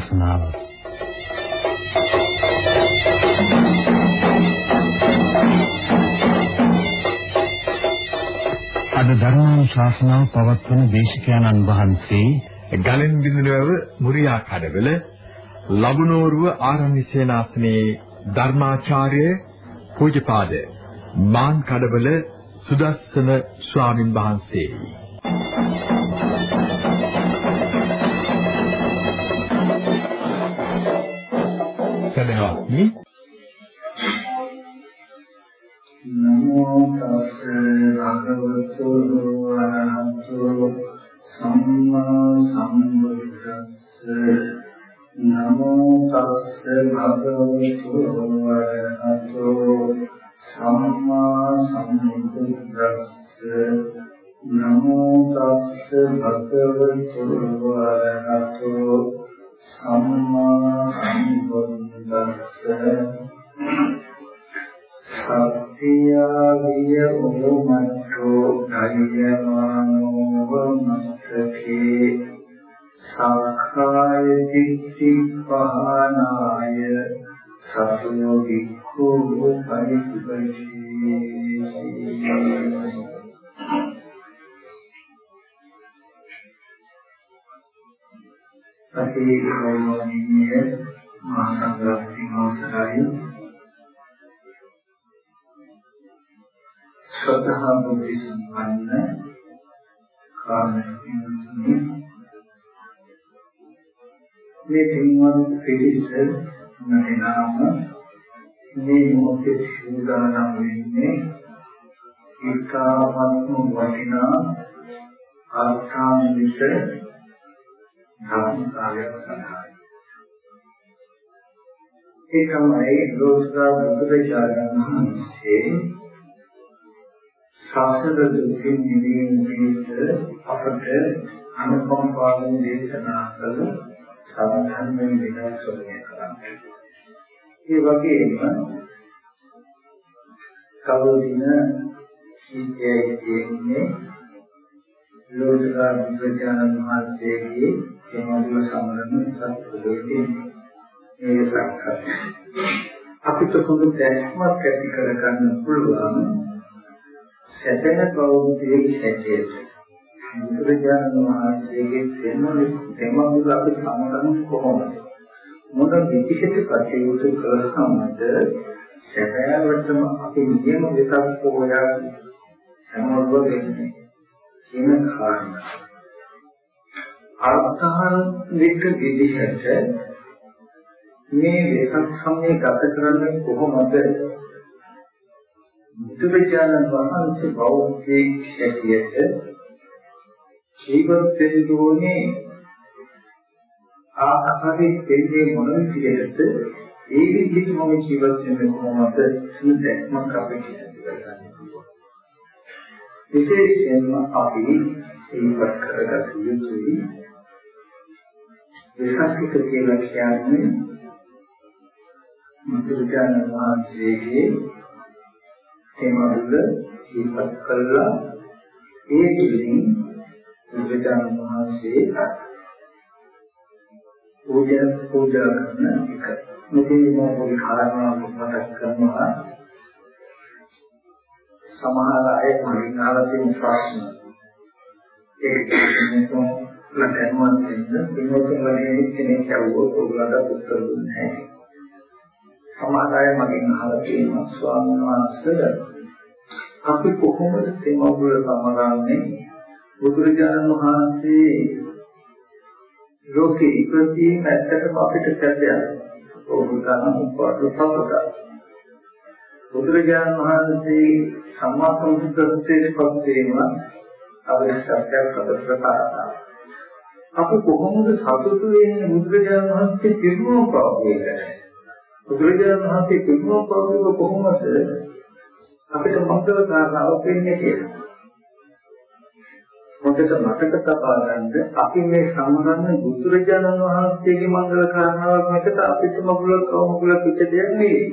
ශාසනාව අද ධර්මානුශාසනාව පවත්වන දේශකයන්න් වහන්සේ ගලෙන් බිඳුනව මුරියා කඩවල ලබුනෝරුව ආරණ්‍ය සේනාසනයේ ධර්මාචාර්ය පූජ්‍යපාද මාන් කඩවල සුදස්සන ස්වාමින් වහන්සේයි සදහවත්නි නමෝ තස් භගවතු වරහතු සම්මා සම්බුද්දස්ස නමෝ තස් භගවතු වරහතු සම්මා සම්බුද්දස්ස නමෝ තස් භගවතු වරහතු සම්මා සම්බුද්දස්ස සත්‍යාවිය ඕමච්චෝ ධෛර්යමානෝ වමස්තකේ සක්කාය දිට්ඨි පහනාය සතුයෝ වික්ඛු පරිපුච්චී අපේ ගෞරවනීය මහා සංඝරත්නය අවසරයි ශ්‍රද්ධා බුද්ධ සම්පන්න කාර්යනිරතුනි මේ පින්වත් පිළිස නැතිනම් මේ මොහොතේ සූදානම් වෙන්නේ ඒකාත්ම වටිනා ආර්ථාන්විත ධර්ම කාර්යයක් සඳහායි. ඒ තමයි ලෝකා බුදුරජාණන් වහන්සේ සසර දුකින් නිවීම පිණිස අපට අනුකම්පාවෙන් දේශනා කළ සාධර්මයෙන් විනාශනය කරන්නේ. ඒ වගේම කවදින කීපයයි තියෙන්නේ ලෝකා බුදුරජාණන් වහන්සේගේ එමඟුල සමරන සත්පුරුෂයන් මේ සංකල්ප අපිට පොදු දැක්මක් ඇති කරගන්න පුළුවන් සැතන බෞද්ධයේ හැටියට. බුදුරජාණන් වහන්සේගේ එමඟුල අපි සමරන කොහොමද? මොන විදිහට කටයුතු කළාමද සැබෑවටම අපි නියම විසක් හොයා සමවව වෙන්නේ කියන කාරණා. අර්ථහන් වික විදිහට මේ වෙසක් සමය ගත කරන්නේ කොහොමද? බුදුරජාණන් වහන්සේ බෞද්ධයෙක් හැටියට ජීවත් වෙන්නේ ආකාරයේ දෙන්නේ මොන විදිහටද? ඒ විදිහට මම ජීවත් වෙන්නේ කොහොමද? දැක්මක් අපිට කරගන්න පුළුවන්. විශේෂයෙන්ම අපි ඒවත් කරගත යුතුයි විසක්ක කියලා කියන්නේ මුතුජානන් වහන්සේගේ තේමවල ජීවත් කළා. ඒ තුලින් මුතුජානන් වහන්සේ පූජා පූජා කරන එක. මෙතන මොකද කාරණා මතක් කරනවා. සමහර අය මගෙන් අහලා තියෙන ප්‍රශ්න. ඒක කියන්නේ දැනුවත් වෙන්න. පින්වතුන් වගේ කෙනෙක් ඇහුවොත් ඔයගලට උත්තර දුන්නේ නැහැ. සමහර අය මගෙන් අහලා තියෙනවා ස්වාමීන් වහන්සේ. අපි කොහොමද තෙමවුල සමරන්නේ බුදුරජාණන් වහන්සේ ලෝකේ ඉපදීම ඇත්තටම අපිට සැදයක්. ඕකන උපාද සපත. බුදුරජාණන් වහන්සේ සම්මා සම්බුද්ධත්වයට පත් වීම අපේ සත්‍යයක් අපට ප්‍රකාශනා අපි කොහොමද සතුටු වෙන්නේ? බුදුරජාණන් වහන්සේ පිරුණු පාවේකට බුදුරජාණන් වහන්සේ පිරුණු පාවේක කොහොමද අපිට මංගල කාරණාවක් වෙන්නේ කියලා හොඳට මතක තබා ගන්න අපි මේ සමරන බුදුරජාණන් වහන්සේගේ මංගල කාරණාවක් මතක අපිට මගුල කවමුල පිට දෙයක් නෙවෙයි.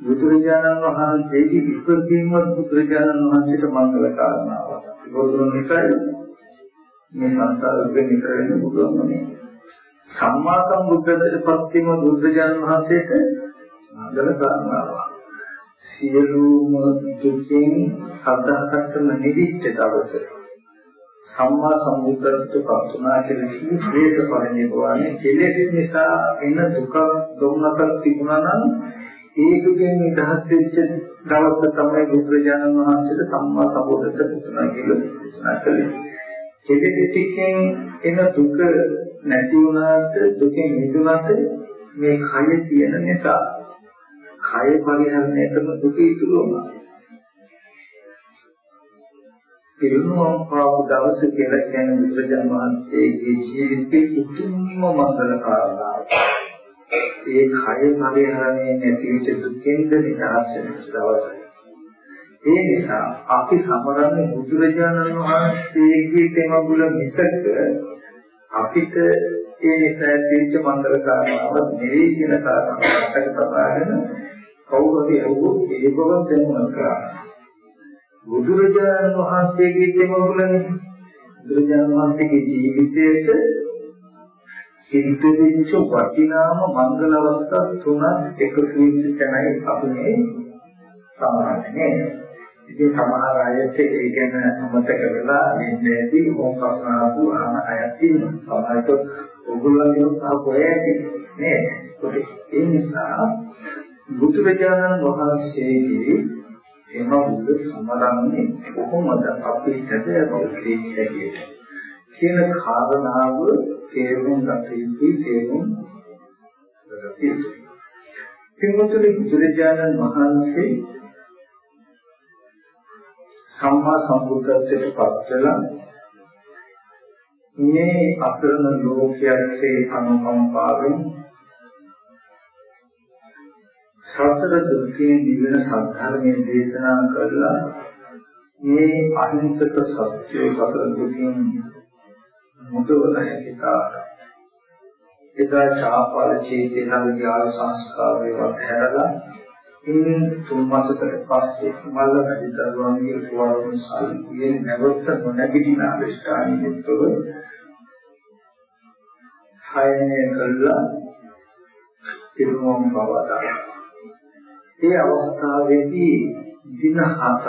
බුදුරජාණන් වහන්සේගේ විපදීමත් බුදුරජාණන් වහන්සේට මංගල කාරණාවක්. ඒකෝතුන් නිසායි මේ සංසාරෙ නිතර වෙන්න පුළුවන් නේ. සම්මා සම්බුද්ධත්වයට පත් වීම බුදුරජාණන් වහන්සේට මංගල කාරණාවක්. සියලුම දුකින් සදාකටම නිදිච්ච දවසේ සම්මා සම්බුද්ධත්වයට පත් වුණා කියලා කිව්වේ ක්ලේශ පරිණිරවාණය කෙලෙස් නිසා එන දුක දුන්නතක් තිබුණා නම් ඒ දුකෙන් නිදහස් වෙච්ච දවස තමයි බුදුරජාණන් වහන්සේට සම්මා සම්බුද්ධත්වයට පත් වුණා කියලා දේශනා කළේ. කෙලෙස් ටිකෙන් එන දුක නැති වුණාට දුකෙන් මිදුණාට මේ කය තියෙන නිසා කය පරිහරණය කරන දුක ඉතුරු වුණා. පිරිනුවම් පාපු දවස කියලා කියන්නේ බුදුරජාණන් වහන්සේගේ ජීවිතයේ උතුම්ම මංගල කාරණාව. ඒ කය පරිහරණය නැති වෙච්ච දුකෙන්ද නිදහස් වෙන දවස. ඒ නිසා අපි සමරන්නේ බුදුරජාණන් වහන්සේගේ තෙමගුල මිසක අපිට ඒ නිසා තීච්ච මංගල කාරණාව නෙවෙයි කියන කාරණාවට තබාගෙන කවුරුද යවුවෝ ඒ බව දැනුම් කරා. බුදුරජාණන් වහන්සේගේ දෙමවුලනේ බුදුරජාණන් වහන්සේගේ ජීවිතයේට සිද්ධ වෙච්ච වටිනාම මංගල අවස්ථා තුනක් එකතු වෙච්ච තැනයි අපි මේ සමානන්නේ. ඉතින් සමහර අයට ඒ ගැන අමතක වෙලා ඉන්නේදී මොකක් ප්‍රශ්න අහපු අයත් ඉන්නවා. සමහරට ඔගොල්ලන්ගේ අහපොයේ නේද? ඒ නිසා බුදුරජාණන් වහන්සේගේ එම බුදු සමරන්නේ කොහොමද අපි සැබෑ බෞද්ධයෙක් හැටියට කියන කාරණාව තේරුම් ගත යුතුයි තේරුම් ගත යුතුයි. පින්වතුනි බුදුරජාණන් වහන්සේ සම්මා සම්බුද්ධත්වයට පත් වෙලා මේ අසරණ ලෝකයේ අනුකම්පාවෙන් සසර දුකේ නිවන සත්‍යයෙන් දේශනා කළා. මේ අහිංසක සත්‍ය සතර දුකින් මුදවන හැකිතා එදා චාපාල චේතනාවේ ආය සංස්කාරයවත් හැරලා ඉන් තුන් මාසකට පස්සේ මල්ල වැඩිදරුවන්ගේ සුවරුන් සල්පියේ නැවත නොනැගිටින අවස්ථාවෙදිව හයනය කළා පිරුණම් බවදා ඒ අවස්ථාවේදී දින හතක්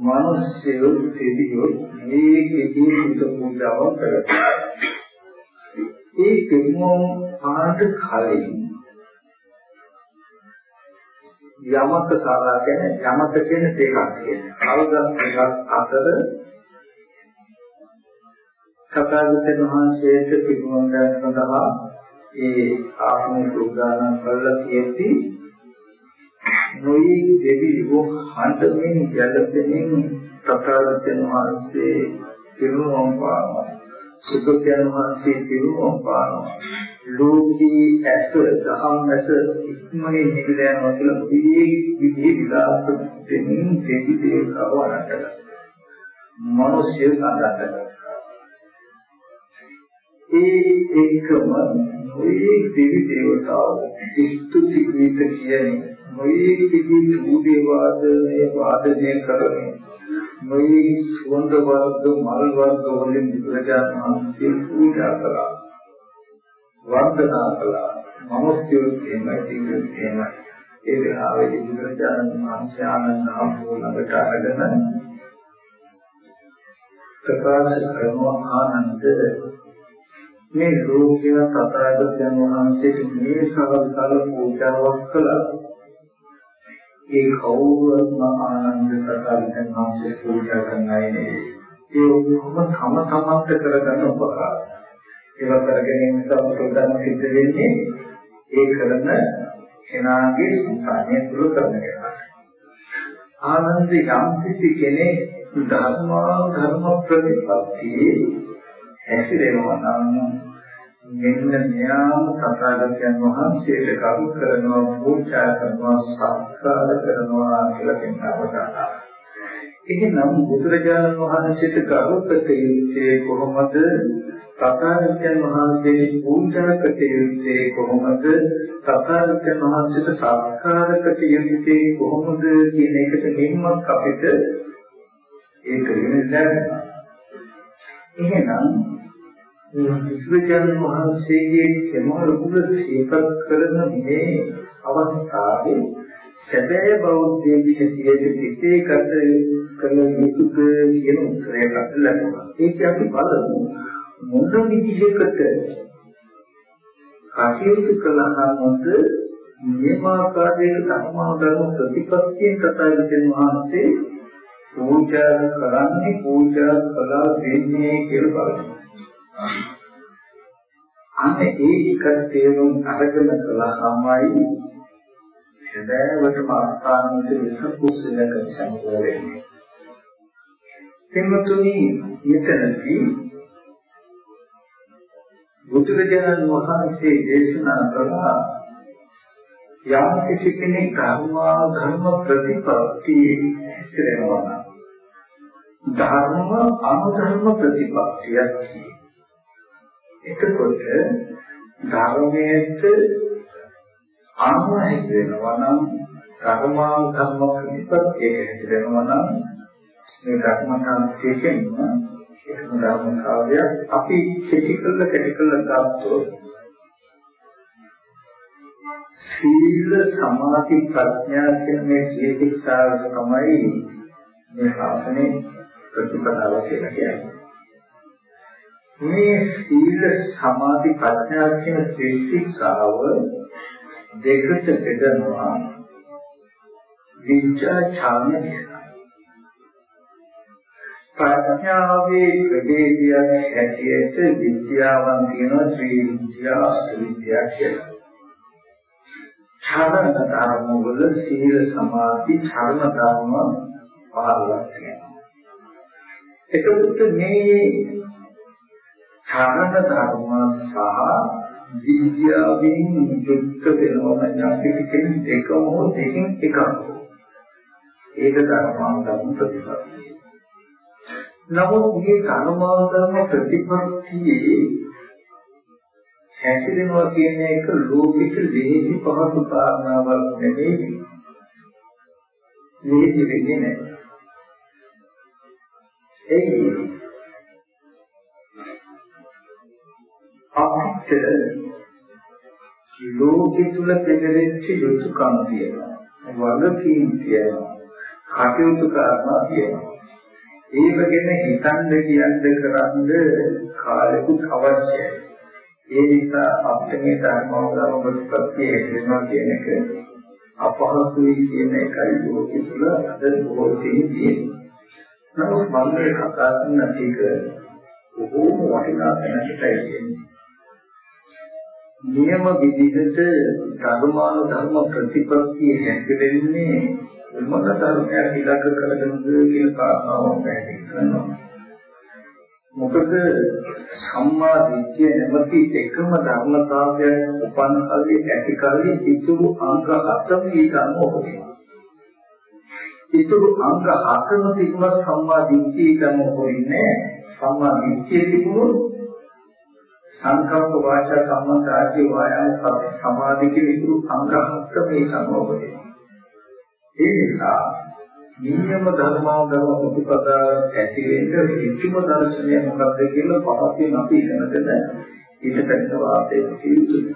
මිනිස්සු දෙවියෝ මේ කෙටි සුත පූජාව කරනවා. ඒ කෙමෝ ආද කලින් යමක සාරා කියන්නේ යමක කියන දෙකක් කියන්නේ. කවුරුත් දෙකක් අතර සතරවිත මහන්සියට පිටුමන් සඳහා ඒ ආත්ම සූදානම් කරලා තියෙද්දී නොයේ දෙවියෝ හඬමින් ගැළපෙමින් තථාගතයන් වහන්සේ පිරුණම් පානවා සුදුකයන් වහන්සේ පිරුණම් පානවා ලෝකී ඇස දහම් ඇස ඉක්මනින් නිවිලා යනවා කියලා මේ විදිහේ විලාස දෙමින් දෙවි දේවතාවෝ අනන්තලා මිනිස්ය සඳහන් ඒ ඒකම මේ දෙවි දේවතාවෝ ස්තුති ගීත කියන්නේ මොයේ කිසි සූදේ වාදනය වාදනය කරන්නේ මොයේ සුවඳ වර්ග මල් වර්ග වලින් බුදුරජාණන් වහන්සේ පූජා කළා. වන්දනා කළා මනුෂ්‍යයෝ එහෙමයි ජීවිතේ එහෙමයි ඒ වෙලාවේදී බුදුරජාණන් වහන්සේ ආනන්ද හම්බුනකට අරගෙන ප්‍රකාශ කරනවා ආනන්ද මේ ලෝකය තථාගතයන් වහන්සේට මේ සාවිසල පූජාවක් කළා ඒ කවුරුත්ම ආනන්ද සතරෙන් මාසේ පූජා කරන අය නෙවෙයි. ඒ ඔක්කොම තම තමන්ට කරගන්න උපකාර. ඒවා කරගෙන නිසා සෝදාන සිද්ධ වෙන්නේ ඒ කරන කෙනාගේ සංසාරය තුළ කරන කෙනා. ආනන්ද යම් කිසි කෙනෙක් ධර්මා ධර්ම ප්‍රතිපත්තියේ හැසිරෙනවා නම් මෙන්න මෙයාම සතරගතයන් වහන්සේට කරු කරනවා පූජා කරනවා සත්කාර කරනවා කියලා කියනවා. එහෙනම් බුදුරජාණන් වහන්සේට ගරුකට යුත්තේ කොහොමද? තථාගතයන් වහන්සේ පූජාකට යුත්තේ කොහොමද? තථාගතයන් වහන්සේට සත්කාරකට යුත්තේ කොහොමද කියන එකට මෙන්නක් අපිට ඒක වෙනදා. එහෙනම් බුදුරජාණන් වහන්සේගේ සමහර කුල සියපත් කරන මේ අවස්ථාවේ සැබෑ බෞද්ධයෙක් හැටියට සිතේ ගත කරන යුතුද කියන උත්තරයක් ලැබුණා. ඒක අපි බලමු මොන විදිහකට කටයුතු කළාමද නියමාකාරයේ ධර්මාදාන ප්‍රතිපත්තියෙන් කතාවකින් වහන්සේ පූජා කරන්නේ පූජා කළා වෙන්නේ කියලා බලමු. අන්න ඒ එක තේරුම් අරගෙන කළාමයි සදාවටම ආස්ථානයේ විසකුසලක සම්පූර්ණ වෙන්නේ. එන්නතුනි මෙතනදී බුදුරජාණන් වහන්සේ දේශනා කළා යම් කිසි කෙනෙක් කර්මා ධර්ම ප්‍රතිපත්ති ඉස්සරනවා ධර්ම අනුධර්ම ප්‍රතිපත්තියක් එතකොට ධර්මයට අනුමත වෙනවා නම් කර්මා ධර්ම ප්‍රතිපත්තියක හැදෙනවා නම් මේ ධර්මතාවයෙන් එකම ධර්මතාවය අපි කෙටි කළ කෙටි කළ ගත්තොත් සීල සමාධි ප්‍රඥා කියන මේ ශික්ෂාව තමයි මේ ශාසනයේ ප්‍රතිපදාව කියලා කියන්නේ. මේ සීල සමාධි ප්‍රඥා කියන ශික්ෂාව දෙකට බෙදනවා විචා ඡාන කියලා. ප්‍රඥාවේ ප්‍රභේදයක් හැටියට විද්‍යාවන් තියෙනවා ත්‍රි විද්‍යා අෂ්ට විද්‍යා කියලා. ඡාන ධර්ම වල සීල සමාධි ඡාන ධර්ම පහළක් තියෙනවා. එතකොට මේ ඡාන ධර්ම සහ විද්‍යාවෙන් යුක්ත වෙනවා නම් අපි කියන එකම දෙකෙන් එකක්. ඒක ධර්මාන්තම ප්‍රතිපත්තිය. නමුත් මේ ධර්මාන්තම ප්‍රතිපත්තියේ හැසිරෙනවා කියන එක ලෝකික දෙහි පහසු කාරණාවක් නෙමෙයි. මේක වෙන්නේ නැහැ. ඒ අපිට ලෝකෙ තුල පෙරෙච්ච යුතුයකම් තියෙනවා. වගකීම් තියෙනවා. කටයුතු කරනවා තියෙනවා. ඒක ගැන හිතන්න කියන්න කරන්න කාලෙකුත් අවශ්‍යයි. ඒ නිසා අපිට මේ ධර්මවලම ප්‍රතිපත්තිය හේතුනවා කියන එක අපහසුයි කියන එකයි ලෝකෙ තුල අද බොහෝ තියෙන්නේ. නමුත් මම මේ කතා කරන එක බොහෝම වටිනා තැනකටයි කියන්නේ. නියම විදිහට ධර්මාන ධර්ම ප්‍රතිපත්තිය හැදෙන්නේ මොන ධර්මයක් ඉලක්ක කරගෙනද කියන කාරණාව පැහැදිලි කරනවා. මොකද සම්මා දිට්ඨිය නැමැති එකම ධර්මතාවය උපන් කල්ලි ඇති කල්ලි ඉතුරු අංග හතම ඊටම ඔබේ. ඉතුරු අංග හතම තිබුණත් සම්මා දිට්ඨිය ඊටම ඔබේ සම්මා දිට්ඨිය තිබුණොත් සංකල්ප වාචා කම්මන්ත ආදී වායාම සති සමාධි කියන ඉතුරු සංග්‍රහක මේ සමෝපදේ. ඒ නිසා නියම ධර්මාවදම ප්‍රතිපදා ඇති වෙන්න කිසිම දර්ශනය මොකක්ද කියලා පහතින් අපි ඉගෙනගෙන ඊට පැත්ත වාදයේ යුතුයි.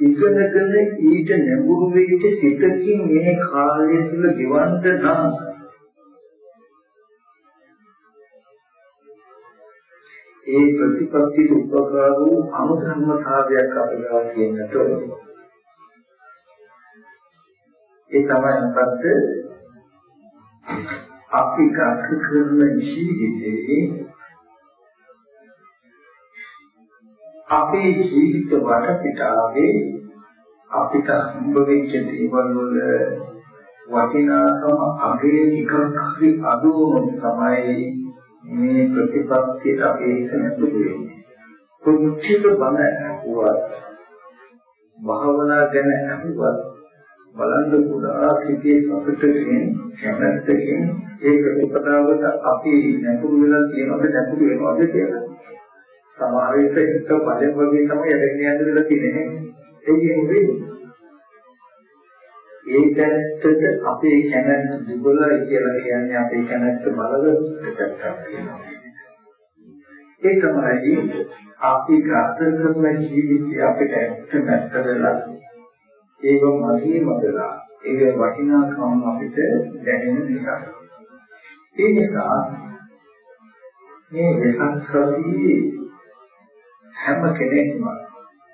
ඉගෙනගෙන ඊට නැඹුරු වෙච්ච සිතකින් මේ කාලය තුල ගෙවන්න නම් ඒ ප්‍රතිපත්ති උපකාර වූ අනුධර්මතාවයක් අපිලා කියන්නට ඕනේ. ඒ තමයි මොකද්ද? අපි ගත කරන ජීවිතේ අපේ ජීවිත වටපිටාවේ අපිට හම්බ වෙච්ච දේවල් වල වටිනාකම අගේ එකක් හරි අඩුවම තමයි මේ ප්‍රතිපත්තියට අපේ හිත නැතුව වෙන්නේ. කුච්චිත බණ ඇහුවත් භාවනා ගැන ඇහුවත් බලන්න පුරා සිටේ සතුටකින් කැමැත්තකින් ඒ ප්‍රතිපදාවට අපි නැඹුරු වෙලා තියෙනවද නැඹුරු වෙනවද කියලා. සමහර විට එක පදයක් වගේ තමයි යටගෙන යන්න වෙලා තියෙන්නේ. ඒ කියන්නේ ඒ පැත්තට අපේ කැමැත්ත දුබලයි කියලා කියන්නේ අපේ කැමැත්ත බලවත් පැත්තක් වෙනවා. ඒ තමයි අපි ගත කරන ජීවිතය අපිට ඇත්ත නැත්ත වෙලා ඒක මගේ මදලා ඒක වටිනාකම අපිට දැනෙන නිසා. ඒ නිසා මේ වෙසක් සතියේ හැම කෙනෙක්ම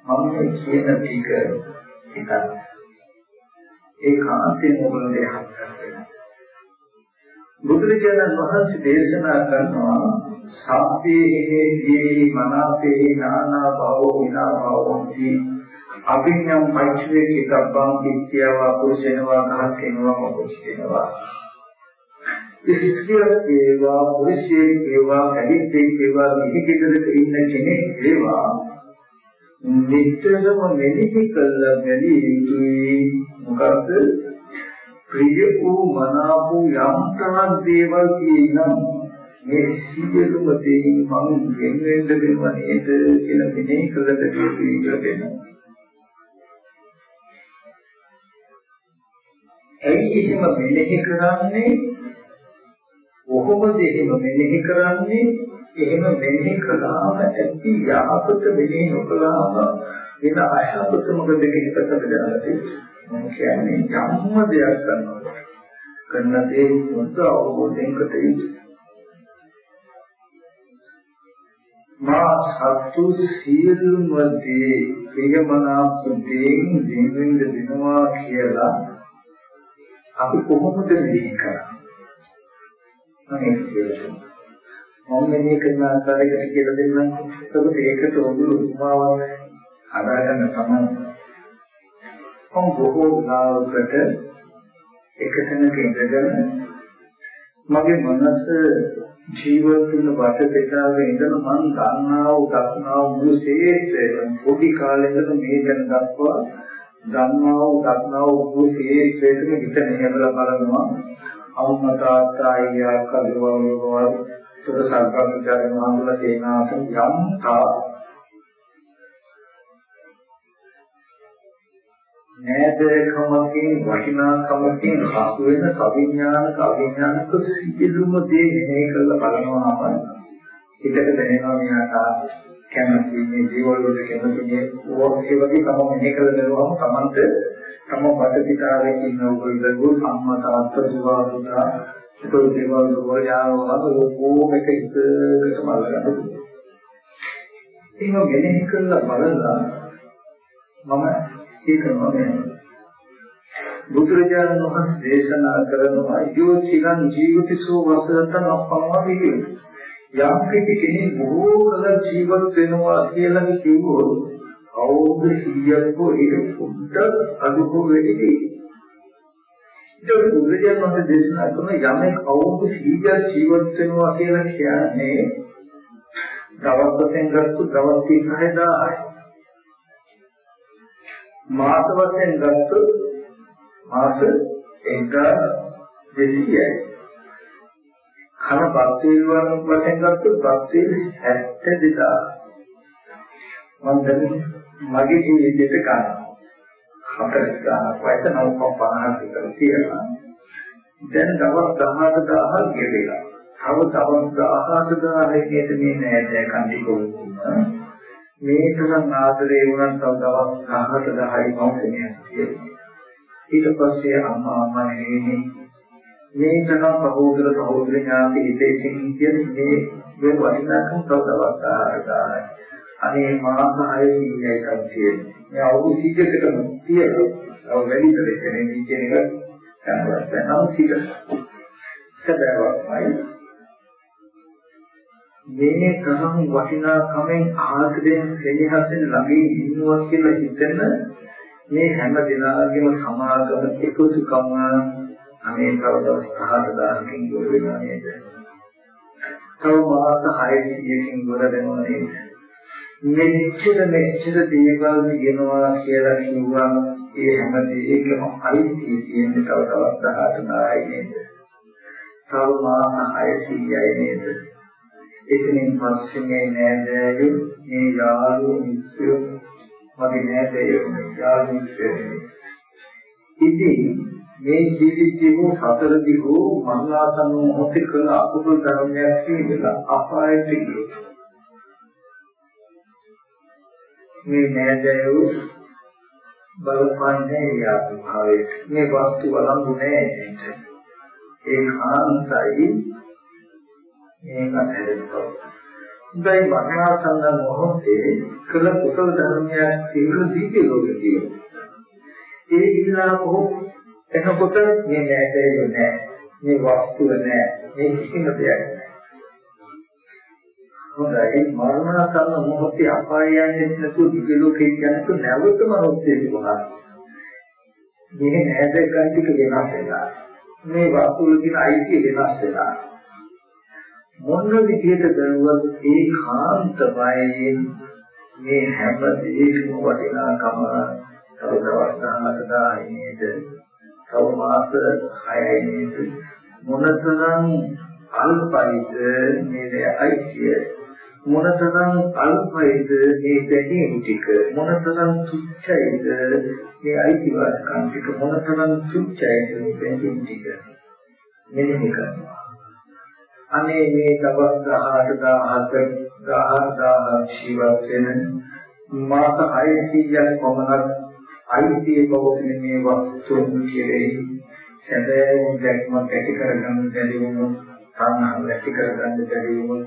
මම කියන ටික හිතන්න. ඒ කාන්තේ මොකද යහපත් බුදුරජාණන් වහන්සේ දේශනා කරනවා සබ්බේ හේති මනාපේ නානා භවෝ විනා භවෝති අභිඥම් පච්චේ කිතබ්බං කිච්චයවා පුරුෂේනවා ගහකේනවා මොකෝෂේනවා ඉස්සියක් ඒවා පුරුෂයෙක් ඒවා ඇදිත්තෙක් ඒවා මිහිකෙදක ඉන්න කෙනෙක් ඒවා නිතරම මෙනෙහි කළ බැරි යුතුයි මොකද ප්‍රිය වූ මනාප වූ යම් තරම් දේවල් කියනම් මේ සියලුම දේ මම වෙන වෙන්න දෙනව නේද කියලා මෙනෙහි කළද කියලා වෙනවා. ඇයි එහෙම මෙනෙහි කරන්නේ? කොහොමද එහෙම මෙනෙහි කරන්නේ? එහෙම මෙනෙහි කළාම ඇති යහපත මෙනෙහි නොකළාම වෙන අයහපත මොකද කියන එකට දැනගන්න තියෙනවා. මම කියන්නේ යම්ම දෙයක් කරනවා. කරන දේ මුද්ද අවබෝධයෙන් කට යුතුයි. මා සතු සියලුම දේ ප්‍රියමනාප දේන් දිනෙන් දිනවා කියලා අපි කොහොමද මෙහෙ කරන්නේ? මම මම මෙහෙ කරන ආකාරයකට කියලා දෙන්නම්. ඒකත් ඒකට ඔබ උපමාවක් හදාගන්න තමයි. මම බොහෝ ලාවකට එක තැනක ඉඳගෙන මගේ මනස ජීවත් වෙන වට පිටාවේ ඉඳලා මම ගන්නා වූ දක්නා වූ මුළු ශේෂ්ත්‍රයම පොඩි කාලේ ඉඳලා මේ දැන දක්වා ගන්නා වූ දක්නා වූ මුළු ශේෂ්ත්‍රයම හිත නියමලා බලනවා. අම්මා තාත්තා අයියා කල්වවෝ වෝ තොර සංකල්පචාරණ මහඳුලා තේනාත යම් තා නෑදකමකින් වටිනාකමකින් හසු වෙන සවිඥානික අවිඥානික සියලුම දේ මෙහෙ කරලා බලනවාම හිතට දැනෙනවා මෙයාට කැමති මේ දේවල් වල කැමති මේ ඕකේ වගේ තමයි මෙහෙ කරලා බලනවාම තමන්ට තම පටිකාරයේ ඉන්න උගලගු සම්මත අත්දැකීවා ඒක දේවල් වල යාවවා ඕකෝ එක එකටම අල්ලගන්න. ඒක මෙහෙ කරලා බලලා මම කියනවා නේද බුදුරජාණන් වහන්සේ දේශනා කරනවා යෝ චිරං ජීවිතසෝ වසතන අපමණයි යම් කෙනෙක් බොහෝ කල ජීවත් වෙනවා කියලා කිව්වොත් අවුරුදු 100ක් ඒක පොඩ්ඩක් අඩු වෙන්නේ? ඒක බුදුරජාණන් වහන්සේ දේශනා කරන යමෙක් අවුරුදු 100ක් ජීවත් වෙනවා කියලා කියන්නේ දවස් වශයෙන් ගත්තු දවස් 36000යි මාස වශයෙන් ගත්තොත් මාස 1200යි. කන බක්තිල් වශයෙන් ගත්තොත් බක්තිල් 72000. මම දැන් මගේ ජීවිතේට ගන්න. හතර ගන්න වයස 950 විතර තියෙනවා. දැන් දවස් 18000 ගෙවිලා. තව දවස් 18000 ගෙට මේ නෑ කන්දි කොහොමද? මේ තරම් ආදරේ වුණත් තව දවස් 10කට 10යි මෞසෙනියක් තියෙනවා. ඊට පස්සේ අම්මා අම්මා නෙවෙයි මේ තරම් සහෝදර සහෝදර ඥාති හිතේකින් කියන්නේ මේ මේ වටිනාකම් තව දවස් 10කට අනේ මාස 6 කීයකක් තියෙන්නේ. මේ අවුරුදු 100කටම තියෙනවා. අව වැඩි කරේ කියන එක කරනවා. නම් 100. සැබෑවක්මයි මේ තරම් වටිනාකමෙන් ආදරයෙන් සෙනෙහසෙන් ළඟින් ඉන්නවා කියලා හිතන මේ හැම දිනාගේම සමාගම එකතුකම අනේ කවදාවත් පහදාකින් ගොඩ වෙනවා නේද? තව මාස 600කින් ගොඩ වෙනවා නේද? මෙච්චර මෙච්චර දේවල් කියනවා කියලා කිව්වා ඒ හැම දෙයකම අයිති තියෙන තව තවත් 18 නේද? තව මාස 600යි නේද? එතනින් පස්සේ මේ නෑදෑයෝ මේ යාළුවෝ මිත්‍රයෝ මගේ නෑදෑයෝ යාළුවෝ මිත්‍රයෝ ඉතින් මේ ජීවිතයේ සතර දිගෝ මරණාසන්න මොහොතේ කළ අකුසල ධර්මයක් කියලා අපායට ගියෝ. මේ නෑදෑයෝ බලපන්නේ යාත්‍රාවේ. මේ වස්තු වළංගු නෑ ඒ කාන්තයි මේක හැදෙනවා. දැන් මරණාසන්න මොහොතේ කළ කුසල ධර්මයක් කියලා දීපේ ලෝකේ ඒ ඉල්ලාම එනකොට මේ නෑදෑයෝ නෑ මේ වස්තුව නෑ මේ කිසිම දෙයක් නෑ. හොඳයි මරණාසන්න මොහොතේ අපාය යන්නේ නැතුව දිව්‍ය ලෝකේ යනකොට නැවත මනෝත්සේ තිබුණා. මේ නෑද ගන්තික වෙනස් වෙනවා. මේ වස්තුවල තියෙන අයිතිය වෙනස් වෙනවා. මොන විදිහට දරුවත් ඒ කාන්තමයි මේ හැම දෙයකම වටිනාකම තව දවස් 10කට නේද තව මාස 6යි නේද මොනතරම් අල්පයිද මේ අයිතිය මොනතරම් අල්පයිද මේ දැනීම ටික. මොනතරම් තුච්චයිද මේ අයිතිවාසිකම් ටික. මොනතරම් තුච්චයිද මේ දැනීම ටික. මෙන්න කරනවා අනේ මේ දවස් 18 17 18000 ජීවත් වෙන මාස 600ක් පමණක් අයිතිය පවතින මේ වස්තුන් කෙරෙහි සැබෑම දැක්මක් ඇති කරගන්න බැරි වුණොත් සංහව ඇති කරගන්න බැරි වුණොත්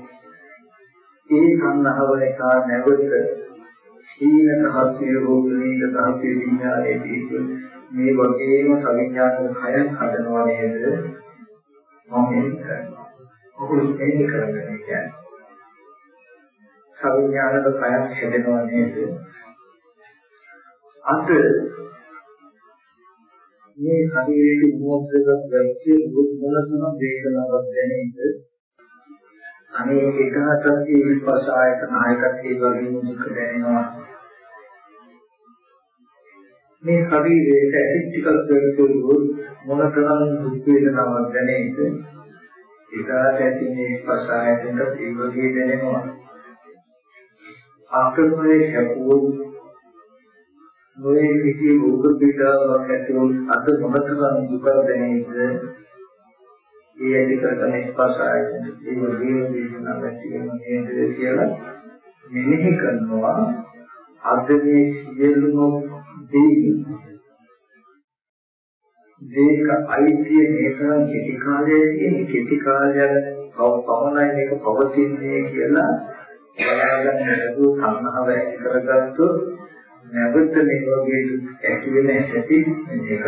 ඒ සංහව නිසා නැවත සීල තහත්ය රෝගීක තහත්ය විඥානයේදී මේ වගේම සවිඥානික කයක් හදනවා නේද? මම හිතනවා ඔකුළු දෙන්නේ කරන්නේ කියන්නේ. සවිඥානික කයක් හැදෙනවා නේද? අද මේ ශරීරයේ මොහොතකට වැච්ච දුක් මොනසම වේදනාවක් දැනෙන්නේ අනේ එකහටත් ඒ විපස්ස ආයතන ආයතත් ඒ වගේම දුක් දැනෙනවා මේ ශරීරයට ඇතිටිකල් කරපු මොනතරම් දුක් වේදනාවක් දැනෙන්නේ ඒකට ඇති මේ ස්පර්ශ ආයතනට ඒ වගේ දැනෙනවා. ආකර්මයේ කැපුවොත් නොයේ කිසි රෝග පීඩාවක් ඇති වුණත් අද මොනතරම් දුක දැනෙයිද? ඒ ඇති කරන ස්පර්ශ ආයතන ඒ වගේ වේදනාවක් ඇති වෙනවා කියලා මෙනෙහි කරනවා. අද මේ සියලුම දේ මේක අයිතිය මේකනම් කෙටි කාලයකින් කෙටි කාලයක් පවමනයි මේක පවතින්නේ කියලා බලාගන්න ලැබුව සංහව ඇති කරගත්තොත් නැවත මේ වගේ ඇති වෙන හැටි මේක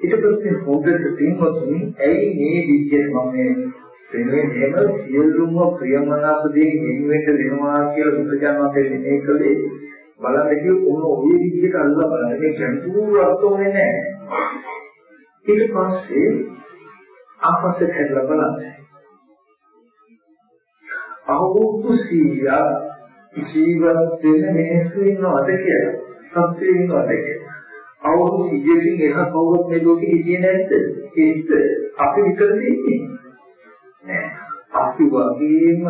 ඊට පස්සේ හොඳට තින්වතුනි ඇයි මේ විදිහට මම මේ වෙනුවෙන් එහෙම සියලුම ප්‍රියමනාප දේ නිවෙන්න වෙනවා කියලා බුද්ධ ඥානවතේ මේ කලේ බලන්න කිව්වොත් ඔන්න ඔය විදිහට අල්ලලා බලන්න මේ ගැඹුරු අර්ථ ඕනේ නැහැ. ඊට පස්සේ ආපස්සට හැදලා බලන්න. අවුරුදු 100 ජීවත් වෙන මිනිස්සු ඉන්නවද කියලා. සත්‍යය ඉන්නවද කියලා. අවුරුදු 100කින් එහා කවුරුත් මේ ලෝකේ හිටියේ නැද්ද? ඒත් අපි විතරද ඉන්නේ? නෑ. අපි වගේම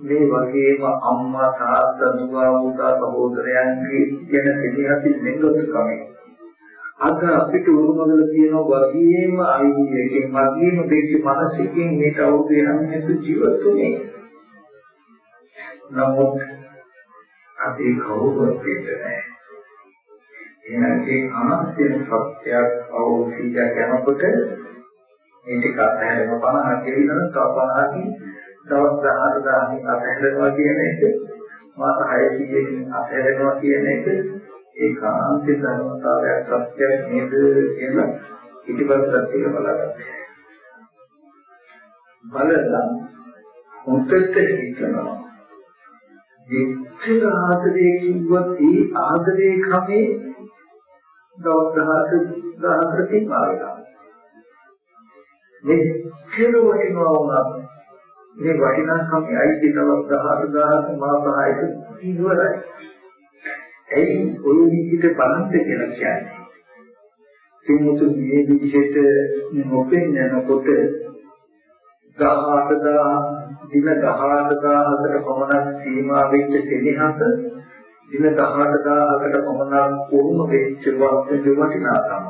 මේ වගේම අම්මා තාත්තා දුව පුතා සහෝදරයන්ගේ ගැන සිතහසි දෙන්නොත් කමයි. අද අපිට උරුමවල තියෙන වගේම අයිතියකින් වගේම දෙක මනසකින් මේක අවුදේ හැමෙත් ජීවත් වෙන්නේ. නමුත් අපි කවුරුත් දෙන්නේ එනකේ අනාත්ම සත්‍යයක් අවශ්‍යයක් යනකොට මේ ටික අතහැරෙන 50 කියලා තව 50කින් දවස් 10000 අතහැරෙනවා කියන එක මාස 600කින් අතහැරෙනවා කියන එක ඒකාන්ත ධර්මතාවයක් සත්‍යයක් නේද කියලා පිටිපස්සට තියලා බලන්න. බලලා හොඳට හිතනවා. දෙච්ච ආදරේ කිව්වොත් ඒ ආදරේ කමේ දවස් 1000කින් ආවෙලා. මෙච්චර වටිනවා වුණා මේ වටිනාකම අයිති තවත් 10000ක මාපහයක ඉවරයි. ඇයි ඔය විදිහට බලන්න කියලා කියන්නේ? කිමුතු මේ විදිහට නොපෙන්නකොට 18000 දින 18000කට පමණ සීමා වෙච්ච සෙනෙහස දින 18000කට පමණ වුණු වෙච්ච වස්තු වටිනාකම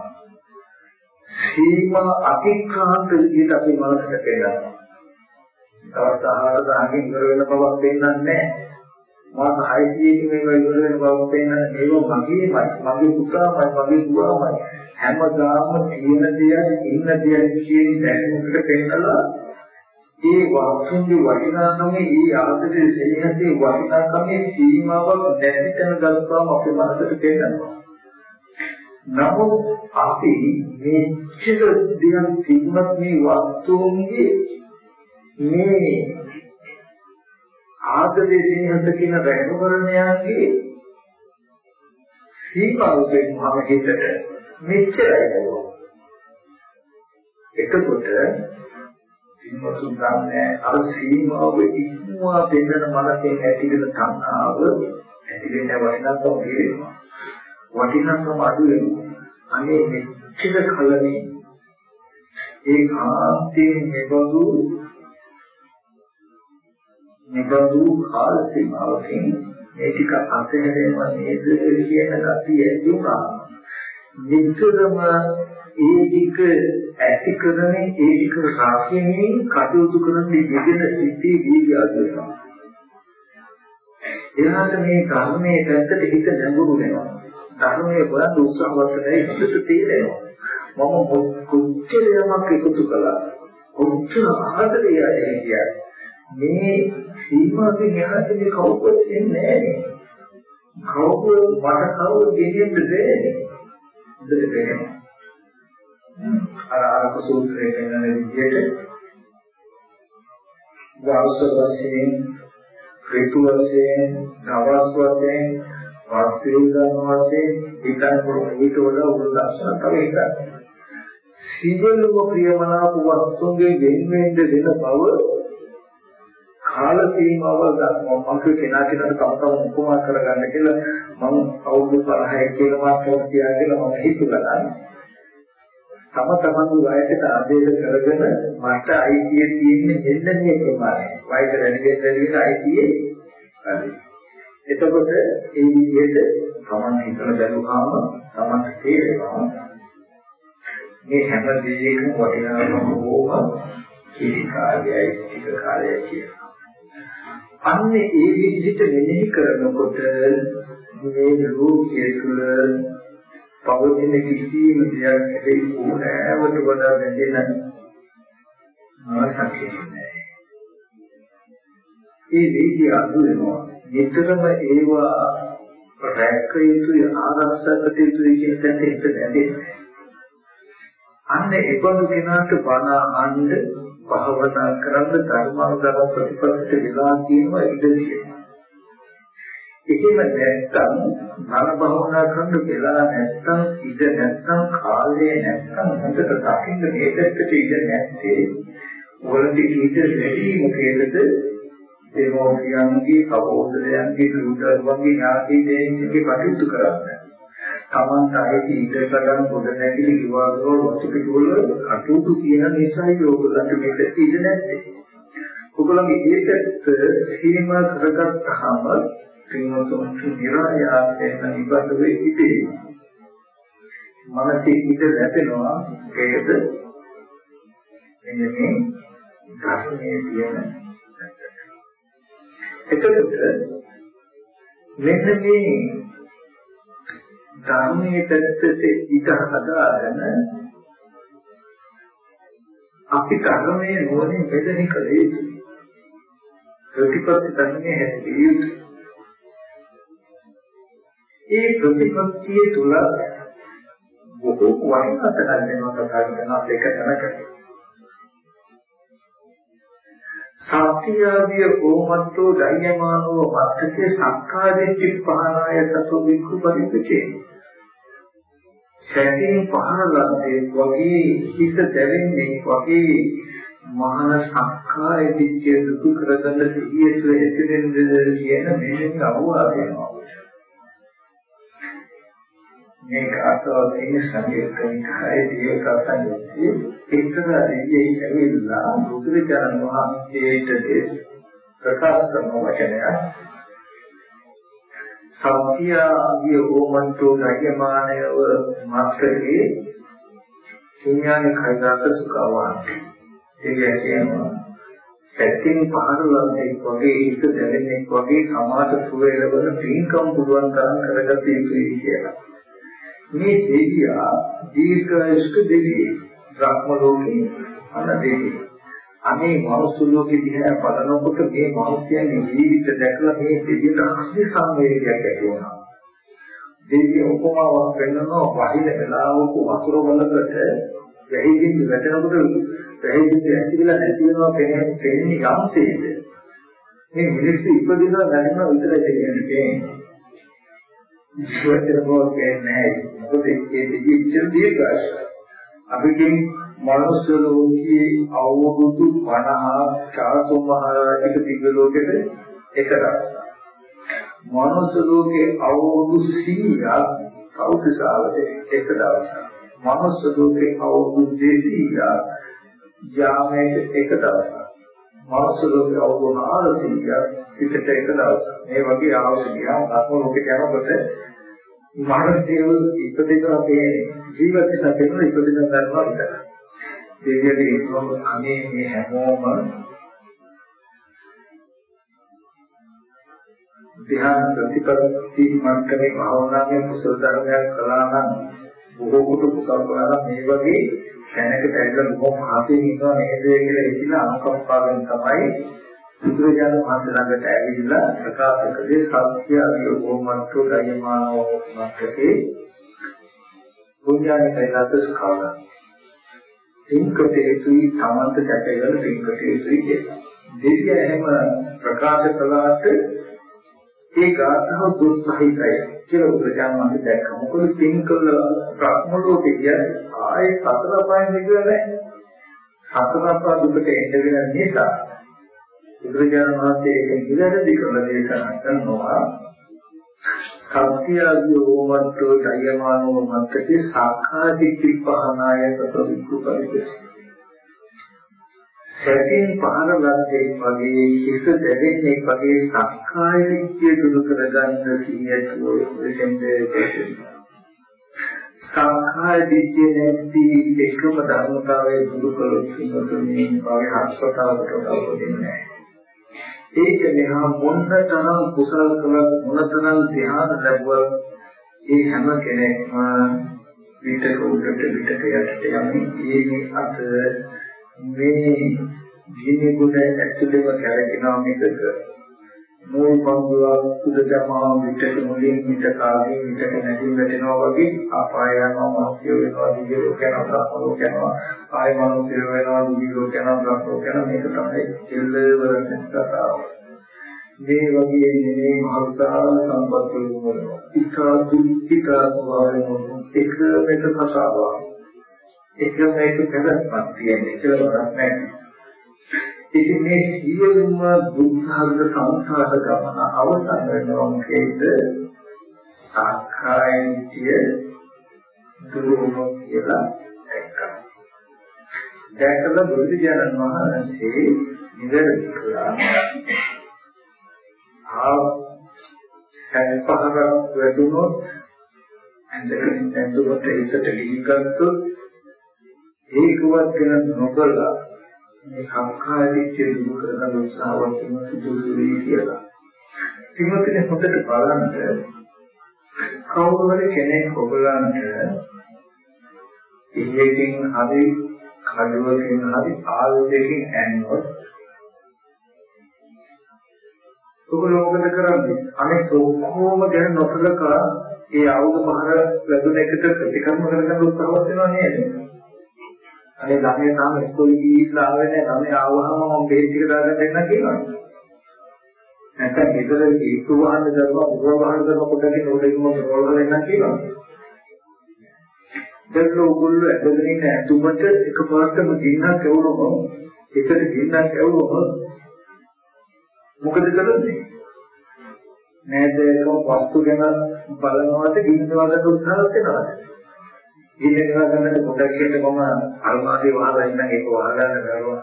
සීමා අතික්‍රාන්ත විදිහට අපි මනසට පේනවා. තවත් 18000කින් ඉවර වෙන බවක් පේන්නේ නැහැ. මාස 600කින් මේක ඉවර වෙන බවක් පේන්නේ මේක මගේමයි. මගේ පුතාමයි මගේ දුවමයි. හැමදාම තියෙන දෙයක් ඉන්න දෙයක් කියන දැනුමකට පෙන්නලා ඒ වස්තුන්ගේ වටිනාකම ඒ ආදරයේ සෙනෙහසේ වටිනාකමේ සීමාවක් නැති තැන ගල්පාම අපේ මනසට පෙන්නනවා. නමුත් අපි මේ චිර දියන් තිබුණත් මේ වස්තුන්ගේ මේ ආදරයේ සෙනෙහස කියන රැකවරණයන්ගේ සීමාවෙන් මම හිතට මෙච්චරයි නේද එතකොට සිංහසුන් ගන්නෑ අර සීමාව ඉක්මවා දෙන්නන මනසේ ඇතිවෙන තණ්හාව ඇතිවෙන වටිනාකම කියනවා වටිනාකම අඩු වෙනවා. අනේ මෙච්චර කලනේ. ඒ කාන්තේ මෙබඳු මෙබඳු කාල සීමාවකින් මේ ටික අතහැරෙම නේද කියන ගතිය ඇති වුණා නිතරම ඒ ටික ඇති කරන්නේ ඒ ටික රාශියෙන් කටයුතු කරන්නේ යෙදෙන සිටී දීගාදනවා. එයාට මේ ධර්මයේ පැත්තට හිත නැඹුරු වෙනවා. ධර්මයේ බලන් උත්සාහවත් නැහැ හිතට තේරෙනවා. මම කොච්චර යමක් එකතු කළා. කොච්චර ආදරය ඇතියා. මේ සීමාවෙන් එහාට මේ කවුරුත් එන්නේ නැහැ. කවුරු මට කවුරු දෙන්නේ නැහැ. දෙන්නේ අර ආරක සූත්‍රයේ වෙන විදිහට දවස් වශයෙන් ඍතු වශයෙන් දවස් වශයෙන් වාස්තුවිද්‍යාව වශයෙන් හිතන කොට වඩා උඩ දර්ශන තව එකක් සියලුම ප්‍රියමනාප වස්තුන්ගේ වෙන්වෙන්ද දෙන බව කාල සීමාවල් ගන්නවා මම කෙනා කෙනාට තම තම උපමා කරගන්න කියලා මම අවුරුදු 50 කියලා මාත්‍රයක් තියාගෙන මම හිතුවා තම තමන්ගේ වයසට ආදේශ කරගෙන මට අයිතිය තියෙන්නේ මෙන්න මේ ප්‍රමාණය. වයස වැඩි වෙන අයිතිය හරි. එතකොට ඒ විදිහට තමන් හිතන බැලුවාම තමන් තේරෙනවා මේ හැම දෙයකම වටිනාකම ඕම කිසි කාර්යයයි ටික කාර්යයයි කියලා. අන්නේ ඒ විදිහට මෙනෙහි කරනකොට මේ රූපයේ තුල පවතින කිසිම දෙයක් ඇයි ඕනෑමට වඩා වැදෙන ආසක්තිය නැහැ. ඒ වේගය අඩු වෙනවා. නිතරම ඒවා රැක යුතුයි ආරක්ෂා කර යුතුයි කියන තැනට හිත දැනෙන්නේ. අන්න ඒබඳු කෙනාට බණ අහන්න භවනා කරන්න ධර්මානුගත ප්‍රතිපත්ති විලා කියනවා ඉඳී. එහෙම නැත්තම් මන භවනා කරන්න වෙලා නැත්තම් ඉඳ නැත්තම් කාලය නැත්තම් හොඳට දකින්න මේ පැත්තට ඉඳ නැත්තේ වලදී ඉඳ වැඩි මොකේද දෙමෝපියන්ගේ සහෝදරයන්ගේ දුරුදරුවන්ගේ ඥාති දෙයන්ගේ කටයුතු කරන්න. තමන්ට ආයේ ඉඳ ගන්න පොඩ නැගිලි විවාදවල වස්තු පිටවල කටයුතු කියන නිසා යෝගලන්ට මේක ඉඳ නැත්තේ. ඔයගොල්ලන්ගේ ඒකත් සීමා කරගත්තාම පින්වතුන්ට නිරායාසයෙන් නිබඳ වෙ ඉතේ මනසේ ඉඳ නැතෙනවා. ඒකද? එන්නේ ධර්මයේ තියෙන එතකොට මෙන්න මේ ධර්මයේ පැත්තට ඉත හදාගෙන අපි ධර්මයේ නෝනින් බෙදෙන කලේ ප්‍රතිපත්ති ධර්මයේ හැටියට ඒ ප්‍රතිපත්තිය තුල බොහෝ වටිනාකමක් ගන්නවා කතා කරනවා එක තැනකට. සත්‍යාවිය ඕමත්තෝ දයමානෝ මත්තකේ සංඛාරෙච්චි පහනාය සතු වික්ඛු පරිපචේ. සැටින් පහනලන්නේ වගේ හිත දැවෙන්නේ වගේ මහා සංඛාය දිච්චේ දුක කරගන්න සිහිය තුළ ඇතිවෙන්නේ කියන මෙන්න අවවාදයනවා. මේක අතව තියෙන සංකේතනිකයි ඒක සංයුක්තිය එක්තරා දෙවියන් ඇවිල්ලා බුදුරජාණන් වහන්සේට ප්‍රකාශ කරන වචනයක් සත්‍යය ඕමන්තෝ නයමානයව මාත්‍රේ විඥාන කයිදාක සුඛවාන්ති ඒ කියනවා පැතින් පහළ ලද්දෙක් වගේ හිත දැනෙන්නේ වගේ සමාත සුවය ලැබෙන පින්කම් පුළුවන් තරම් කරගත යුතුයි කියලා. මේ දෙවියා දීර්ඝායුෂ්ක දෙවියෙක්. බ්‍රහ්ම ලෝකේ අන දෙවියෙක්. අනේ මනුස්ස ලෝකෙ දිහා බලනකොට මේ මිනිස්යාගේ ජීවිත දැකලා මේ දෙවියට අස්ති සංවේගයක් ඇති වුණා. දෙවිය උපමාවක් වෙන්නනවා වහින වෙලාවක වතුර වලකට වැහිදින් වැටෙනකොට පැහැදිලි ඇතිවිලා නැති වෙනවා පෙනෙන්නේ පෙනෙන්නේ යම්සේද මේ මිනිස්සු ඉපදිනවා දැනෙනවා විතරයි කියන්නේ විශ්වතර මොකක්ද නැහැ. මොකද ඒ දෙවියන් දීර්ඝාස අපිටින් මනුස්ස ලෝකයේ අවුරුදු 50 චාතු මහරජක දිග්ග ලෝකෙට එක දවසක් මනුස්ස ලෝකයේ අවුරුදු 100ක් කෞතුසාවට එක දවසක් මනුස්ස ලෝකයේ අවුරුදු 200ක් යාමයට එක දවසක්. මාස ලෝකේ අවුරුදු 400ක් පිටට එක දවසක්. මේ වගේ ආවොත් ගියාම ආත්ම ලෝකෙට යනකොට මහරජේව ඉපදෙනවා කියන්නේ ජීවිත සැපේන ඉපදෙන ගන්නවා විතරයි. දෙවියන්ගේ ඉන්නම අනේ මේ හැමෝම ධ්‍යාන ප්‍රතිපත්ති මන්ත්‍රේ භාවනාවේ කුසල ධර්මයක් කළා නම් බොහෝ කොට කුසල කළා නම් මේ වගේ දැනකට ඇවිල්ලා මොකක් හතේ ඉන්නවා නේද කියලා හිතලා අනුකම්පාවෙන් තමයි බුදුරජාණන් වහන්සේ ළඟට ඇවිල්ලා ප්‍රකාශ කළේ සත්‍ය අධියෝමන්තු දයමානෝ මත්තේ පුඤ්ඤානිකයි ලද්දස්කාල තින්කටේසුයි තමන්ට සැකයවල තින්කටේසුයි කියනවා දෙවිය එහෙම ප්‍රකාශ කළාට ඒ ගාථාව දුස්සහිතයි කියලා බුදුරජාණන් වහන්සේ දැක්කා. මොකද තින්කල ප්‍රඥ ලෝකේ කියන්නේ ආයේ සතර පහෙන් නිදුව නැහැ. සතර පහ දුකට එන්න වෙන නිසා බුදුරජාණන් වහන්සේ ඒක නිවැරදි කරලා දේශනා කරනවා. සත්‍යයෝමන්තෝ ජයමානෝ මත්තේ සාඛාදිට්ඨි පහනාය සත වික්ඛු පරිදේ සැපෙන් පහන ලද්දේ වගේ හිත දැවෙන්නේ වගේ සක්කාය දිට්ඨිය දුරු කරගන්න සිහියතුව විසෙන්දේ සක්කාය දිට්ඨිය නැති එකම ධර්මතාවය දුරු කළොත් මේ වගේ හස්පතාවකට උදව්වෙන්නේ ඒක මෙහා මොන තරම් කුසල කළත් මොන තරම් ධ්‍යාන ලැබුවත් ඒ හැම කෙනෙක්ම විතක උඩට විතක යටට යන්නේ ඒ අත මේ ජීනි ගුණ ඇතුළේම කැරකෙනා මේක මූල පංගුවක් උදදමා විතර මුලින් විත කාගේ විතර නැති වෙනවා වගේ අපාය යනවා මාස්‍ය වෙනවා දිව්‍ය ලෝක යනවා සම්පූර්ණ යනවා ආය මනුස්‍ය වෙනවා දිව්‍ය ලෝක යනවා බ්‍රහ්ම ලෝක යනවා මේක තමයි කෙල්ලවරට කතාව. මේ වගේ නෙමෙයි මහත්තා සම්පත් වල ඉකා දුක්ඛිත ස්වභාවයෙන් එක එක කතාවක්. එක මේක පැවැත්මක් තියෙන්නේ කියලා බලන්න නැහැ. ඉතින් මේ සියලුම දුක්ඛාර්ථ සංසාර ගමන අවසන් වෙනවා මොකේද? සාඛායිතිය දුරුම කියලා දැක්කා. දැකලා බුදුජානක මහරහසේ නිවැරදි කළා. ආ සැපහරක් වැදුනොත් ඇඳගෙන ඇඳුමට හිතට ලිහිගත්තොත් ඒකවත් ගැන නොකලා මේ සංඛාර දිට්ඨිය දුරු කරගන්න උත්සාහවත් වෙන සුදුසු වෙයි කියලා. පින්වත්නි හොඳට බලන්න කවුරු හරි කෙනෙක් ඔයගලන්ට ඉහකින් හරි කඩුවකින් හරි ආයුධයකින් ඇන්නොත් ඔයගොල්ලෝ මොකද කරන්නේ? අනෙක් ඔක්කොම ගැන නොසලකා ඒ ආයුධ පහර ලැබුණ එකට ප්‍රතිකර්ම කරගන්න උත්සාහවත් වෙනවා නේද? අනේ ළමයි තාම ඉස්කෝලේ ගිහිල්ලා ආවේ නැහැ. ළමයි ආවහම මම බේස් ටික දාගන්න දෙන්න කියනවා. නැත්නම් ගෙදර ඉක්ක වහන්න කරනවා, උගව වහන්න කරනවා පොඩ්ඩක් නෝඩෙකම රෝල් වල එන්න කියනවා. දැන් ඔයගොල්ලෝ ඇදගෙන ඉන්න ඇතුමට එකපාරටම ගින්නක් ඇවුනොම එකට ගින්නක් ඇවුනොම මොකද කරන්නේ? නේද ඒක වස්තු ගැන බලනවාද ගින්නවද උත්සාහ කරනවාද ගින්නව ගන්නට පොඩක් කියන්න? මම අල්මාරිය වහලා ඉන්න ඒක වහගන්න බැරුවා.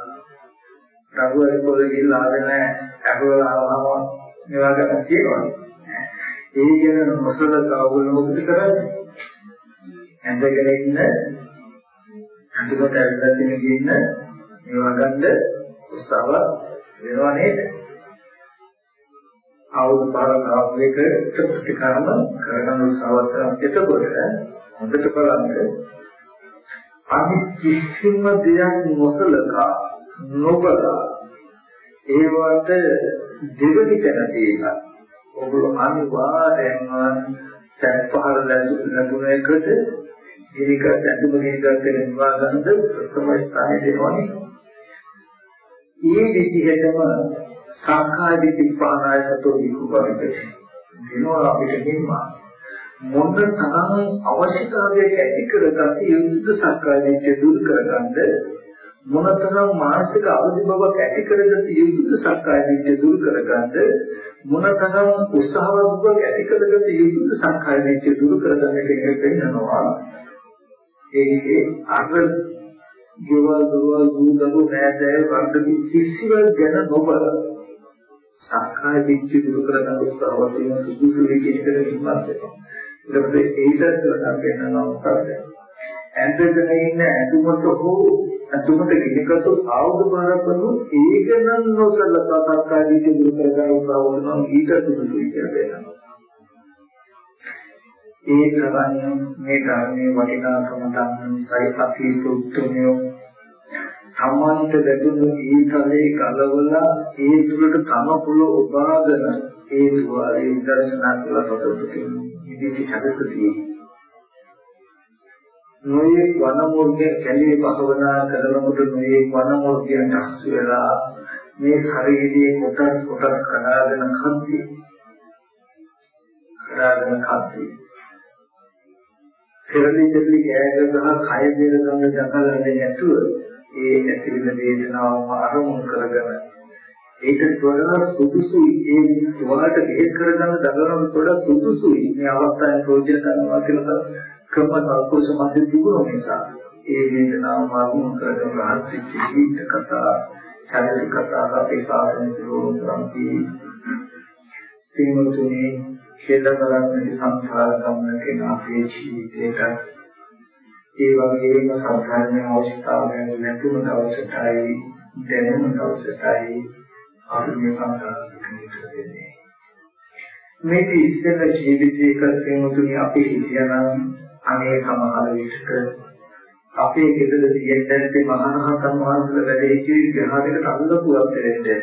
රබුවේ පොළ ගිහිල්ලා ආවේ නැහැ අහවලා ආවම මේවා ගන්න තියෙනවා ඒ කියන මොසලක අවුල මොකද කරන්නේ? ඇඳගෙන ඉන්න අන්තිමට ඇවිල්ලා තියෙන ගින්න මේවා ගන්න උත්සාහ වෙනවා නේද? අවුරුදු පාරාවයක ප්‍රතිකර්ම කරන උත්සාහවත් එතකොට හොඳට බලන්න. අනි කිසිම දෙයක් නොසලකා නොබලා ඒවට දෙවනි තැන තියෙනවා. ඔගොල්ලෝ අනිවාර්යයෙන්ම සත්පහර ලැබුණ එකට ඉනික ඇතුළු නිගත වෙනවා ගන්න ප්‍රථම ස්ථානයේ දෙනවනේ. ඒ විදිහටම සාඛා දිට්ඨිපානාය සතෝ විකුපරිත දිනවල අපිට හිම්මා මොන තරම් අවශ්‍යතාවයක් ඇති කරගත්තේ යුද්ධ සාඛා දිට්ඨිය දුරු කරගන්න මොනතරම් මානසික අවදි බවක් ඇති කරගත යුතුද සක්කාය දිට්ඨිය දුරු කරගන්න මොනතරම් උත්සාහවත් බවක් ඇති කරගත යුතුද සක්කාය දිට්ඨිය දුරු කරගන්න කියන පෙන්නනවා. ඒකේ අර ගෙවල් දොරවල් දුරු නෑදෑ වර්ධ කිසිවක් ගැන නොබල සක්කාය දිට්ඨිය දුරු කරගන්න උත්සාහවත් වෙන සුදුසු විදිහට ඉන්නත් වෙනවා. ඊට පස්සේ ඒකට කරලා පෙන්නනවා මොකද? ඇඳගෙන ඉන්න ඇතුමත හෝ ඇතුමත ගිනකතු ආවුද බාරපනු ඒක නම් නොසලකා සක්කාය දිට්ඨිය දුරු කරගන්න උත්සාහ කරනවා ඊට සුදුසුයි කියලා වෙනවා. ඒ තරම් මේ ධර්මයේ වටිනාකම දන්න සයි අපි උත්තුමියෝ තමන්ට ලැබුණු ඊතලේ කලවලා ඒ තුලට තම කුල උපාදන ඒ දුවාරේ දර්ශනා කළ සතුටින් ඉදිරි චරිතදී. නොයේ වනමෝර්ගය කැලේ භවනා කරනකොට නොයේ වනමෝර්ගයන්ට හසු වෙලා මේ ශරීරයේ කොටස් කොටස් කඩාගෙන කද්දී. කඩාගෙන කද්දී. පෙරලි දෙලි කෑග ගහ කය දෙල ගන්න දකලන්නේ නැතුව ඒ ඇතිවෙන වේදනාවම අරමුණු කරගෙන ඒකට වඩා සුදුසුයි ඒ සුවාට දෙහෙත් කරගන්න දඟලන වඩා සුදුසුයි. මේ අවස්ථාවේ ප්‍රයෝජන ගන්නවා කියලා ක්‍රම සල්පුරුෂ මැද තිබුණ නිසා. ඒ වේදනාව අරමුණු කරගෙන රහස් ජීවිත කතා චරිත කතා අපේ සාසන දිරෝතරම්ති තේමතුනේ කියලා බලන්න සංසාර ගමනක අපේ ජීවිතේට ඒ වගේම සාධාරණ අවස්ථාවෙන් නැතුව දවසටයි දැනෙන දවසටයි ආත්මීය සංසාරික වෙන්නේ. මේක ඉස්සෙල්ල ජීවිතයක තේමුතුනි අපි හිතනනම් අනේ සමහර විටක අපේ ගෙදර තියෙන්නේ මහානහතන් වහන්සේලා වැඩ සිටි ග්‍රහයකට අල්ලපුවක් වෙන්නේ.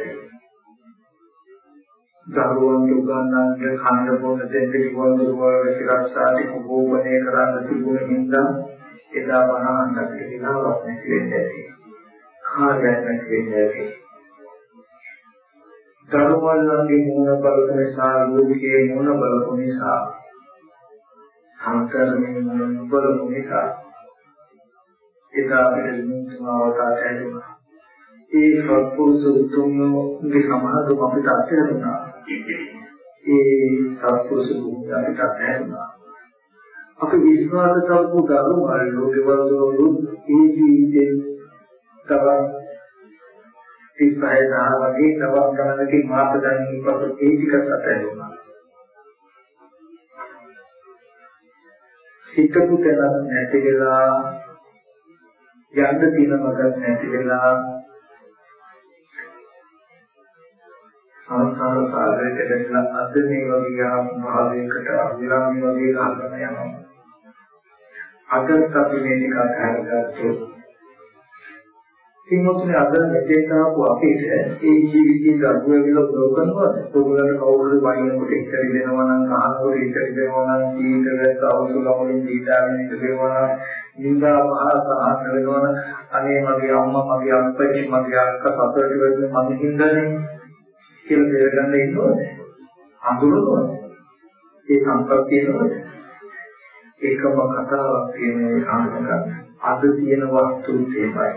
දරුවන් උගන්වන්න කන්න බොන්න දෙන්න කිව්වොත් දුරවල් විශ්වාසාටි කුබෝපනේ කරන්න තිබුණ හින්දා එදා වනාන්තට වෙලාවක් නැති වෙන්නේ ඇති. කාර්යයක් නැති වෙන්නේ ඇති. ධර්මවලගේ මූණ බලන නිසා ලෝකයේ මූණ බලන නිසා සංකල්පයේ මූණ බලන නිසා එදා අපිට මුතුමාවට ඇතිවෙනවා. ඒ සත්පුරුෂ උතුම්ගේ සමාධිය අපිට අත්හැරුණා. ඒ සත්පුරුෂ භූමිය අපිට අත්හැරුණා. අපි විශ්වාස කරපු ධර්ම ලෝකවල දොරු ඒ ජීවිතේ තවත් ඉස්සයි දාවගේ තවත් ගමනකින් මාර්ග ගන්න පසු ඒ ටික අතහැරුණා. හිතපු තැනක් නැති වෙලා යන්න තියෙන මගක් නැති වෙලා සංසාර සාගරයට දැකලා අද මේ වගේ ආත්මභාවයකට අවිරාමී වගේ ගහගෙන යනවා. අදත් අපි මේ ටික අත්හැරගත්තොත් සිංහතුනේ අද මෙතෙක් ආපු අපිට ඒ ජීවිතේ දරුවෝ විල උදව් කරනවා ඔයගොල්ලන්ට කවුරුද වයින්කොට ඉස්සරි දෙනවා නම් අහනකොට ඉස්සරි දෙනවා නම් සීතල අවුසු ළමලින් දීතාවෙන් ඉඳෙනවා නම් නින්දා පහස ආහන වෙනවා නම් අනේ මගේ අම්මා මගේ අප්පච්චි මගේ අක්කා සතරට වෙන්නේ මගේ හින්දානේ කියලා දෙවගන්න ඉන්නවද? අඳුරනවද? ඒ සම්පත් තියෙනවද? එකම කතාවක් තියෙන ඒකාන්තක අද තියෙන වස්තු තේමයි.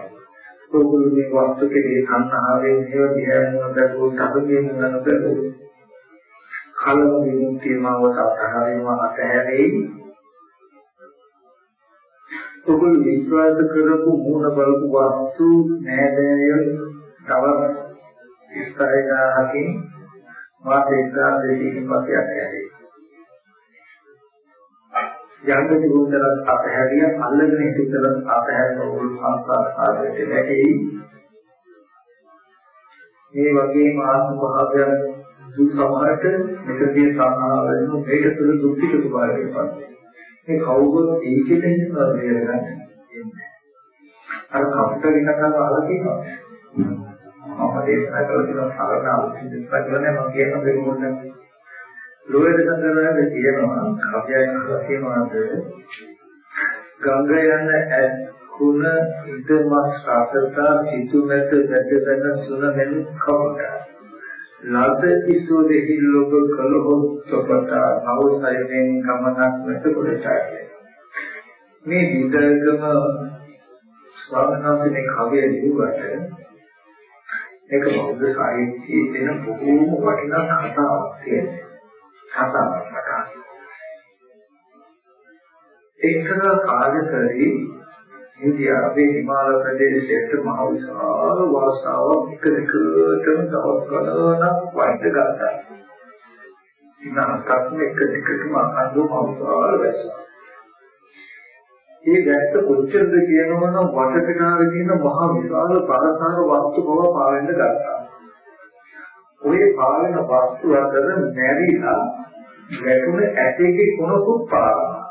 ඔගොල්ලෝ මේ වස්තු කෙරේ සංහාවෙන් හේව දිහාන බැලුවොත් අපගේ මොනවාද බැලුවොත් කලම විමුක්තිය මාවත අතහැරීම අතහැරෙයි. ඔගොල්ලෝ විශ්වාස කරපු මූණ බලපු වස්තු නෑදෑය තව ඉස්තරයකින් මාසේ ඉස්සරහ දෙකකින් පස්සේ අතහැරෙයි. යන්න තිබුණතර අතහැරිය අල්ලගෙන හිටිතර අතහැරෙන ඔගොල්ලෝ සංස්කාර සාධකයට වැටෙයි මේ වගේම ආත්ම භාවයන් දුක් සමහරට මෙතනදී සංහාව වෙන මේක තුළ දුක්ඛිත ස්වභාවයක් පස්සේ. මේ කවුරුත් ඒකෙද ඉන්නවා කියලා අර කප්ට විකටව අහලා තියෙනවා. මම දේශනා කළ තියෙන සරණ අවශ්‍ය දෙයක් මම කියන දේ මොකද ලෝයද සංග්‍රහයේ තියෙනවා කප්පයක් අහලා තියෙනවාද ගංගා යන කුණ ඉදමස් රාසතා සිතු නැත වැදගෙන සුන මෙන් කවුට ලද ඉසු දෙහි ලෝක කලොත් තොපට අවසයෙන් ගමනක් නැත කොටට මේ විදර්ගම ස්වාමීන් කවිය ලියුවට ඒක බෞද්ධ සාහිත්‍යයේ තියෙන බොහෝම වටිනා කතාවක් තියෙනවා. කතාවක් ඒකන කාර්යකරී ඉන්දියාවේ හිමාල ප්‍රදේශයේ මහ විශාල වර්ෂාවක් එක දිගටම දවස් ගණනක් වයිද ගත්තා. ඉන්නකත් එක දිගටම අඳු මහ විශාල වැස්සා. මේ වැස්ස කොච්චරද කියනවනම් වටපිටාවේ තියෙන මහ විශාල පරසාර වස්තු බව පාවෙන්න ගත්තා. ওই පාවෙන වස්තු අතර නැරිලා වැටුණ ඇටයේ කොනකුත් පාවා.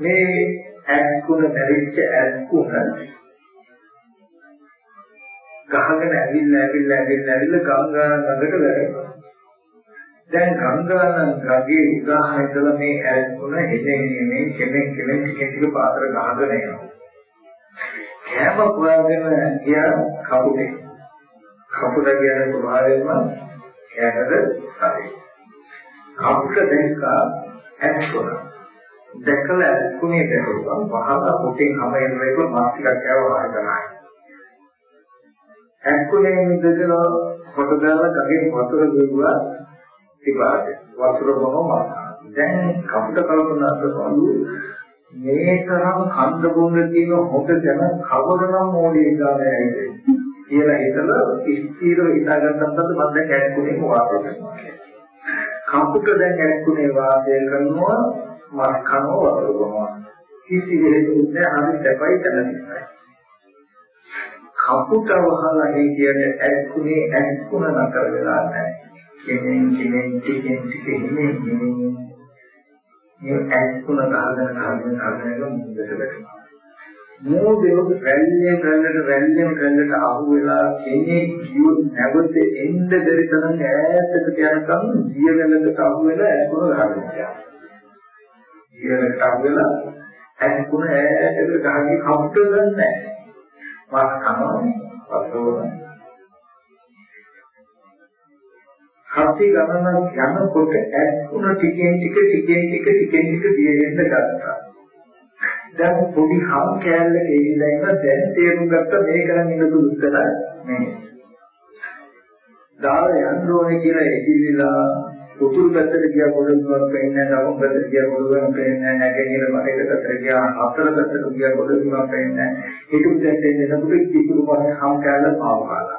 මේ ඇස්කුණ මැරිච්ච ඇස්කුණ ගහගෙන ඇවිල්ලා ඇවිල්ලා ඇවිල්ලා ඇවිල්ලා ගංගා නගරට වැටෙනවා. දැන් ගංගා නගරේ උදාහරණ ඉදලා මේ ඇස්කුණ හෙදෙන්නේ මේ කෙමෙන් කෙමෙන් ටික ටික පාතර ගහගෙන එනවා. කෑම පුරාගෙන ගියා කපුටේ. කපුට කියන ස්වභාවයෙන්ම කෑමද හරි. කපුට දැක්කා ඇස්කුණ දැකලා කුණේ දැරුවා වහලා පොටේ හැමෙන් වේක මාස්ටිකක් කෑවා වහනවා ඇක්කුනේ ඉඳලා කොට දාලා ගගේ වතුර දුවුවා. ඉපාද වතුර බොන මාස. දැන් කපුට කල්පනා කරනලු මේ තරම් කන්ද බොන්න තියෙන හොත දැන කවරනම් මොලේ ගානයිද කියලා හිතලා ස්ථීරව හිතාගත්තත් මම දැන් ඇක්කුනේ වාසය කරනවා කපුට දැන් ඇක්කුනේ වාසය කරනවා මස් කනවා වතුර බොනවා. කිසි හේතුවක් නැහැ හරි සැපයි දැනෙන්නේ කපුට වහලා ඒ කියන්නේ ඇක්කුනේ ඇක්කුණ නතර වෙලා නැහැ. කෙනෙන් කෙනෙන් ටිකෙන් ටික හිමින් හිමින් මේ ඇක්කුණ ගහගෙන ගහගෙන ගහගෙන මුදට වැටෙනවා මෝදෙව රැල්ලේ රැල්ලට රැල්ලෙන් රැල්ලට අහු වෙලා කෙනෙක් කියොත් නැවත එන්න බැරි තරම් ඈතට යනකම් දියවැලකට අහු වෙලා ඇක්කුණ ගහගෙන යනවා ඉරකට අහුවෙලා ඇස්කුණ ඈතට ගහගේ කවුට ගන්නෑ. වාස් කනවා වතෝන. හත්ති ගමනක් යනකොට ඇස්කුණ ටිකෙන් ටික ටිකෙන් ටික ටිකෙන් ටික දියෙන්න ගත්තා. දැන් පොඩි හම් කෑල්ලක ඉඳලා ඉන්න දැන් තේරුම් ගත්ත මේක නම් ඉන්න දුස්තර නෙමෙයි. දාල යන්න ඕනේ කියලා එදිරිලා උතුරු පැත්තට ගියා කොළඹුවක් පෙන්නේ නැහැ, දකුණු පැත්තට ගියා කොළඹුවක් පෙන්නේ නැහැ, නැගෙනහිර බටහිර පැත්තට ගියා හතර පැත්තට ගියා කොළඹුවක් පෙන්නේ නැහැ. ඒක උදැන් දෙන්නේ නැතුව කිසිදු පස්සේ හම් කැලල පාවකාලා.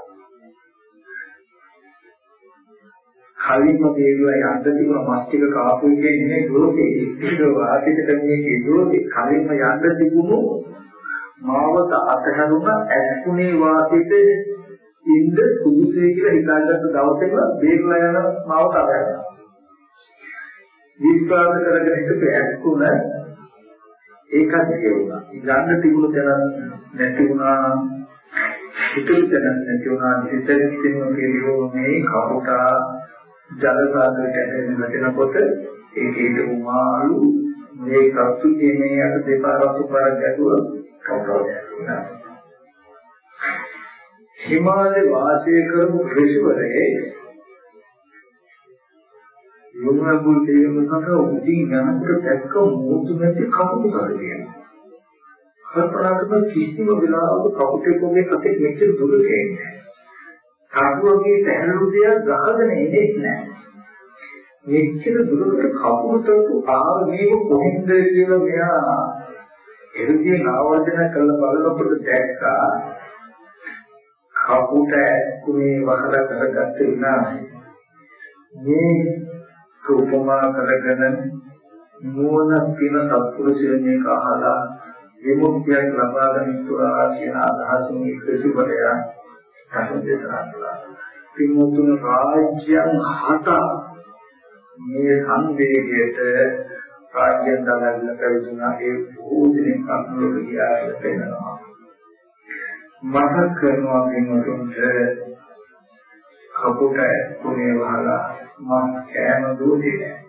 කලින්ම දේවිලා යන්න තිබුණ මස්තික කාපු එකේ නෙමෙයි දෝෂේ ඉතිරිව වාසිත කන්නේ දෝෂේ කලින්ම යන්න තිබුණු මාවත අතහැරුණ ඇස්ුනේ වාසිත ඉන්න සුදුසේ කියලා හිතාගත්ත දවසේම බේරලා යන මාවත අරගෙන. විශ්වාස කරගෙන හිටපු ඇස්කුණ ඒකත් කියුණා. යන්න තිබුණු තැන නැති වුණා. හිතුව තැන නැති වුණා. හිතෙන් තියෙන කෙලියෝ මේ කපුටා ජල සාගරයට ඇදෙන්න වැටෙනකොට ඒකේ උමාලු මේ කප්පු කියන්නේ අර දෙපාරක් උපාරක් ගැටුවා කවුරුද හිමාලයේ වාසය කරපු ඍෂිවරේ යොමුබුල් තේරුම සහ උදින් යනකොට දැක්ක මොහොත නැති කපුටාර කියනවා. කල්පනා කරන කිසිම වෙලාවක කපුටෙකුගේ අතේ මෙච්චර දුර කියන්නේ. කපුවගේ පැහැළු දෙයක් ගහගෙන එන්නේ නැහැ. මෙච්චර දුරට කපුටතු ආව මේක කොහෙන්ද කියලා මෙයා එරුදිය නාවර්ජන කළ බලනකොට දැක්කා කපුට කුමේ වහලා කරගත්ත විනාශය මේ රූපමා කරගෙන නුවණ පින සත්පුරුෂයන්ගේ අහලා විමුක්තියක් ලබා ගන්නවා කියන අදහසින් ඉතිරිවලය සම්දේශනා කළා. පින්වතුන් රාජ්‍යයන් හත මේ සංවේගයට රාජ්‍යයන් දඟලන කරුණා ඒ භූදිනේ කම්මලු කියලා පෙන්නනවා. මතක් කරනවා පින්වතුන්ට කපුට කුණේ වහලා මම කෑම දුන්නේ නැහැ.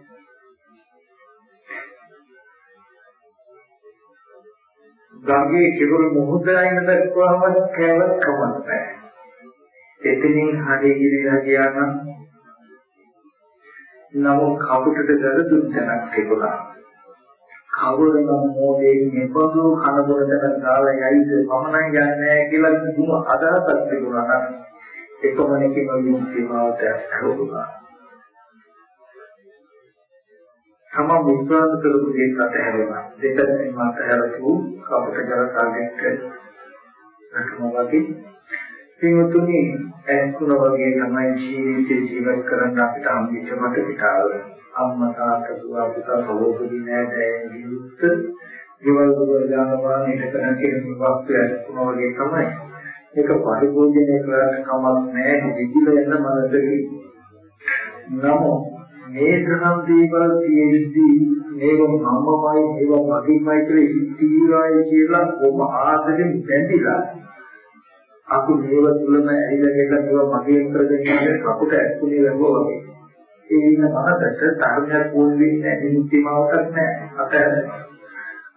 ගඟේ කෙරුළු මොහොතයින දක්වාම කෑවත් කමක් නැහැ. එතනින් හරි ගිරිලා ගියා නම් නමුත් කපුටට දර දුන්නක් තිබුණා. කවුරුම මොදේ මෙපොදු කනබරකට දාලා යයිද මම නම් යන්නේ නැහැ කියලා දුම අදහසක් තිබුණා නම් එකමණකින් විමුක්තියවට හරුණා. තම විශ්වාස කරපු දේ අතහැරුණා. දෙපැත්තෙන් අතහැරපු කපට ජලකාගෙට අකමවගේ පින්තුනි ඇස්කුණ වගේ තමයි ජීවිතේ ජීවත් කරන්න අපිට හම්බෙච්ච මට පිටාව. අම්මා තාත්තා දුව පුතා සහෝදරි නෑදෑයන් විරුද්ධ දේවල් වල දානවා මේක කරන කෙනෙක් වස්තු ඇස්කුණ වගේ තමයි. ඒක පරිභෝජනය කරන්න කමක් නෑ විදිල යන මනසකින්. නමුත් මේ තරම් දේවල් තියෙද්දී මේව මමමයි මේව මගේමයි කියලා ඉතිරායි කියලා කොම ආදරෙන් බැඳිලා අපි මේව තුලම ඇවිල්ලා මේව මගේ කරගෙන යන කපුට ඇතුලේ වැගුවා වගේ. ඒ ඉන්න මනසට ධර්මයක් වුණේ නැහැ නිත්‍යමවටත් නැහැ අතර.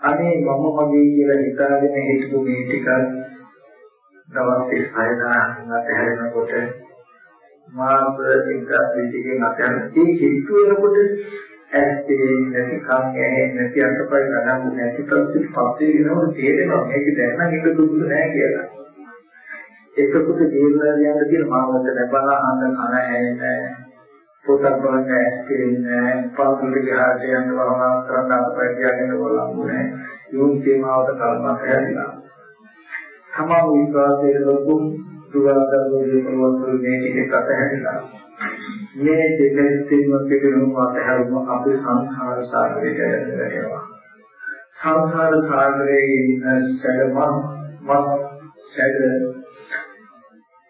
අනේ මම මගේ කියලා හිතාගෙන හිටපු මේ ටික දවස් 6 දාහක් අතහැරෙනකොට මාස දෙකක් දෙකකින් අතර ඒ කිට්ටු වෙනකොට ඇත්තේ නැති කම් ඇහැ නැති අතපය නඩම් නැති තත්ත්වෙට පත් වෙනකොට තේරෙනවා මේක දැන් නම් එක දුක නෑ කියලා. එකකට ජීවලා යන කියන මාවත ලැබලා අහන්න කන ඇහෙන්නේ පොතක් බලන්න ඇස්තේන්නේ පාපුල ගහට යන වරණා කරන්න අපය කියන්නේ බලන්නේ යොන් තේමාවට කල්පනා කරලා. තමා විශ්වාසයේ ලොකු සුවාදවෝ දේපලවල මේ ටික අතහැරලා. මේ දෙකෙන් පිටිනුම අතහැරම අපි සංසාර සාගරයට වැටෙනවා සංසාර සාගරයේ ඉන්න සැලම මත් සැල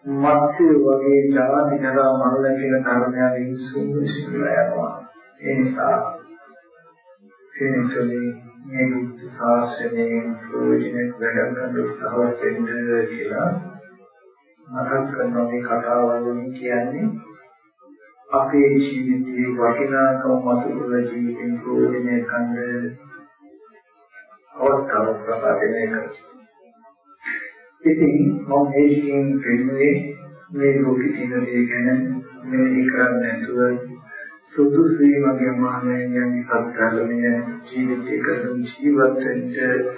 මත්ය වගේ ජාති ජරා මරණ කියන ධර්මයන් සුදුසුලා යනවා ඒ නිසා කෙනෙකුගේ මේ බුද්ධ ශාසනයේ ප්‍රයෝජනෙට වැඩ ගන්න උත්සාහවත් වෙන්න කියලා මතක් කරන මේ කතාව වලින් කියන්නේ අපේ ජීවිතයේ වටිනාකම මතුවල ජීවිතෙන් ප්‍රයෝජනය ගන්න අවස්ථාවක් ප්‍රපාදනය කරනවා. ඉතින් මම මේකෙන් කියන්නේ මේ ලෝකෙ තියෙන දේ ගැන මෙහෙය කරන්නේ නැතුව සුදුසුයි මගේ මහණයන්ගේ සත්‍යලමය ජීවිතය කරන ජීවත් වෙන්න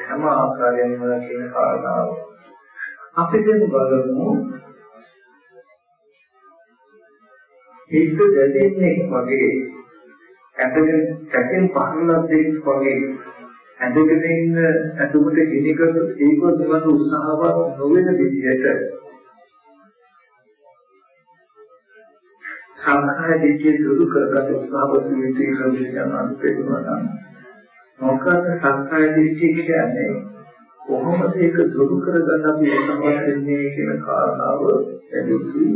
හැම ආකාරයෙන්ම කියන කාරණාව. අපි දැන් බලමු. හිත දැදෙන්නේ වගේ ඇදගෙන සැකෙන් පහළලා දෙයක් වගේ ඇදගෙන ඉන්න ඇතුමට ගිනිකර ඒක සමග උත්සාහවත් නොවන විදිහට සංඛාය දිට්ඨිය දුරු කරගන්න උත්සාහවත් වෙන්නේ කියලා අනුපේනවා නම් මොකද සංඛාය දිට්ඨිය කියන්නේ? කොහොමද ඒක දුරු කරගන්න අපි උත්සාහවත් වෙන්නේ කියන කාරණාව එදිරි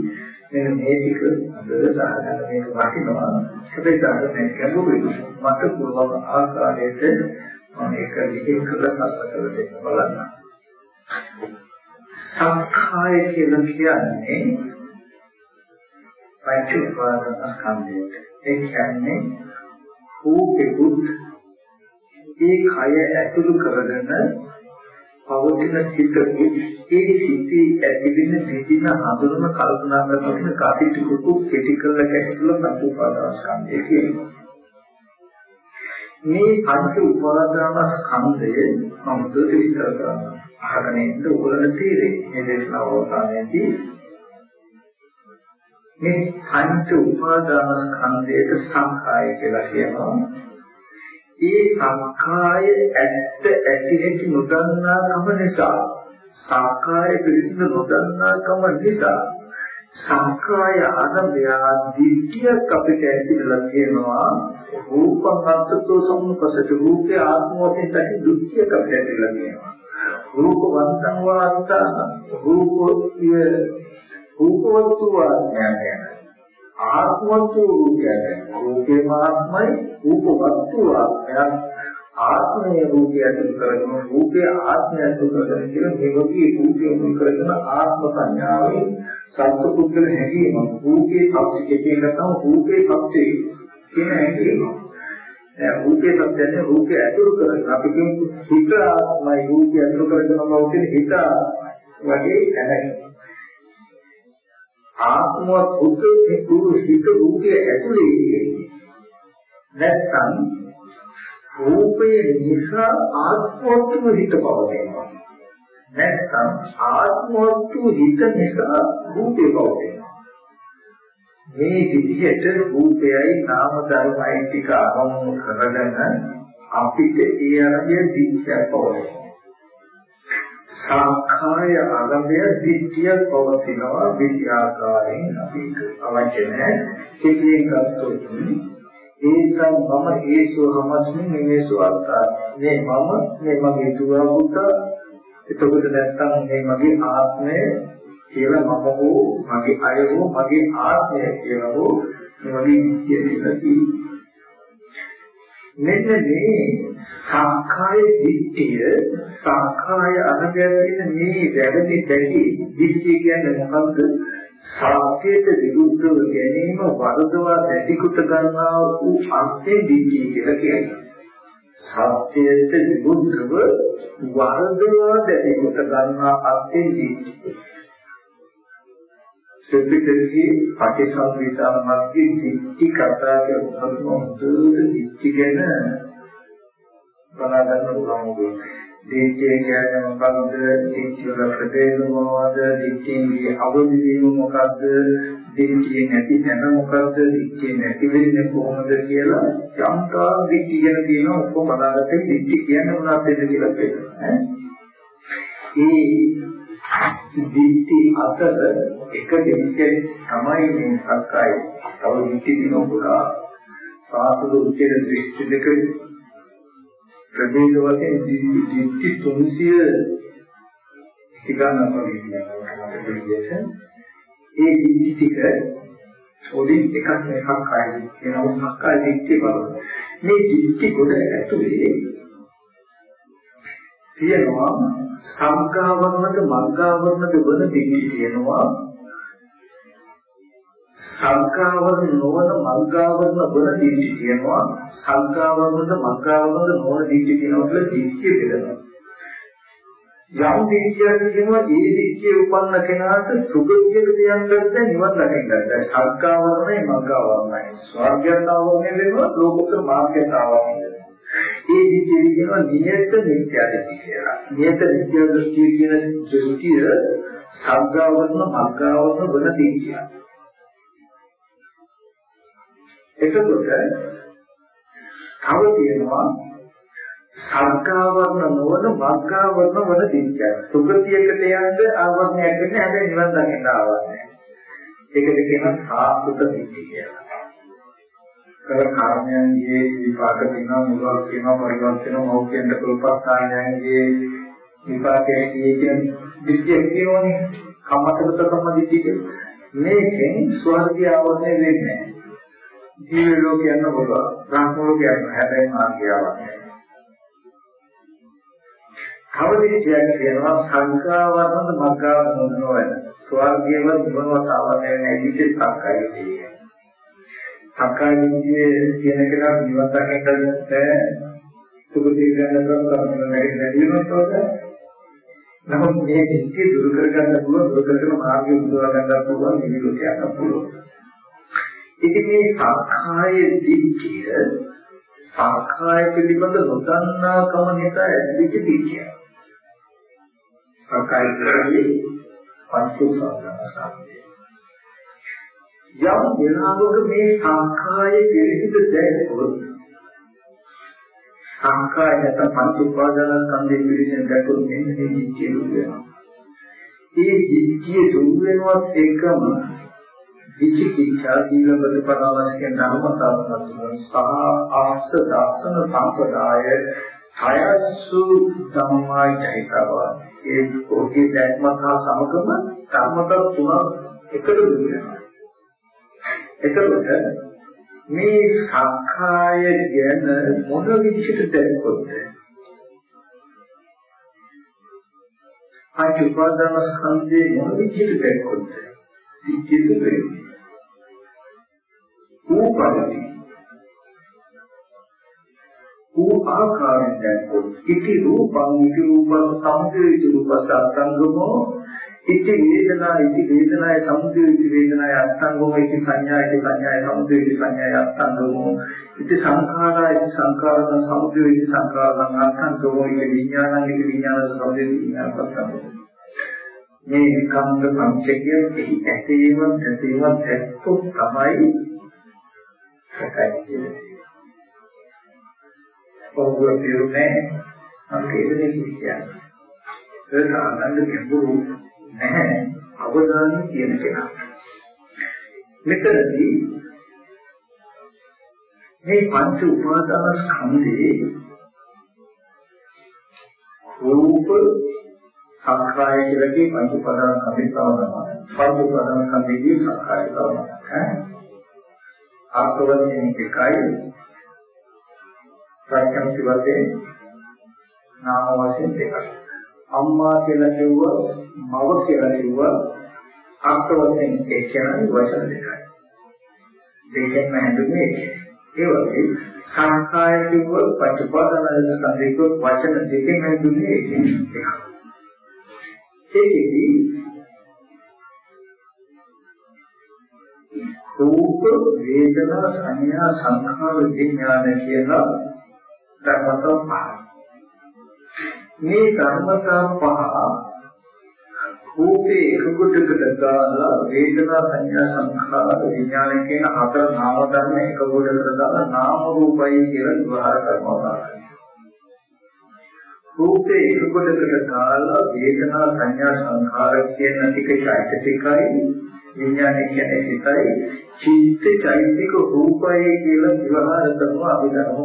මෙන්න මේ ටික හොඳට දාගන්න මේක වටිනවා. හැබැයි දාගන්න ගැඹුරුයි මට පුළුවන් ආකාරයට මම ඒක ලිහිල් කරලා සත්‍ය දෙන්න බලන්න. සංඛාය කියලා කියන්නේ පංච උපාදාන ස්කන්ධය ඒ කියන්නේ රූපෙකුත් ඒ කය ඇතුළු කරගෙන පවතින සිතකු ඒ සිටී ඇතිවෙන දෙදින හඳුනන කල්පනා කරන කටිටුකු කෙටි කරලා කැටුල පංච උපාදාන ස්කන්ධය කියනවා. මේ පංච උපාදාන ස්කන්ධය මම දුක විස්තර කරනවා. අහගෙන ඉන්න උගලන තීරේ මේ දේශනාව අවසානයේදී මේ පංච උපාදාන ස්කන්ධයට සංඛාය කියලා කියනවා. ඒ සංඛාය ඇත්ත ඇති ඇති නොදන්නාකම නිසා සංඛාය පිළිබඳ නොදන්නාකම නිසා සංඛාය ආරම්භය දිට්ඨියක් අපිට ඇතිලා තියෙනවා. රූපං අත්තෝ සම්පසට රූපේ ආත්ම වශයෙන් දැකි දෘෂ්ටියක් අපිට ඇතිලා තියෙනවා. රූප වන්තං වාත්තා රූපෝත්‍ය රූපවත්තු වාඥානය ආත්මවත්තු රූපය රූපේ මාත්මයි රූපවත්තු වාඥාන ආත්මය රූපය ඇතුළු කරගෙන රූපය ආත්මය ඇතුළු කරගෙන කියන මෙවගේ රූපය ඇතුළු කරගෙන ආත්ම සංඥාවෙන් සත්පුද්ගල හැඟීම රූපේ සත්‍ය කියන තම රූපේ සත්‍ය කියන හැඟීම. දැන් රූපේ සත්‍යන්නේ රූපය ඇතුළු කරගෙන අපි කියමු හිත ආත්මයි රූපය ඇතුළු කරගෙන මොකද හිත වගේ දැනෙන්නේ ආත්මවත් උත්තේ කුරු හිත රූපය ඇතුළේ ඉන්නේ. නැත්නම් රූපය නිසා ආත්මවත්ව හිත පවතිනවා. නැත්නම් ආත්මවත්ව හිත නිසා රූපේ පවතිනවා. මේ විදිහට රූපයයි නාම ධර්මයි ටික අරමුණු කරගෙන අපිට ඒ අරබිය දිච්චයක් පවතිනවා. සංඛාය අගමය දිට්ඨිය පවතිනවා. විද්‍යාකාරයෙන් අපි අවශ්‍ය නැහැ. කෙටියෙන් ගත්තොත් ඒකම් මම ඒසෝ හමස්මි මේසෝ අත්තා මේ මම මේ මගේ දුව පුතා. එතකොට නැත්තම් මේ මගේ ආත්මය කියලා මම හෝ මගේ අය හෝ මගේ ආත්මය කියලා හෝ මේ වගේ දිට්ඨිය කියලා තියෙනවා මෙන්න මේ සංඛාය දිට්ඨිය සංඛාය අනුගැතින මේ වැරදි දැකි දිට්ඨිය කියන්නේ මොකක්ද සත්‍යයට විරුද්ධව ගැනීම වරදවා දැඩිකුට ගන්නා වූ අන්තේ දිට්ඨිය කියලා කියනවා සත්‍යයට විරුද්ධව වරදවා දැඩිකුට ගන්නා අන්තේ දිට්ඨිය සුපිතේ පටිසම්භිදා මැදි දිට්ඨි කතා කරන හොඳට දිට්ඨි ගැන බලා ගන්න පුළුවන් වෙනවා. දිට්ඨි කියන්නේ මොකක්ද? දිට්ඨි වල ප්‍රදේශ මොනවද? දිට්ඨියේ අවබෝධය මොකක්ද? දිට්ඨිය නැති තැන මොකක්ද? දිට්ඨිය නැති වෙන්නේ කොහොමද කියලා යම්කා දිට්ඨි ගැන තියෙන ඔක්කොම බලාගත්තේ දිට්ඨි කියන්නේ මොනවද කියලා කියනවා. ඒ දිට්ඨි අතර එක දෙකෙන් තමයි මේ සක්කාය. තව දිට්ඨි දිනෝපුරා සාසුද උච්චේ දෘෂ්ටි දෙක ප්‍රභේද වශයෙන් දිට්ඨි 300 තිගන්න පරිදි ඒ දිට්ඨි ටික ඔලින් එකක් එකක් කායි කියනවා සක්කාය දිට්ඨි බව. මේ දිට්ඨි කොට ඇතුලේ තියෙනවා සංකාවරණද මග්ගාවරණද වන දෙකේ තියෙනවා සංකාවරණ නොවන මග්ගාවරණ වන දෙකේ තියෙනවා සංකාවරණද මග්ගාවරණද නොවන දෙකේ තියෙනවා කියලා දෙකේ බෙදනවා යම් දෙකියක් කියනවා ඒ දෙකේ උපන්න කෙනාට සුගතියට තියන්නත් නිවන් දකින්නත් සංකාවරණයි මග්ගාවරණයි ස්වර්ගයට ආවරණය වෙනවා ලෝකෝත්තර මාර්ගයට ආවරණය වෙනවා. ඒ විදිහට කියනවා නියත මිත්‍යා දෘෂ්ටි කියලා. නියත මිත්‍යා දෘෂ්ටි කියන දෘෂ්ටිය සබ්ගාවර්ණ මග්ගාවර්ණ වන දීතිය. එතකොට තව තියෙනවා සබ්ගාවර්ණ නොවන මග්ගාවර්ණ වන දීතිය. සුගතියකට යන්න ආවර්ණයක් වෙන්නේ හැබැයි නිවන් දකින්න ආවර්ණය. ඒකද කියනවා සාස්ෘත දීතිය කියලා. කර කර්මයන්ගේ විපාක දෙනවා මුලක් වෙනවා පරිවර්තන මෞඛ්‍යන්ත කල්පස්ථානයන්ගේ විපාකයේ කියන දිට්ඨිය කියනෝනේ කම්මතක කම්ම දිට්ඨිය මේකෙන් ස්වර්ගය අවබෝධ වෙන්නේ ජීව ලෝකයන් වල බ්‍රහ්ම ලෝකයන් හැබැයි මාර්ගය අවබෝධ කවදිටියක් කියනවා සංකාවරණ මග්ගාවරණ නොවන ස්වර්ගයේම නිවනට අවබෝධ වෙන විදිහට සංකල්පය කියන්නේ. සක්කාය දිට්ඨිය කියන කෙනා නිවන් දකින්න බෑ සුගතිය ගන්න කරන වැඩි වැඩි වෙනකොට නමුත් මේ දිට්ඨිය දුරු කර ගන්න පුළුවන්. දුරු කරන මාර්ගය උදවා ගන්න පුළුවන්. නිවිලට යන්න පුළුවන්. ඉතින් මේ සක්කාය දිට්ඨිය සක්කාය පිළිබඳ නොදන්නා කම නිසා ඇතිවෙච්ච දිට්ඨිය සක්කාය කියන්නේ පංච උපාදාන සම්පේ යම් වෙලාවක මේ සංඛාය පිළිසිත දැක්කොත් සංඛාය නැත්නම් පංච උපාදාන ස්කන්ධයේ පිළිසිත දැක්කොත් මෙන්න මේ දිට්ඨිය දුර වෙනවා. ඒ දිට්ඨිය දුර වෙනවත් එකම විචිකිච්ඡා සීලබද පරාවස් කියන ධර්මතාවයන් සහ ආස්ස දර්ශන සම්පදාය හයසු ධම්මයි චෛතව ඒ ඔහේ දැක්මත් හා සමගම කර්මත තුන එකතු වෙනවා. එතකොට මේ සක්කාය ගැන මොන විදිහට දැක්කොත් පංච උපාදාන ස්කන්ධේ මොන විදිහට දැක්කොත් සිද්ධිය වෙන්නේ ඌපරිදි ඌ ආකාරයෙන් දැක්කොත් ඉති රූපං ඉති රූපං සමුදය ඉති රූපස්ස අත්ංගමෝ. ඉති වේදනා ඉති වේදනාය සමුදය ඉති වේදනාය අත්ංගමෝ. ඉති සංඥා ඉති සංඥාය සමුදය ඉති සංඥාය අත්ංගමෝ. ඉති සංඛාරා ඉති සංඛාරණ සමුදය ඉති සංඛාරණ අත්ංගමෝ. ඉති විඥානං ඉති විඥාන සමුදය ඉති විඥාන අත්ංගමෝ. මේ කන්ද පංචකය එහි ඇතේම ඇතේම ඇත්තොත් තමයි සකයි කියන්නේ. ඔබ පිරුනේ අපේ දෙන්නේ කියන්නේ. ඒක ආනන්ද ගැඹුරු නැහැ අවධානය කියන කෙනා. මෙතනදී මේ පංච උපාදාන ස්කන්ධේ රූප සංඛාය කියලා කිය පංච උපාදාන ස්කන්ධේ තවනවා. පංච උපාදාන ස්කන්ධේ සංඛාය තවනවා. ඈ ආත්මවලින් එකයි ප්‍රඥප්ති වශයෙන් නාම වශයෙන් දෙකයි. අම්මා කියලා කිව්වා මව කියලා කිව්වා ආත්ම වශයෙන් ඒ කියන්නේ වචන දෙකයි. දෙකෙන්ම හැඳුන්නේ ඒ වගේ සංඛාය කිව්වොත් පටිපදාන සංදේක වචන දෙකෙන් හැඳුන්නේ එකයි. ඒකෙදි රූප වේදනා සංඥා සංඛාර විඥාන කියලා ධර්මතා පහ. මේ ධර්මතා පහ රූපේ එකකොටකට දාලා වේදනා සංඥා සංඛාර විඥාන කියන හතර නාම ධර්ම එකකොටකට දාලා නාම රූපයි කියලා විවහාර කරනවා. රූපේ එකකොටකට දාලා වේදනා සංඥා සංඛාර කියන ටික චෛතසිකයි විඥානය කියන්නේ සිතයි චිත්ත චෛතසික රූපයි කියලා විවහාර කරනවා අභිධර්ම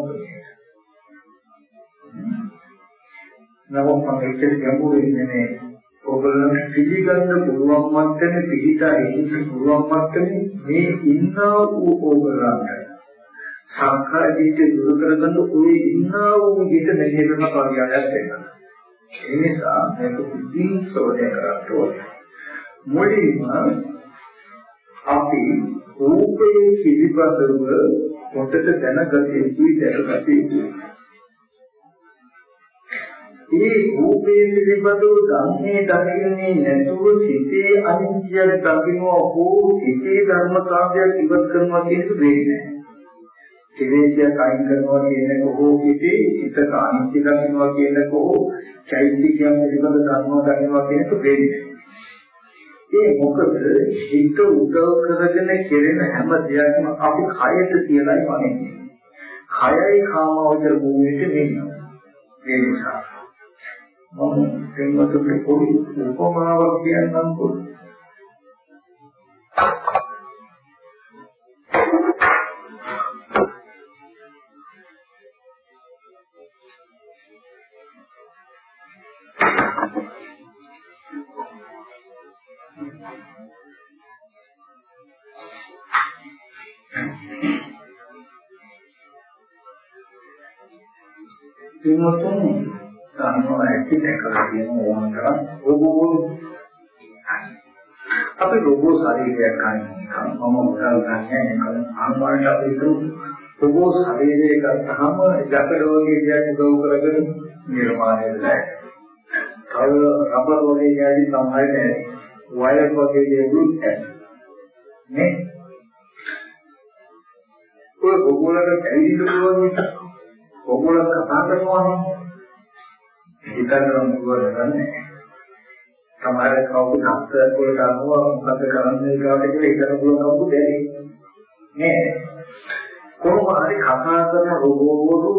නමුත් මම එච්චර ගැඹුරින් නෙමෙයි ඔයගොල්ලන්ට පිළිගන්න පුළුවන් මට්ටමේ පිළිදා ඉන්න පුළුවන් මට්ටමේ මේ ඉන්නා වූ ඔයගොල්ලන්ට සංඛාර දිට්ඨිය දුරු කරගන්න ඔය ඉන්නා වූ විදිහට මෙහෙම කාර්යයක් වෙනවා. ඒ නිසා මේක පුදුම සෝදය කරන්න ඕනේ. මුලින්ම අපි රූපයේ පිළිබඳව පොතට දැනගත යුතුයි දැනගත යුතුයි. ඒ රූපයේ පිළිබඳව ධම්මේ දකින්නේ නැතුව සිතේ අනිත්‍යය දකින්නවා හෝ සිතේ ධර්මතාවයක් ඉවත් කරනවා කියන එක වෙන්නේ නැහැ. කෙලෙසියක් අයින් කරනවා කියන එක හෝ සිතේ සිතක අනිත්‍ය දකින්නවා කියන එක හෝ චෛත්‍යයන් පිළිබඳ ධර්ම දකින්නවා කියන එක වෙන්නේ නැහැ. ඒ මොකද හිත උදව් කරගෙන කෙරෙන හැම දෙයක්ම අපි කයට කියලායි වන්නේ. කයයි කාමවචර භූමියට මෙන්නවා. ඒ නිසා මම දෙන්නට පොඩි උපමාවක් කියන්නම් පොඩි. පින්වත්නි ගන්නවා ඇති දැකලා තියෙන ඕන තරම් රෝගෝ අපි රෝගෝ ශරීරයක් ගන්න මම උදාල් ගන්න නිකන් ආන්වාට අපි හිතමු රෝගෝ ශරීරය ගත්තාම ජකඩ වගේ දෙයක් උදව් කරගෙන නිර්මාණය වෙලා තව රබර් වගේ යටි සමහර නෑ වයර් වගේ දේවලුත් නේ? ඔය රෝගෝලකට ඇවිදින්න පුළුවන් රෝගෝල කතා කරනවා හිතන්න පුළුවන් නැහැ. සමහර කවුරු හස්ත වලට අනුව මොකද කරන්නේ කියලා කියලා ඉතන පුළුවන් කවුරු දැනෙන්නේ නෑ? කොහොම හරි කතා කරන රොබෝවරු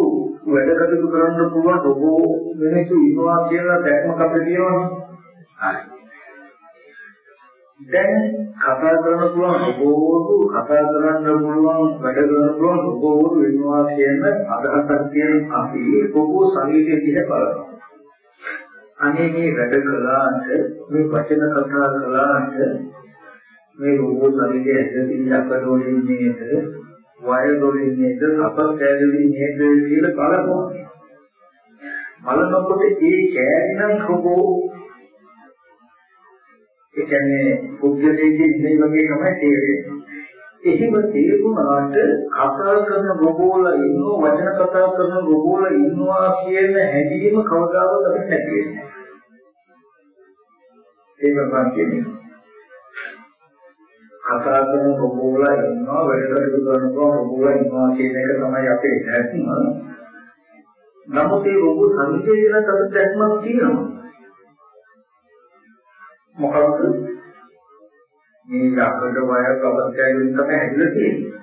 වැඩ කටයුතු කරන්න පුළුවන් රොබෝ මිනිස්සු ඉන්නවා කියලා දැක්මක් අපිට තියෙනවනේ හරි. දැන් කතා කරන්න පුළුවන් රොබෝවරු කතා කරන්න පුළුවන් වැඩ කරන්න පුළුවන් රොබෝවරු වෙනවා කියන අදහසක් තියෙන අපි රොබෝ සංගීතය දිහා බලනවා. අනේ මේ වැඩ කළාට මේ වචන කතා කළාට මේ රොබෝ සංගීතය ඇතුළතින් අපරෝලින් නේද වයදොලින් නේද අපත් කැදලින් නේද කියලා බලනවා. බලනකොට ඒ කෑලිනම් රොබෝ ඒ කියන්නේ පුද්ගලයේ ඉන්නේ වගේ තමයි තේරෙන්නේ. එහෙම තේරුණාට කතා කරන රොබෝල ඉන්නෝ වචන කතා කරන රොබෝල ඉන්නවා කියන හැඟීම කවදාවත් අපිට නැති වෙන්නේ නැහැ. ඒක කියන්නේ කතා කරන රොබෝල ඉන්නවා වැඩ කටයුතු කරනවා රොබෝල ඉන්නවා කියන එක තමයි අපේ දැක්ම. නමුත් ඒ රොබෝ සංකේතන තත්ත්වයක් තියෙනවා. මොකක්ද මේ යකඩ වයර් අවස්ථාවෙන් තමයි හැදිලා තියෙන්නේ.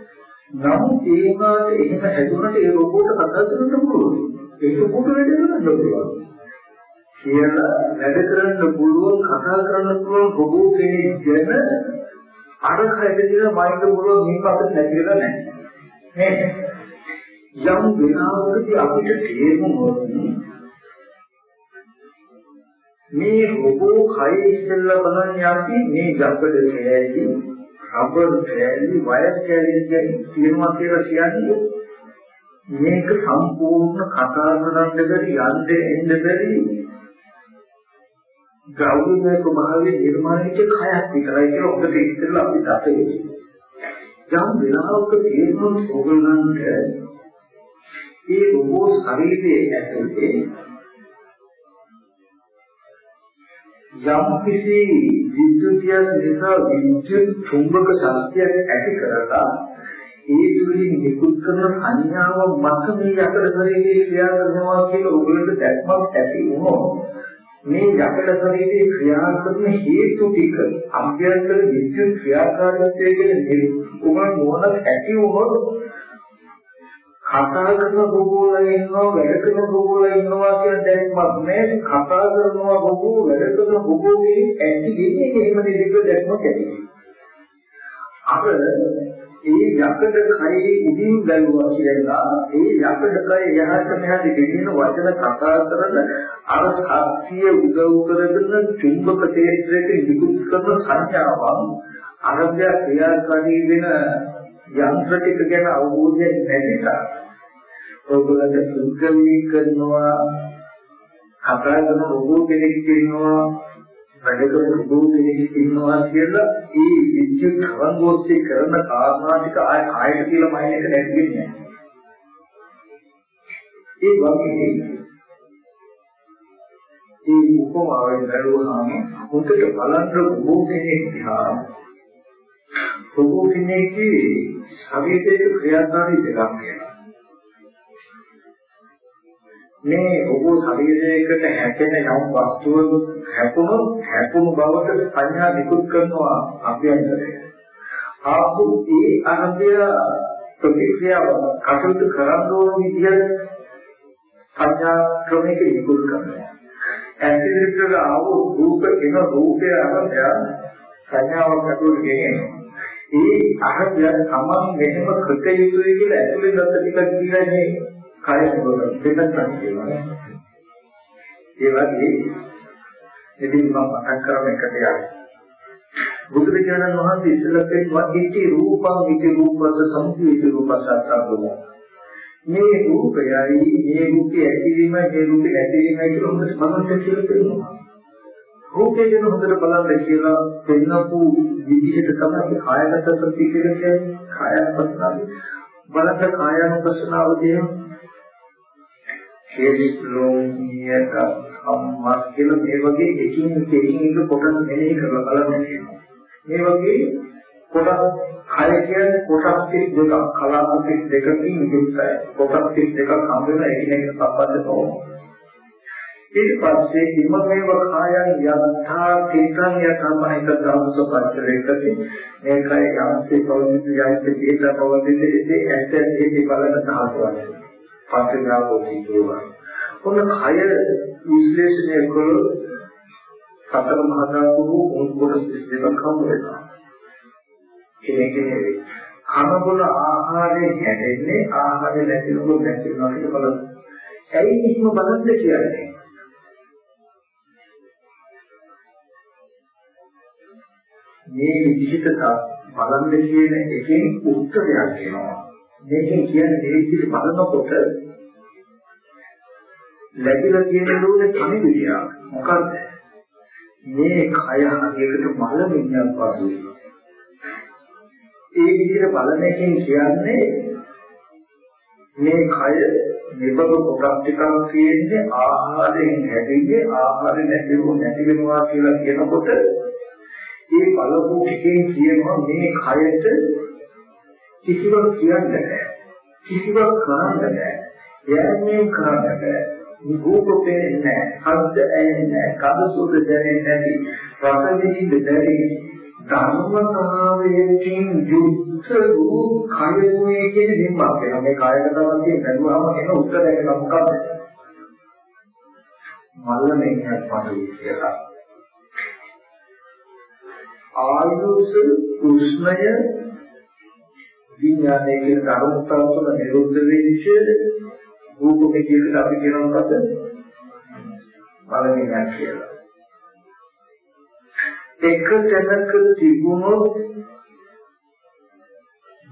නමුත් ඒ මාත එහෙම හැදුනට ඒ රොබෝට කතා කරන්න පුළුවන්. ඒක රොබෝට වැඩ කරන්න පුළුවන්. කියලා වැඩ කරන්න පුළුවන් කතා කරන්න පුළුවන් රොබෝ කෙනෙක් ගැන අර හැදෙන්න මයින්ඩ් පුළුවන් මේක අපිට නැතිලා නැහැ. නේද? යම් වෙලාවකදී අපිට තේරුණොත් මේ රොබෝ කය ඉස්සෙල්ලා බලන්නේ අපි මේ යකඩ කෑලි රබර් කෑලි වයර් කෑලි කියනවා කියලා කියන්නේ මේක සම්පූර්ණ කතා කරන්න බැරි යන්නේ එන්න බැරි ගෞරවය ස්වභාවයෙන් නිර්මාණය කයක් විතරයි කියලා ඔබට ඉස්සෙල්ලා අපි දතේ. යම් වෙලාවක තේරුම් ඕගොල්ලන්ට ඒ රොබෝ ශරීරයේ ඇතුලේ යම් කිසි විද්‍යුතිය නිසා විද්‍යුත් චුම්බක ශක්තියක් ඇති කරලා ඒ තුලින් නිකුත් කරන සංඥාව මත මේ යකඩ ශරීරයේ ක්‍රියා කරනවා කියලා ඔයගොල්ලන්ට දැක්මක් ඇති වුණොත් මේ යකඩ ශරීරයේ ක්‍රියා කරන හේතු ටික අභ්‍යන්තර විද්‍යුත් ක්‍රියාකාරීත්වය කියන උගන් මොනක් ඇති වුණොත් කතා කරන බොබෝල ඉන්නවා වැඩ කරන බොබෝල ඉන්නවා කියන දැක්මක් නෑ. කතා කරනවා බොබෝ වැඩ කරන බොබෝගේ ඇති දෙන්නේ එහෙම දෙයක දැක්මක් ඇති අර ඒ යකඩ කයි උඩින් බැලුවා කියලා ඒ යකඩ කය යහට මෙහාට ගෙනියන වචන කතා කරන අර ශක්තිය උදව් කරගෙන චුම්බක ක්ෂේත්‍රයට විදුත් කරන සංඥාවන් අරබ්‍ය ක්‍රියාකාරී වෙන යන්ත්‍ර ටික ගැන අවබෝධයක් නැතිසා ඔයගොල්ලන්ට සුද්ධමී කරනවා කතා කරන රොබෝ කෙනෙක් ඉන්නවා වැඩ කරන රොබෝ කෙනෙක් ඉන්නවා කියලා ඒ විද්‍යුත් කරංගෝත්සේ කරන කාරණා ටික ආය කායයට කියලා මයින් එක නැති වෙන්නේ ඒ වගේ ඒ උපමාවෙන් බැලුවහම හොඳට බලන්න රොබෝ කෙනෙක් දිහා රොබෝ කෙනෙක්ගේ ශරීරයේ ක්‍රියාකාරී දෙකක් තියෙනවා මේ ඔබ ශරීරයකට හැපෙන යම් වස්තුවක හැපුණොත් හැපුණු බවට සංඥා නිකුත් කරනවා අභ්‍යන්තරය. ආපු ඒ අනබ්‍ය ප්‍රතික්‍රියාව කටයුතු කරන්න ඕන විදිහට සංඥා ක්‍රමයක නිකුත් කරනවා. ඇසිරිටට ආව රූප එන රූපය අරබය සංඥාවක් ඇතුළට ගෙනෙනවා. ඒ අරබය සමන් මෙහෙම කෘත යුතුයි කියලා ඇතුළේ දත්ත ටිකක් කියන්නේ කය දෙකක් තියෙනවා. ඒ වගේ ඉතින් මම මතක් කරන එකට යන්නේ. බුදුරජාණන් වහන්සේ ඉස්සෙල්ලා කියනවා ඉති රූපං ඉති රූපස සම්පීති රූපසත්තුම. මේ රූපයයි මේ රූපය ඇතිවීම මේ රූපය ඇතිවීම කියලා හොඳට මනසට කියලා කියනවා. රූපය ගැන හොඳට බලන්න කියලා පෙන්නපු විදිහට තමයි කායගත ප්‍රතික්‍රියා කියන්නේ කායපස්සනාව. බලන්න කායනුපස්සනාව කියන්නේ කෙලිස්ලෝමියට අම්මස් කියලා මේ වගේ එකින් එකින් එක කොටස් මෙහෙය කරලා බලන්න කියනවා. මේ වගේ කොටස් කය කියන්නේ කොටස් 32ක් කලාප 32කින් යුක්තයි. කොටස් 32ක් හම් වෙන එකිනෙක සම්බන්ධ වෙනවා. ඊට පස්සේ ඉමමේව කායං යත්තා තිතං යතමයික ධම්සපච්චරේකති මේකයි යම්සේ පවතින යයිසේ පිට පවතින ඉතේ ඇත්ත ඇති බලන සාහසවයි පස්සේ කියනවා ඔන්න කය විශ්ලේෂණය කළොත් සතර මහා ධාතු උන්කොට දෙකක් හම්බ වෙනවා කෙනෙක් කනබුල ආහාරයෙන් හැදෙන්නේ ආහාරය නැතිවෙන්නේ නැතිවෙනවා කියලා බලන්න. ඇයි එහෙම බලන්න කියන්නේ? මේ විදිහට බලන්න කියන එකෙන් උත්තරයක් එනවා. මේකෙන් කියන්නේ මේ විදිහට බලනකොට ලැබිලා තියෙන ලෝකේ කණිවිඩය මොකද්ද? මේ කය හරියට මල විඤ්ඤාණ වගේ. ඒ විදිහට බලන එකෙන් කියන්නේ මේ කය නිබඳ කොටස් ටිකක් තියෙන්නේ ආහාරයෙන් හැදෙන්නේ ආහාර නැතිව නැති වෙනවා කියලා කියනකොට ඒ බලපු ටිකෙන් කියනවා මේ කයට කිසිවක් කියන්න බෑ. කිසිවක් කරන්න බෑ. යන්නේ කරන්න බෑ. රූප පේන්නේ නැහැ. ශබ්ද ඇහෙන්නේ නැහැ. කඳ සුද දැනෙන්නේ නැති. රස විඳින්න බැරි. ධර්මතාවයෙන් යුක්ත වූ කයුමේ කියන නිම්මක් වෙනවා. මේ කායක තමයි කියන බැලුවාම එන උත්තරය මොකක්ද? මල්ල මෙන්නත් පදවි කියලා. ආයුෂ කුෂ්ණය විඥානයේ කියන ධර්මතාව තුළ නිරුද්ධ වෙච්ච රූපකේ කියන අපි කියනවා මොකද? බලමින් කියලා. එක තැනක තිබුණොත්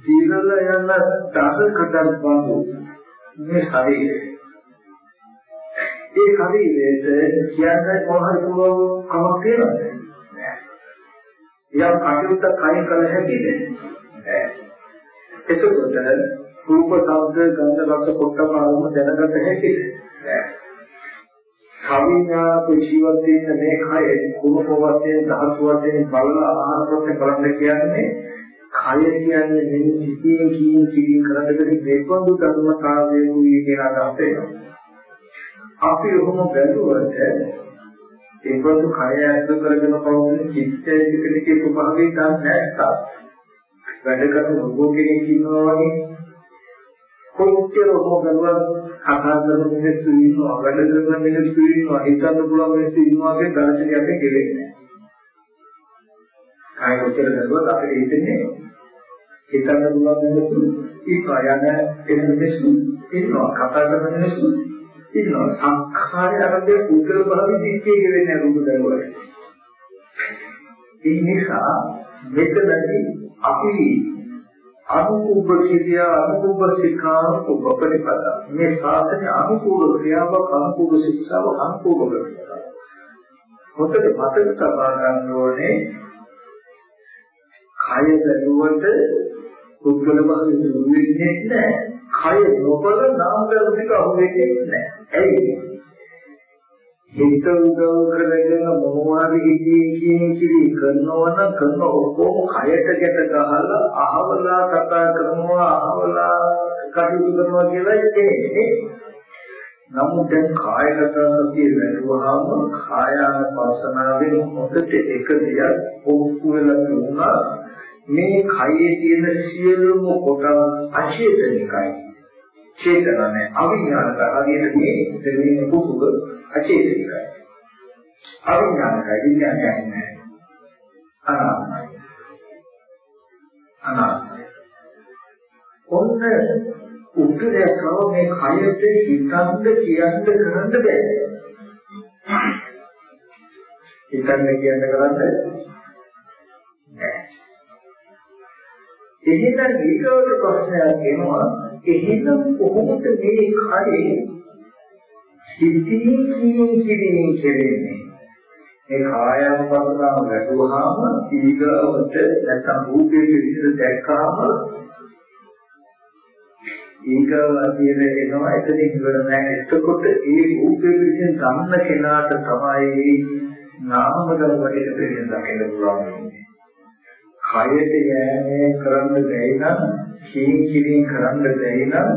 දිරල යන දහකටක් වගේ මේ ශරීරය. ඒ ශරීරයට කියන්නේ මොහොත පුළුවන් කමක් තියෙනවද? යම් කටයුත්ත කයින් කළ හැකිද? එතකොට රූප, ශබ්ද, ගන්ධ, රස, පොට්ටම ආරම දැනගත හැකිද? කවිඥාක ජීවත් වෙන මේ කය කුණප වශයෙන් ධාතු වශයෙන් බලලා ආහාරපත් කරන්න කියන්නේ කය කියන්නේ මේ සිටින් කීින් කීින් කරද්දී මේකඳු ධර්මතාවයේ වූ කියන අදහස එනවා. අපි ඔහොම බැලුවට ඒකතු කය ඇතුළු කරගෙන පවතින චිත්තයේ ස්වභාවය ගන්න නැත්නම් වැඩ කරන රෝග කෙනෙක් ඉන්නවා වගේ කොච්චර හොගනවා කතා කරන මිනිස්සු ඉන්නවා වැඩ කරන මිනිස්සු ඉන්නවා හිතන්න පුළුවන් මිනිස්සු ඉන්නවා කියන දර්ශනයක් අපේ ගෙවෙන්නේ නැහැ. කොච්චර දරුවත් අපිට හිතන්නේ හිතන්න පුළුවන් මිනිස්සු ඉන්නවා යන එන මිනිස්සු ඉන්නවා කතා කරන මිනිස්සු ඉන්නවා සංඛාරය අරගෙන පුද්ගල භාවයේ දික්කේ ගෙවෙන්නේ රූප දරුවට. ඒ නිසා මෙතනදී අපි අනුකූප ක්‍රියා අනුකූප ශික්ෂා අනුකූප ප්‍රතිපද. මේ සාසනයේ අනුකූල ක්‍රියාවක් අනුකූල ශික්ෂාව අනුකූල කරනවා මොකද මතක තබා ගන්න ඕනේ කය බැලුවට පුද්ගල භාවයේ වෙන්නේ නැහැ. කය නොබල නාම ධර්ම ටික අහුවෙන්නේ නැහැ. ඇයි? හිත උදව් කරගෙන මොනවාරි හිතේ කියන කිරි කරනවා නම් කරන ඔක්කොම කයට ගැට ගහලා අහවලා කතා කරනවා අහවලා කටයුතු කරනවා කියලා කියන්නේ. නමුත් දැන් කායගත සතිය වැඩුවාම කායානුපස්සනාවෙන් හොතට එක දෙයක් ඔප්පු වෙලා තුනා මේ කයේ තියෙන සියලුම කොටස් අචේතනිකයි චේතන නැහැ අවිඥානික හරියට මේ දෙවියන් කුකුල අචේතනිකයි. අවිඥානිකයි විඥානයක් නැහැ අනාත්මයි. අනාත්මයි. ඔන්න උත්තරයක් කව මේ කයට හිතන්න කියන්න කරන්න බෑ. හිතන්න කියන්න කරන්න බෑ. එහෙනම් ඊගොල්ල ප්‍රශ්නයක් එනවා එහෙනම් කොහොමද මේ කයේ සිද්ධියෙන් කියන කිරීම කෙරෙන්නේ? මේ කායන පස්සනාව ගැටුවාම ඊගොල්ලට නැත්නම් රූපයේ විදිහට දැක්කාම ඊගොල්ල කියන එනවා. එතන ඉවර නැහැ. එතකොට ඒ රූපයේ විදිහෙන් ගන්න කෙනාට තමයි නාම ධර්ම වලට දෙන්න දකින්න පුළුවන් කයට යෑමේ කරන්න බැයි නම් කීන් කිරින් කරන්න බැයි නම්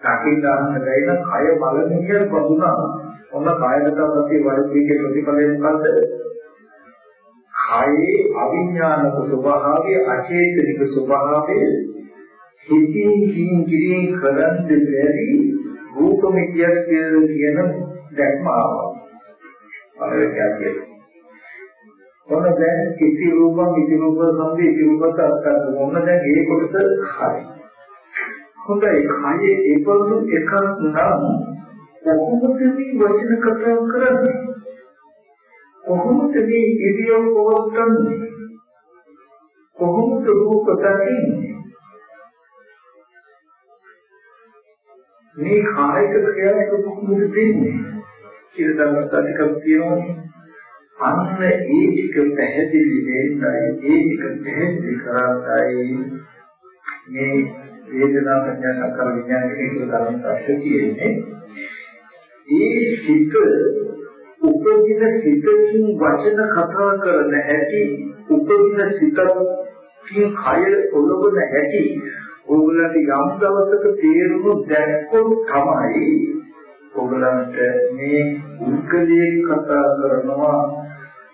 දකින්න ගන්න බැයි නම් කය බලමින් පදුනා ඔන්න කායගත සතිය වඩපීකේ ප්‍රතිඵලය මොකද්ද? කායේ අවිඥානික ස්වභාවය අචේතනික ස්වභාවය හිතින් කින් කිරින් කරන්නේ බැරි රූපමිතියක් කියන දැක්ම ආවා. පළවෙනි ඔන්න දැන් කිසි රූපම් ඉති රූප සම්දී ඉති රූපත අත්කරන ඔන්න දැන් මේ කොටස හරි. හොඳයි කයේ ඒකවලු එකක් නම් කොහොමද මේ වචන කතා කරන්නේ? කොහොමද මේ ඉරියව් පවත්න්නේ? කොහොමද රූප දකින්නේ? මේ කායික ක්‍රියාවක කොහොමද දෙන්නේ? කියලා දවස් ටිකක් තියෙනවා. අන්න ඒ ටික පැහැදිලි වෙන්නයි ඒ ටික පැහැදිලි කරන්නයි මේ වේදනා සංඥා සංකාර විඥාන කියන ධර්ම තාක්ෂ කියන්නේ. ඒ සිත උපදින සිතකින් වචන කතා කරන හැටි උපදින සිතකින් කය ඔලවන හැටි ඕගලන්ට යම් දවසක තේරුණු දැක්කොත් තමයි ඕගලන්ට මේ උත්කලයේ කතා කරනවා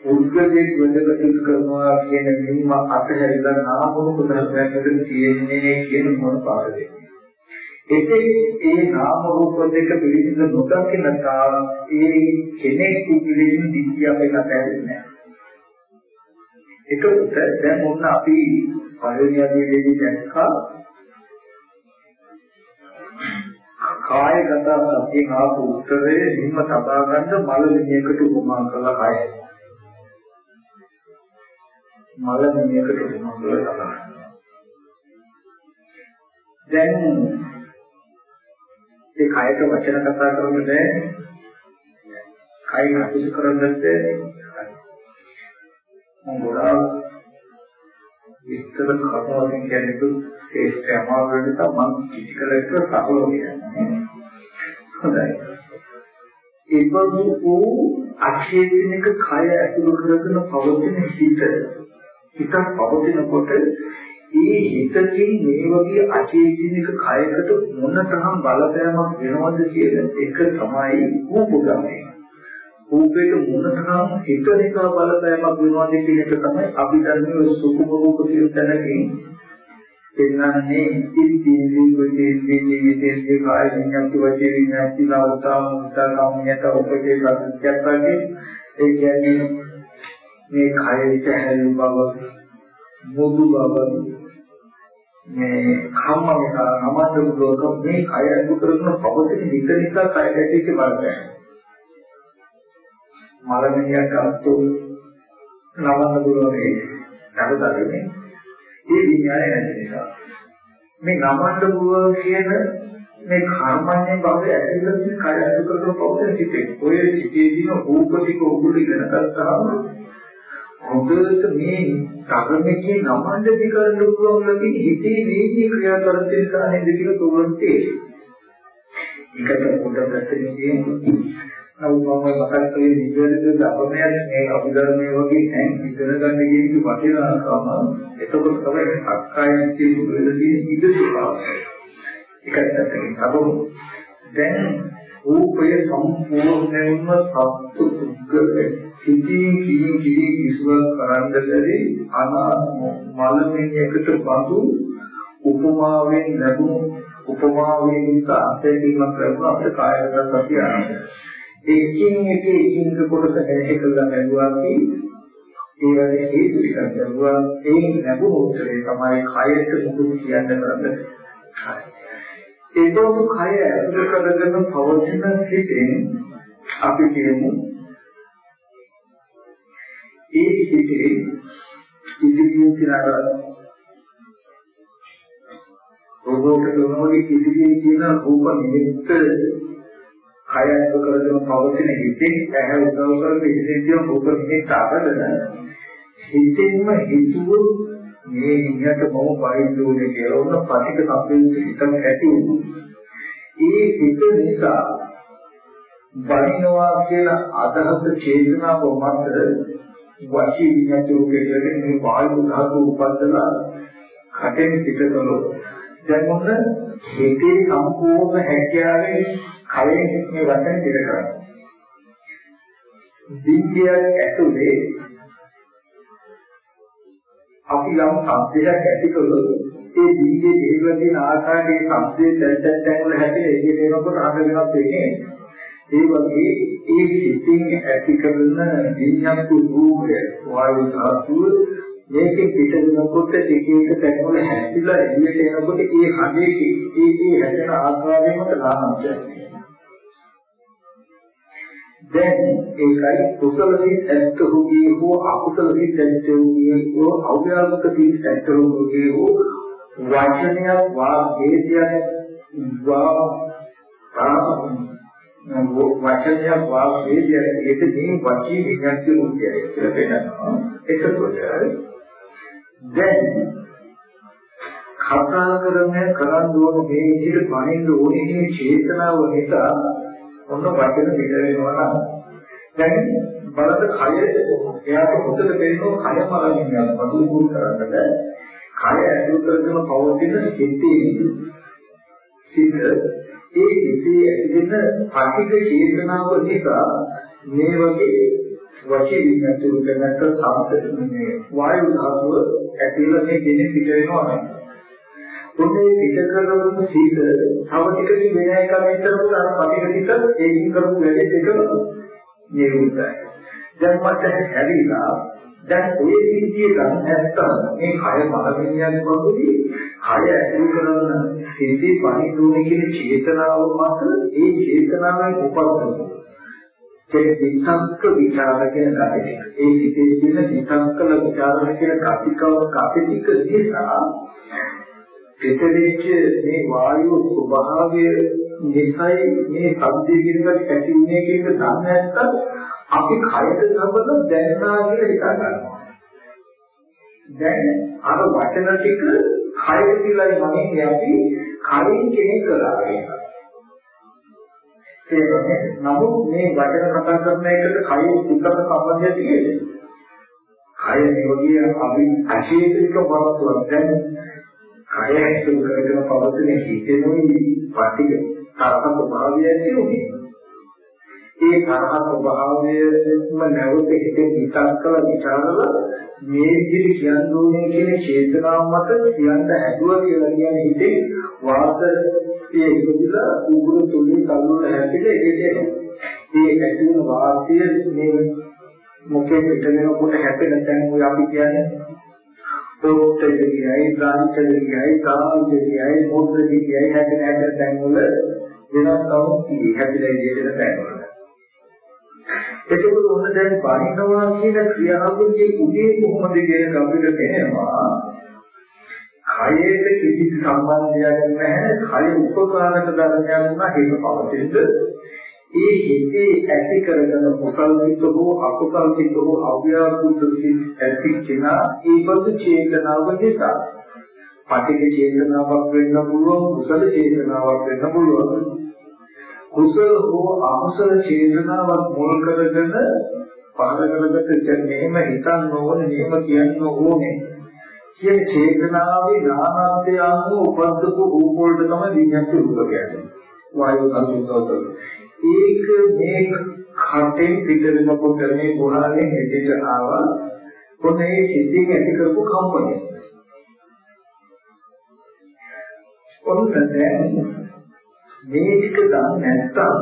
උත්කලයේ වැඩකටයුතු කරනවා කියන නිම අතහැරලා නාමක ධර්මයකට තියෙන්නේ කියන මොන පාඩද එතෙක් ඒ නාම රූප දෙක පිළිසිඳ නොදකින තාම ඒ කෙනෙක් පිළිසිඳ දික්කිය අපේ නැතැන්නේ ඒකට දැන් මොන අපි පළවෙනි අධ්‍යයනයේදී දැක්කා? කායගත සතියෙන් ආපු උත්තරේ හිම තබා ගන්න මල විනයකට උපමා කළා කාය. මල විනයකට උපමා කළා තබා දැන් ඒ කායක වචන කතා කරනකොට කයි හසු කරන්නත් මම ගොඩාක් විස්තර කතාවකින් කියන්නේ ශේෂ්ඨ අමාරු නිසා මම කිසිකල එක සහලෝ කියන්නේ. හොඳයි. ඒබඳු වූ අචේතනික කය ඇතුළු කරගෙන පවතින හිත හිතක් පවතිනකොට ඒ හිතකින් මේ වගේ අචේතනික කයකට මොන තරම් බලපෑමක් වෙනවද කියන එක තමයි රූපගමනේ. රූපේට මොන තරම් හිත නිසා බලපෑමක් වෙනවද කියන එක තමයි අභිධර්මයේ සුකුම රූප කියන තැනකින් පෙන්වන්නේ ඉතිවිලි කුජේති ජීවිතයේ කාය විඤ්ඤාති වචේ විඤ්ඤාති ලාවතා මුත්තා කම්මියට උපදේ සත්‍යයක් වගේ ඒ කියන්නේ මේ කාය විචහැරු බව මුදු බව මේ කම්මක නමත ලෝක මේ කය අසු කරන පවතින වික නිසා කය ගැටීක බලපෑම මරණියක් අත්තු නවන්න දුරේ නඩදන්නේ ඒ විඥානය නැති නිසා මේ නමන්න බුව කියන මේ කර්මන්නේ භවය ඇතිවෙන කය ඇති කරන පෞද්ගල සිටේ. ඔය සිටේදීන රූපතික උගුල ඉගෙන ගත්තාම හොඳට මේ කර්මයේ නමන්න දිකරන්න පුළුවන් ලකින් හිතේ වේගී ක්‍රියාකරන නිසා නේද කියලා තෝරන්න තියෙන්නේ. ඒකට පොඩ්ඩක් පැත්තකින් කියන්නේ නමුත් මම මතක් කළේ විද්‍යාලයේ ධර්මයක් මේ අභිධර්මයේ වගේ දැන් ඉගෙන ගන්න කියන වටිනාකම එතකොට තමයි සක්කාය කියන වෙලදී ඉදිරියට ඒකත් අතකින් දැන් රූපය සම්පූර්ණයෙන්ම සත්තු පුද්ගල සිටින් කියින් කියින් කිසිවක් කරන්න බැරි අනාත්ම මලමිණියකට බඳු උපමාවෙන් ලැබුණු උපමාවෙන් අත්දැකීමක් ලැබුණ අපේ කායගත සතිය ආනන්දයි එකින් එක එකින් එක කොටස හැදේ කරලා බැලුවා කි ඒ වගේ හේතු ටිකක් බැලුවා ඒ ලැබුණු උත්තරේ තමයි කයට මුදුන් කියන්න කරන්නේ. ඒකෝ කය ඇතුළත කරගෙන පවතින සිටෙන් අපි කියමු ඒ සිටේ ඉදිරියෙන් කියලා රෝගෝට දුනෝගේ ඉදිරියෙන් කියන රූප නිමිත්ත කය අසු කරගෙන පවතින හිතේ ඇහැ උදව් කරගෙන ඉතිරිය රූපෙන්නේ තාකදන හිතෙන්ම හිතුවොත් මේ ඉන්නට මොම පරිද්දෝනේ කියලා උන පටික සම්පූර්ණ හිතම ඇති වුණා. ඒ හිත නිසා බලිනවා කියන අදහස චේතනාව මත වචී විඤ්ඤාති රූපයෙන් මේ වායු ධාතු උපද්දලා කටෙන් පිටතොලොත් දැන් මොකද හිතේ සම්පූර්ණ හැකියාවේ කයෙන් මේ වචන දෙක කරන්නේ. දිග්ගයක් ඇතුලේ අපි යම් සබ්දයක් ඇති කළොත් ඒ දිග්ගේ හේතුව තියෙන ආකාරයේ සබ්දයේ දැන් දැන් දැන් වල හැටි එළියට එනකොට අහක වෙනස් වෙන්නේ ඒ වගේ ඒ සිතින් ඇති කරන විඤ්ඤාතු රූපය වායු ධාතුව මේකේ පිටවෙනකොට එක එක තැන්වල හැදිලා එළියට එනකොට ඒ හදේ ඒ ඒ හැදෙන ආකාරයෙන්ම ලාභය දැන් ඒකයි කුසල සිත් ඇත්තෝගේ හෝ අකුසල සිත් ඇත්තෝගේ හෝ අව්‍යාවක සිත් ඇත්තෝගේ හෝ වචනය වා හේතියක් වා වචනය වා හේතියක් ඒකදී වචී විඥාති මුඛ්‍යයි කියලා වෙනවා එතකොට දැන් කතා කරන්නේ කරන් දුවන මේ විදිහට පණින්න ඕනේ මේ චේතනාව නිසා ඔන්න වචන පිට වෙනවා නම් දැන් බලද කය එයාට හොඳට තේරෙනවා කය මලින් යන පසු පුරු කරන්නද කය ඇතුළු කරගෙන පවතින සිතේ සිත ඒ සිතේ ඇතිවෙන පටිඝ චේතනාව නිසා මේ වගේ වචී විඤ්ඤාණ කරනට සාපේක්ෂ වායු ධාතුව ඇතිවලා මේ දෙන්නේ පිට වෙනවා නේද ඔන්නේ පිට කරන සීත තව ටිකකින් වෙන එකක් විතරක් අර පටිඝ සිත ඒකින් කරපු වැඩේ දෙකම නිරුද්ධයි. දැන් මට හැරිලා දැන් ඔය සිද්ධිය ගන්න නැත්තම් මේ කය බලමින් යන පොදුදී කය ඇතුළු කරන සිද්ධි පරිණෝණය කියන චේතනාව මත ඒ චේතනාවෙන් උපදින ඒ විතක්ක විචාර කියන ධර්මය. ඒ සිිතේ තියෙන විතක්කල විචාර කියන කතිකව කතික නිසා පිටවෙච්ච මේ වායු ස්වභාවය නිසයි මේ සබ්දේ කියනකට ඇති උනේ කියන දන්නේ නැත්නම් අපි කයට සම්බන්ධ දැනනා කියලා හිතා ගන්නවා. දැන් අර වචන ටික කය කියලායි මම අපි කයින් කෙනෙක් කරා වෙනවා. ඒ නමුත් මේ වචන කතා කරන එකට කය සුද්ධක සම්බන්ධය තියෙන්නේ. කය නියෝගිය අපි අශේෂික වස්තුවක් දැන් කය ඇතුල් කරගෙන පවතින හිතෙනුයි පටික තරහ ස්වභාවය ඇති උනේ. ඒ තරහ ස්වභාවයම නැවත හිතේ විතක් කළ විචාරල මේ විදිහට කියන්න ඕනේ කියන චේතනාව මත කියන්න හැදුවා කියලා කියන්නේ හිතේ වාසයේ ඉපදිලා උගුරු තුලින් කල්ුණ හැටිද ඒකේ ඒ ඇතුළු වාසිය මේ මොකෙ පිට වෙනකොට හැපෙන තැන ඔය අපි කියන්නේ. පොට්ටේ කියයි ගාන්තේ කියයි කාමයේ කියයි මොද්දේ කියයි හැදෙන හැදෙන තැන් වල වෙනස්කම් කී හැදෙලා ඉඳින තැන් වල එතකොට ඔන්න දැන් පරිණවා කියන ක්‍රියාවලියේ උදේ කොහොමද කියන අපිට තේරෙනවා කයට කිසි සම්බන්ධයක් නැහැ. කය උපකාරක ධර්මයක් නා හේතු පවතිනද? ඒ හිතේ ඇති කරගෙන කුසල් සිත හෝ අකුසල් සිත හෝ අව්‍යාකෘත සිත ඇති කෙනා ඒ බඳු චේතනාව නිසා. පටිඝ චේතනාවක් වෙන්න පුළුවන් කුසල චේතනාවක් වෙන්න පුළුවන්. කුසල හෝ අකුසල චේතනාවක් මුල් කරගෙන පහළ කරගත්ත මෙහෙම හිතන්න ඕනේ මෙහෙම කියන්න ඕනේ. කියන චේතනාවේ නානත්‍ය අනුව උපද්දපු රූප වලට තමයි විඤ්ඤාති රූප කියන්නේ. වායු සංසුද්ධවතල ඒක මේ කටෙන් පිට වෙනකොට මේ ගුණාලේ හෙටට ආවා. කොහේ සිද්ධිය ඇති කරපු කම්පනය. ඔන්න දැන් මේ ටික දන්නේ නැත්තම්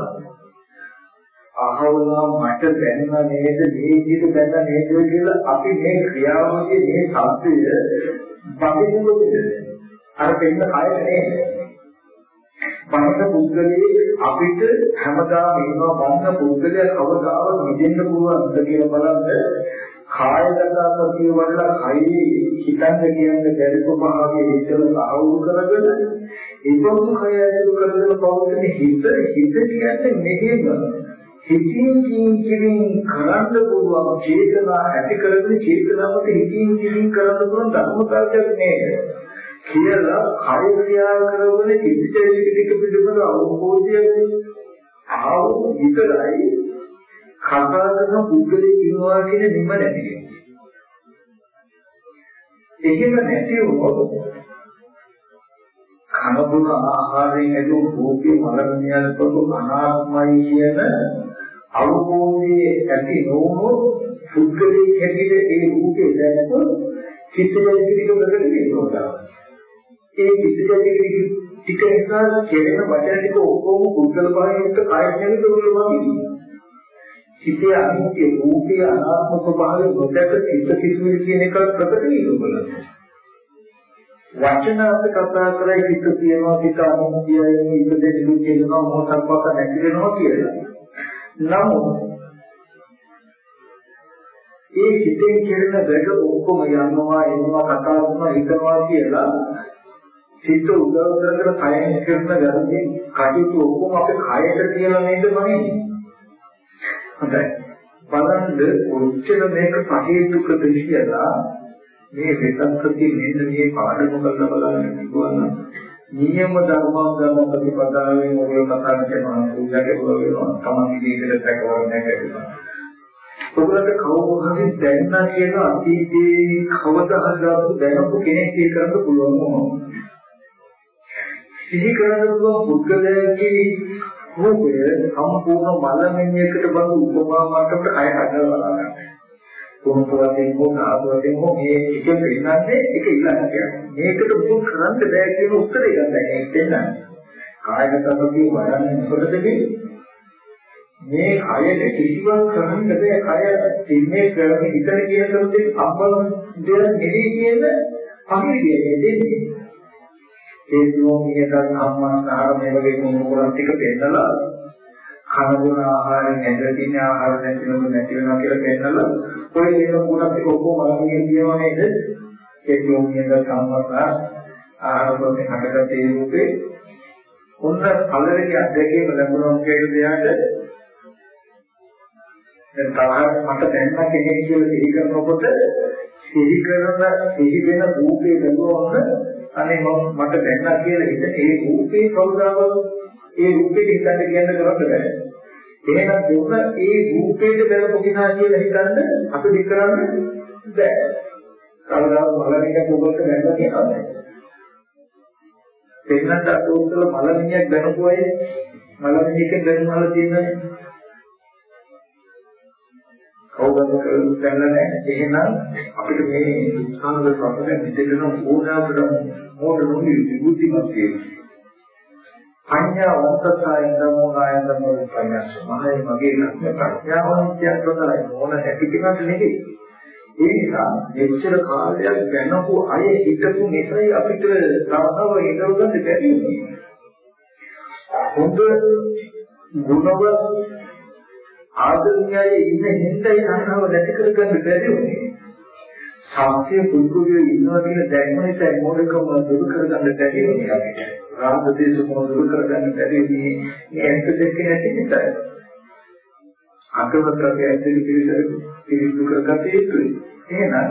අහවලා මට දැනන නේද මේ විදිහට දැනන නේද කියලා අපි මේ ක්‍රියාවලියේ මේ සත්‍යය බඳිනුද අර දෙන්න කයට නේද? බන්න පුද්ගලයේ අපිට හැමදාම ඉන්නවා බන්න පුද්ගලයා කවදාවත් මිදෙන්න පුළුවන්ද කියලා බලන්න. කායගත සතිය වඩලා කයි හිතන්න කියන්නේ බැරි ස්වභාවයේ ඉස්සර සාහවුරු කරගෙන ඒකම කය ඇතුළු කරගෙන පවතින හිත හිත කියන්නේ මෙහෙම. හිතින් කින් කින් කරන්න පුළුවන් චේතනා ඇති කරගෙන චේතනාවට හිතින් කින් කරන්න පුළුවන් ධර්මතාවයක් නේද? කියලා කය ක්‍රියා කරන චිත්තයේ ටික පිළිබඳ අවබෝධය ආව විතරයි කතා කරන පුද්ගලයෙක් ඉන්නවා කියන නිම නැති එහෙම නැති වුණොත් කනබුන ආහාරයෙන් ඇති භෝගී මලමියල්පතු අනාත්මයි කියන අවබෝධයේ ඇති නොවුණු පුද්ගලයෙක් හැටියට ඒ රූපේ දැනකොත් චිත්තජනික ප්‍රකට වෙනවා. ඒ චිත්තජනික ටික නිසා කෙරෙන වචන ටික ඔක්කොම පුද්ගල භාවයට කායයෙන් දුර්වලවා වෙනවා. හිතේ අනිත්‍ය රූපේ අනාත්ම ස්වභාවය නොදැක සිත කිසිම කියන එක ප්‍රකට වෙනවා. වචන අප කතා කරයි හිත කියනවා හිත අනිත්‍යයි හිත දෙලු කියනවා මොහොතක් වත් නැති වෙනවා කියලා. නමුත් ඒ හිතේ කෙරෙන වැඩ ඔක්කොම යනවා එනවා කතා කරනවා හිතනවා කියලා සිත උදව් කරගෙන කයෙන් කරන වැරදි කටයුතු ඔක්කොම අපේ කයට කියලා නේද මනේ. හොඳයි. බලන්න ඔච්චර මේක සහේතුකද කියලා මේ වෙනස්කති මෙන්න මේ පාඩම කරලා බලන්න පුළුවන් නියම ධර්මාංගම ප්‍රතිපදාවෙන් ඔයගොල්ලෝ කතා කරනවා සූර්යගේ ඔය වෙනවා තමයි මේකට පැකවන්නේ කියලා. ඔයගොල්ලන්ට කවුරු හරි දැනනා කියන අතීතයේ කවදා හදාපු දැනපු කෙනෙක් ඒක කරන්න පුළුවන් මොනවා. සිහි කරන්න පුළුවන් පුද්ගලයාගේ රූපය සම්පූර්ණ මලමිණියකට බඳු උපමා මට්ටමට අය හදලා බලන්න. කොහොමද වශයෙන් හෝ නාම වශයෙන් හෝ මේ එක පෙන්නන්නේ එක ඉලක්කයක්. මේකට මුකුත් කරන්න බෑ කියන උත්තරය ගන්න ඒක දෙන්න. කායගත සතිය වඩන්නේ මොකටද මේ කයට කිසිවක් කරන්න බෑ. කය තින්නේ කරන ඉතර කියන දේ සම්බන්ධය නෙවෙයි කියන පරිවිදය දෙන්නේ. ඒ යෝගියට සම්මානකාර මේ වගේ මොනකරන් ටික පෙන්නලා කනගුණ ආහාරයෙන් ඇදලා තියෙන ආහාර නැති වෙනව නැති වෙනවා කියලා පෙන්නලා ඔය දේක පුරත් ටික ඔක්කොම අරගෙන කියනවා නේද ඒ යෝගියට සම්මානකාර ආහාර වලින් හටගත් ඒ රූපේ උන්න පළවෙනි අධ්‍යක්ෂකව ලැබුණා කියන දෙයට දැන් තරහ මට දැනන කෙනෙක් කියලා සිහි කරනකොට සිහි කරන සිහි වෙන රූපේ ලැබුවම අනේ මට දැක්නා කියලා හිත ඒ රූපේ කවුදාවත් ඒ රූපෙට හිතන්න කියන්න කරන්න බෑ. එහෙනම් දුන්න ඒ රූපේට බැලපු කෙනා කියලා හිතන්න අපිට කරන්න බෑ. කවදාවත් මලමිණියක් ඔබට දැක්ලා කියනවා. දෙන්නට අතෝත්තර මලමිණියක් දැනපු අය මලමිණියකින් දැනුමල තියෙනනේ. කවුරුද කරන්නේ නැහැ. එහෙනම් අපිට මේ දුක්ඛාංග ප්‍රශ්න විදගෙන ඕනෑමකට මොකද නොවි බුද්ධිමත් වෙන්නේ. පඤ්ඤා වන්තසායන මොනායන මොනපඤ්ඤාස මහයි මගේ නම් ප්‍රඥාවන්තයක් කරලා මොන හැකියාවක් නෙවෙයි. ඒ නිසා මෙච්චර කාලයක් දැනපු අය හිතපු නිසයි අපිට තරහව ඉදව ගන්න බැරි වුණේ. හොඳ ගුණවත් ආදරණීය ඉන්න හින්දා තරහව නැති කරගන්න බැරි වුණේ. සත්‍ය පුදුකේ ඉන්නවා කියන දැක්ම නිසා මොඩකම දුරු කරගන්න බැරි වෙනවා අපිට. රාග දේශ මොන දුරු කරගන්න බැරි මේ මේ ඇත්ත දෙක නැති නිසා. අතවතරගේ ඇත්තට පිළිසර පිළිසු කරගත යුතුයි. එහෙනම්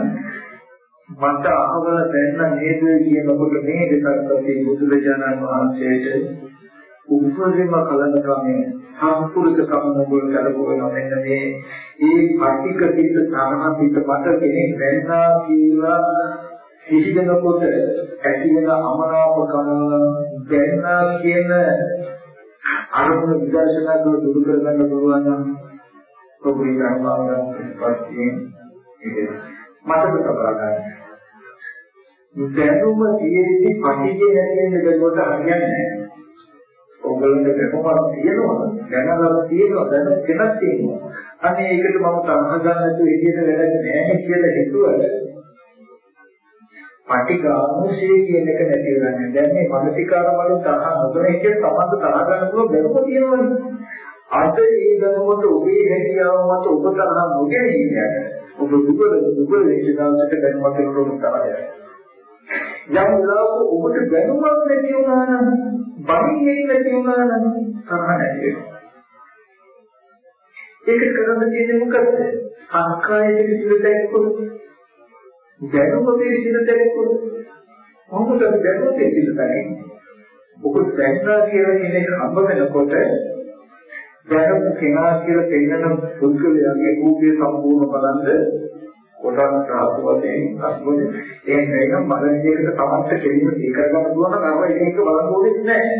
මට අහවල දැන්න නේද කියනකොට මේ දෙකක් අපි බුදුරජාණන් වහන්සේට උපරිම කලන ක්‍රමයේ සම්පූර්ණකම මොබල් කරපුවා මෙන්න මේ ඒ පටික සිත් තරහ සිත් මත කෙනෙක් වෙන්නා කියලා සිහිනකොට ඇති වෙන අමනාපකම දැන්නා කියන අරමුණ විදර්ශනා කර දුරු කරගන්න පුළුවන් නම් ප්‍රබුද්ධ ධර්මාවරණ ප්‍රතිපත්තියෙන් ඒක මතක තබා ගන්න. දැනුම තියෙද්දි පටිඝය නැති වෙන දෙකට හරියන්නේ නැහැ. ඔයගොල්ලන්ට කොහොමද තියෙනවා දැනගන්න තියෙනවා දැන කෙනක් තියෙනවා අනේ ඒකට මම තරහ ගන්න නැතුව එළියට වැඩක් නැහැ කියලා හිතුවද පටිඝානුශේ කියන එක නැති වෙනන්නේ දැන් මේ මානසිකාර වලින් තරහ නොකර හිටිය තමන්ට තරහ ගන්න පුළුවන් බැරුම තියෙනවනේ අද ඒ දැනුමට ඔබේ හැකියාව මත ඔබ තරහ නොගෙන ඉන්නේ ඔබ දුබල දුබල වෙච්ච දවසට දැනුමත් එක්ක ඔබ තරහ යම් වෙලාවක ඔබට දැනුමක් නැති වුණා නම් බණින්නේ නැති වුණා නම් තරහ නැති වෙනවා. ඒක කරන්න තියෙන්නේ මොකද්ද? සංකාය පිළිසිඳ දැක්කොත් දැනුම පිළිසිඳ දැක්කොත් කොහොමද දැනුම පිළිසිඳ දැනෙන්නේ? ඔබ දැක්නා කියලා කෙනෙක් හම්බ වෙනකොට දැනුම කෙනා කියලා තේරෙන පුද්ගලයාගේ රූපය සම්පූර්ණ බලන්ද කොටස් රාසු වශයෙන් අස්මුනේ ඒ නේනම් බලන්නේකට තමන්ට කෙලින්ම දීකර ගන්න පුළුවන් නම් අර එක එක බලන්න ඕනේ නැහැ.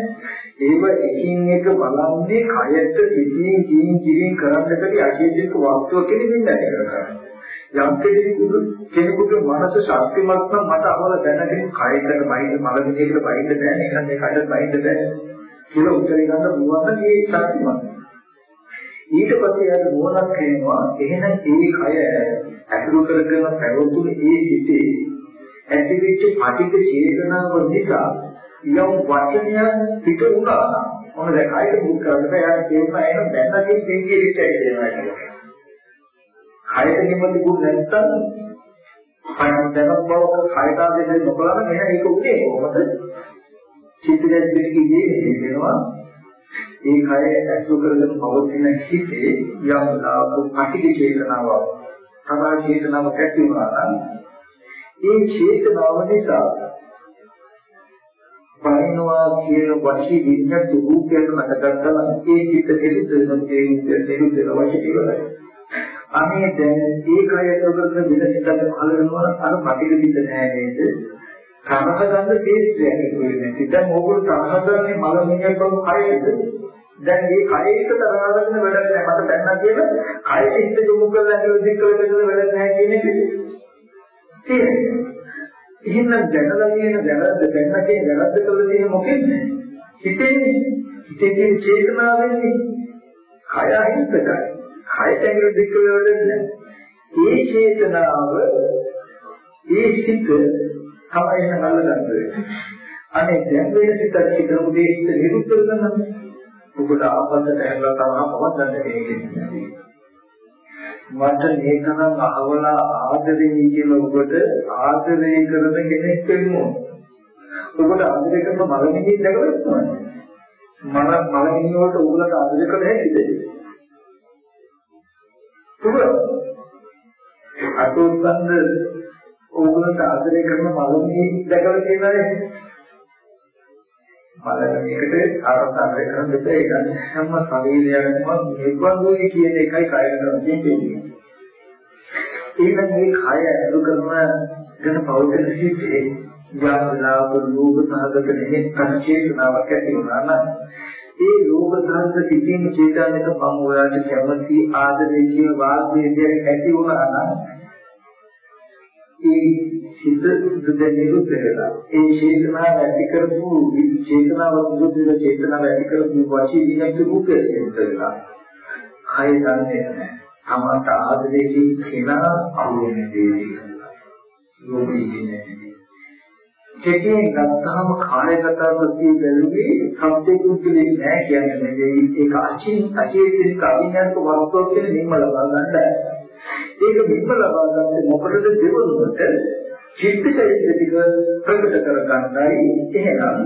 ඒව එකින් එක බලන්නේ කයට සිතින් කියින් කියින් කරන්නටදී අශීර්ෂක වස්තුව කෙනෙමින් නැති කරගන්න. යම් කෙනෙකුට කෙනෙකුට මනස ශක්තිමත් නම් මට අවල දැනගෙන කයකට බයින්න මල විදිහකට බයින්න බෑ නේද? මේ කයට බයින්න බෑ. කියලා උත්තරේ ගන්න පුළුවන් නම් ඒ ශක්තිමත්. ඊට පස්සේ යාට නුවණක් එනවා එහෙනම් ඒ කය අතුරු කරගෙන පැවතුන ඒ සිටේ ඇතිවෙච්ච පටික චේතනාව නිසා යම් වචනයක් පිට වුණා මොකද කයට මුක් කරලා යාට තේරුණා එහෙනම් දැන්නකින් දෙන්නේ ඉච්චයි කියනවා කියලා. කයට නිමති ගුණ නැත්තම් පණ දැනක් බව කයට ආදෙන්නේ නොකලම එහෙනම් ඒක උනේ කොහොමද? චිත්තයෙන් දෙකේ වෙනවා ඒ කය ඇසු කරගෙන පවතින හිතේ යම් ලාභ පටිඝ චේතනාවක් තමා චේතනාවක් ඇති වුණා නම් ඒ චේතනාව නිසා පරිණවා කියන වචී විඤ්ඤාත රූපයක් මතකගත්තම ඒ චිත්ත දෙවිදෙන ඒ දෙවිදෙන වචී ඉවරයි. අනේ දැන් ඒ කය ඇසු කරගෙන විදසිතට පහළ වෙනවා අර පටිඝ විද නෑ නේද? තරහ ගන්න තේස්ත්‍රයක් ඉන්නේ. දැන් ඕගොල්ලෝ තරහ ගන්නේ මල මිනිහෙක් වගේ කයෙද? දැන් මේ කයෙට තරහගෙන වැඩක් නැහැ. මට දැනනා කියලා කයෙට හිත යොමු කරලා නිරුද්ධ කරලා වැඩක් නැහැ කියන එක. තේරෙන්නේ. එහෙනම් දැනලා කියන වැරද්ද දැනලා කියන වැරද්ද කරලා තියෙන මොකෙන්ද? හිතේ හිතේ තියෙන චේතනාවෙන්නේ. කය අහිංසකයි. කයට නිරුද්ධ කරලා වැඩක් නැහැ. ඒ චේතනාව ඒ සිත් තමයි එහෙනම් අල්ලගන්නේ. අනේ දැන් මේ සිතක් හිතන උදේට නිරුද්ධ කරගන්න ඔබට ආපස්සට ඇරලා තමයි පවත්වන්න දෙන්නේ. මට මේකනම් අහවලා ආදරේ කියලා ඔබට ආදරේ කරන කෙනෙක් වෙන්න ඕන. ඔබට ආදරේ කරන මලමිණියක් දැකලා ඉන්නවනේ. මල මලමිණිය වලට ඔයගලට ආදරේ කළ හැකිද? ඔබ අතෝත්සන්න ඔයගලට ආදරේ කරන මලමිණියක් දැකලා තියෙනවනේ. බලන එකට ආරම්භය කරන දෙක ඒක හැම ශරීරයකම නිර්වන්දුයි කියන එකයි කය කරන දෙන්නේ. එහෙනම් මේ කය ඇසුරු කරන ගැන පෞද්ගල සිිතේ යාලාව ලෝභ සහගත නෙමෙයි කර්චේතනාවක් ඇති වුණා නම් ඒ ලෝභ සහගත සිිතින් චේතනක මම ඔයාලට කැමති ආදරේ කියන වාග්යය ඇති වුණා නම් ඒ සිත දුදෙනිරු පෙරලා ඒ චේතනාව ඇති කරපු චේතනාව දුදුද චේතනාව ඇති කරපු වචී විනක් රූපයෙන් පෙරලා කය දන්නේ නැහැ. තමන්ට ආදරේකින් කෙනා අහුවෙන්නේ දෙවි ලෝභී කියන්නේ කෙටියෙන් ගත්තාම කායගත සත්‍ය බැලුවේ සත්‍ය කුද්ධලේ නෑ කියන්නේ. නෙවෙයි ඒක අචින් අචේතනික අවිඥානික වස්තුවක් කියන නිම්ම ලබා ගන්නයි ඒක බිම්බ ලබා ගන්න මොකටද දෙවොන්නට චිත්තචෛතසික ටික ප්‍රකට කර ගන්නයි එහෙනම්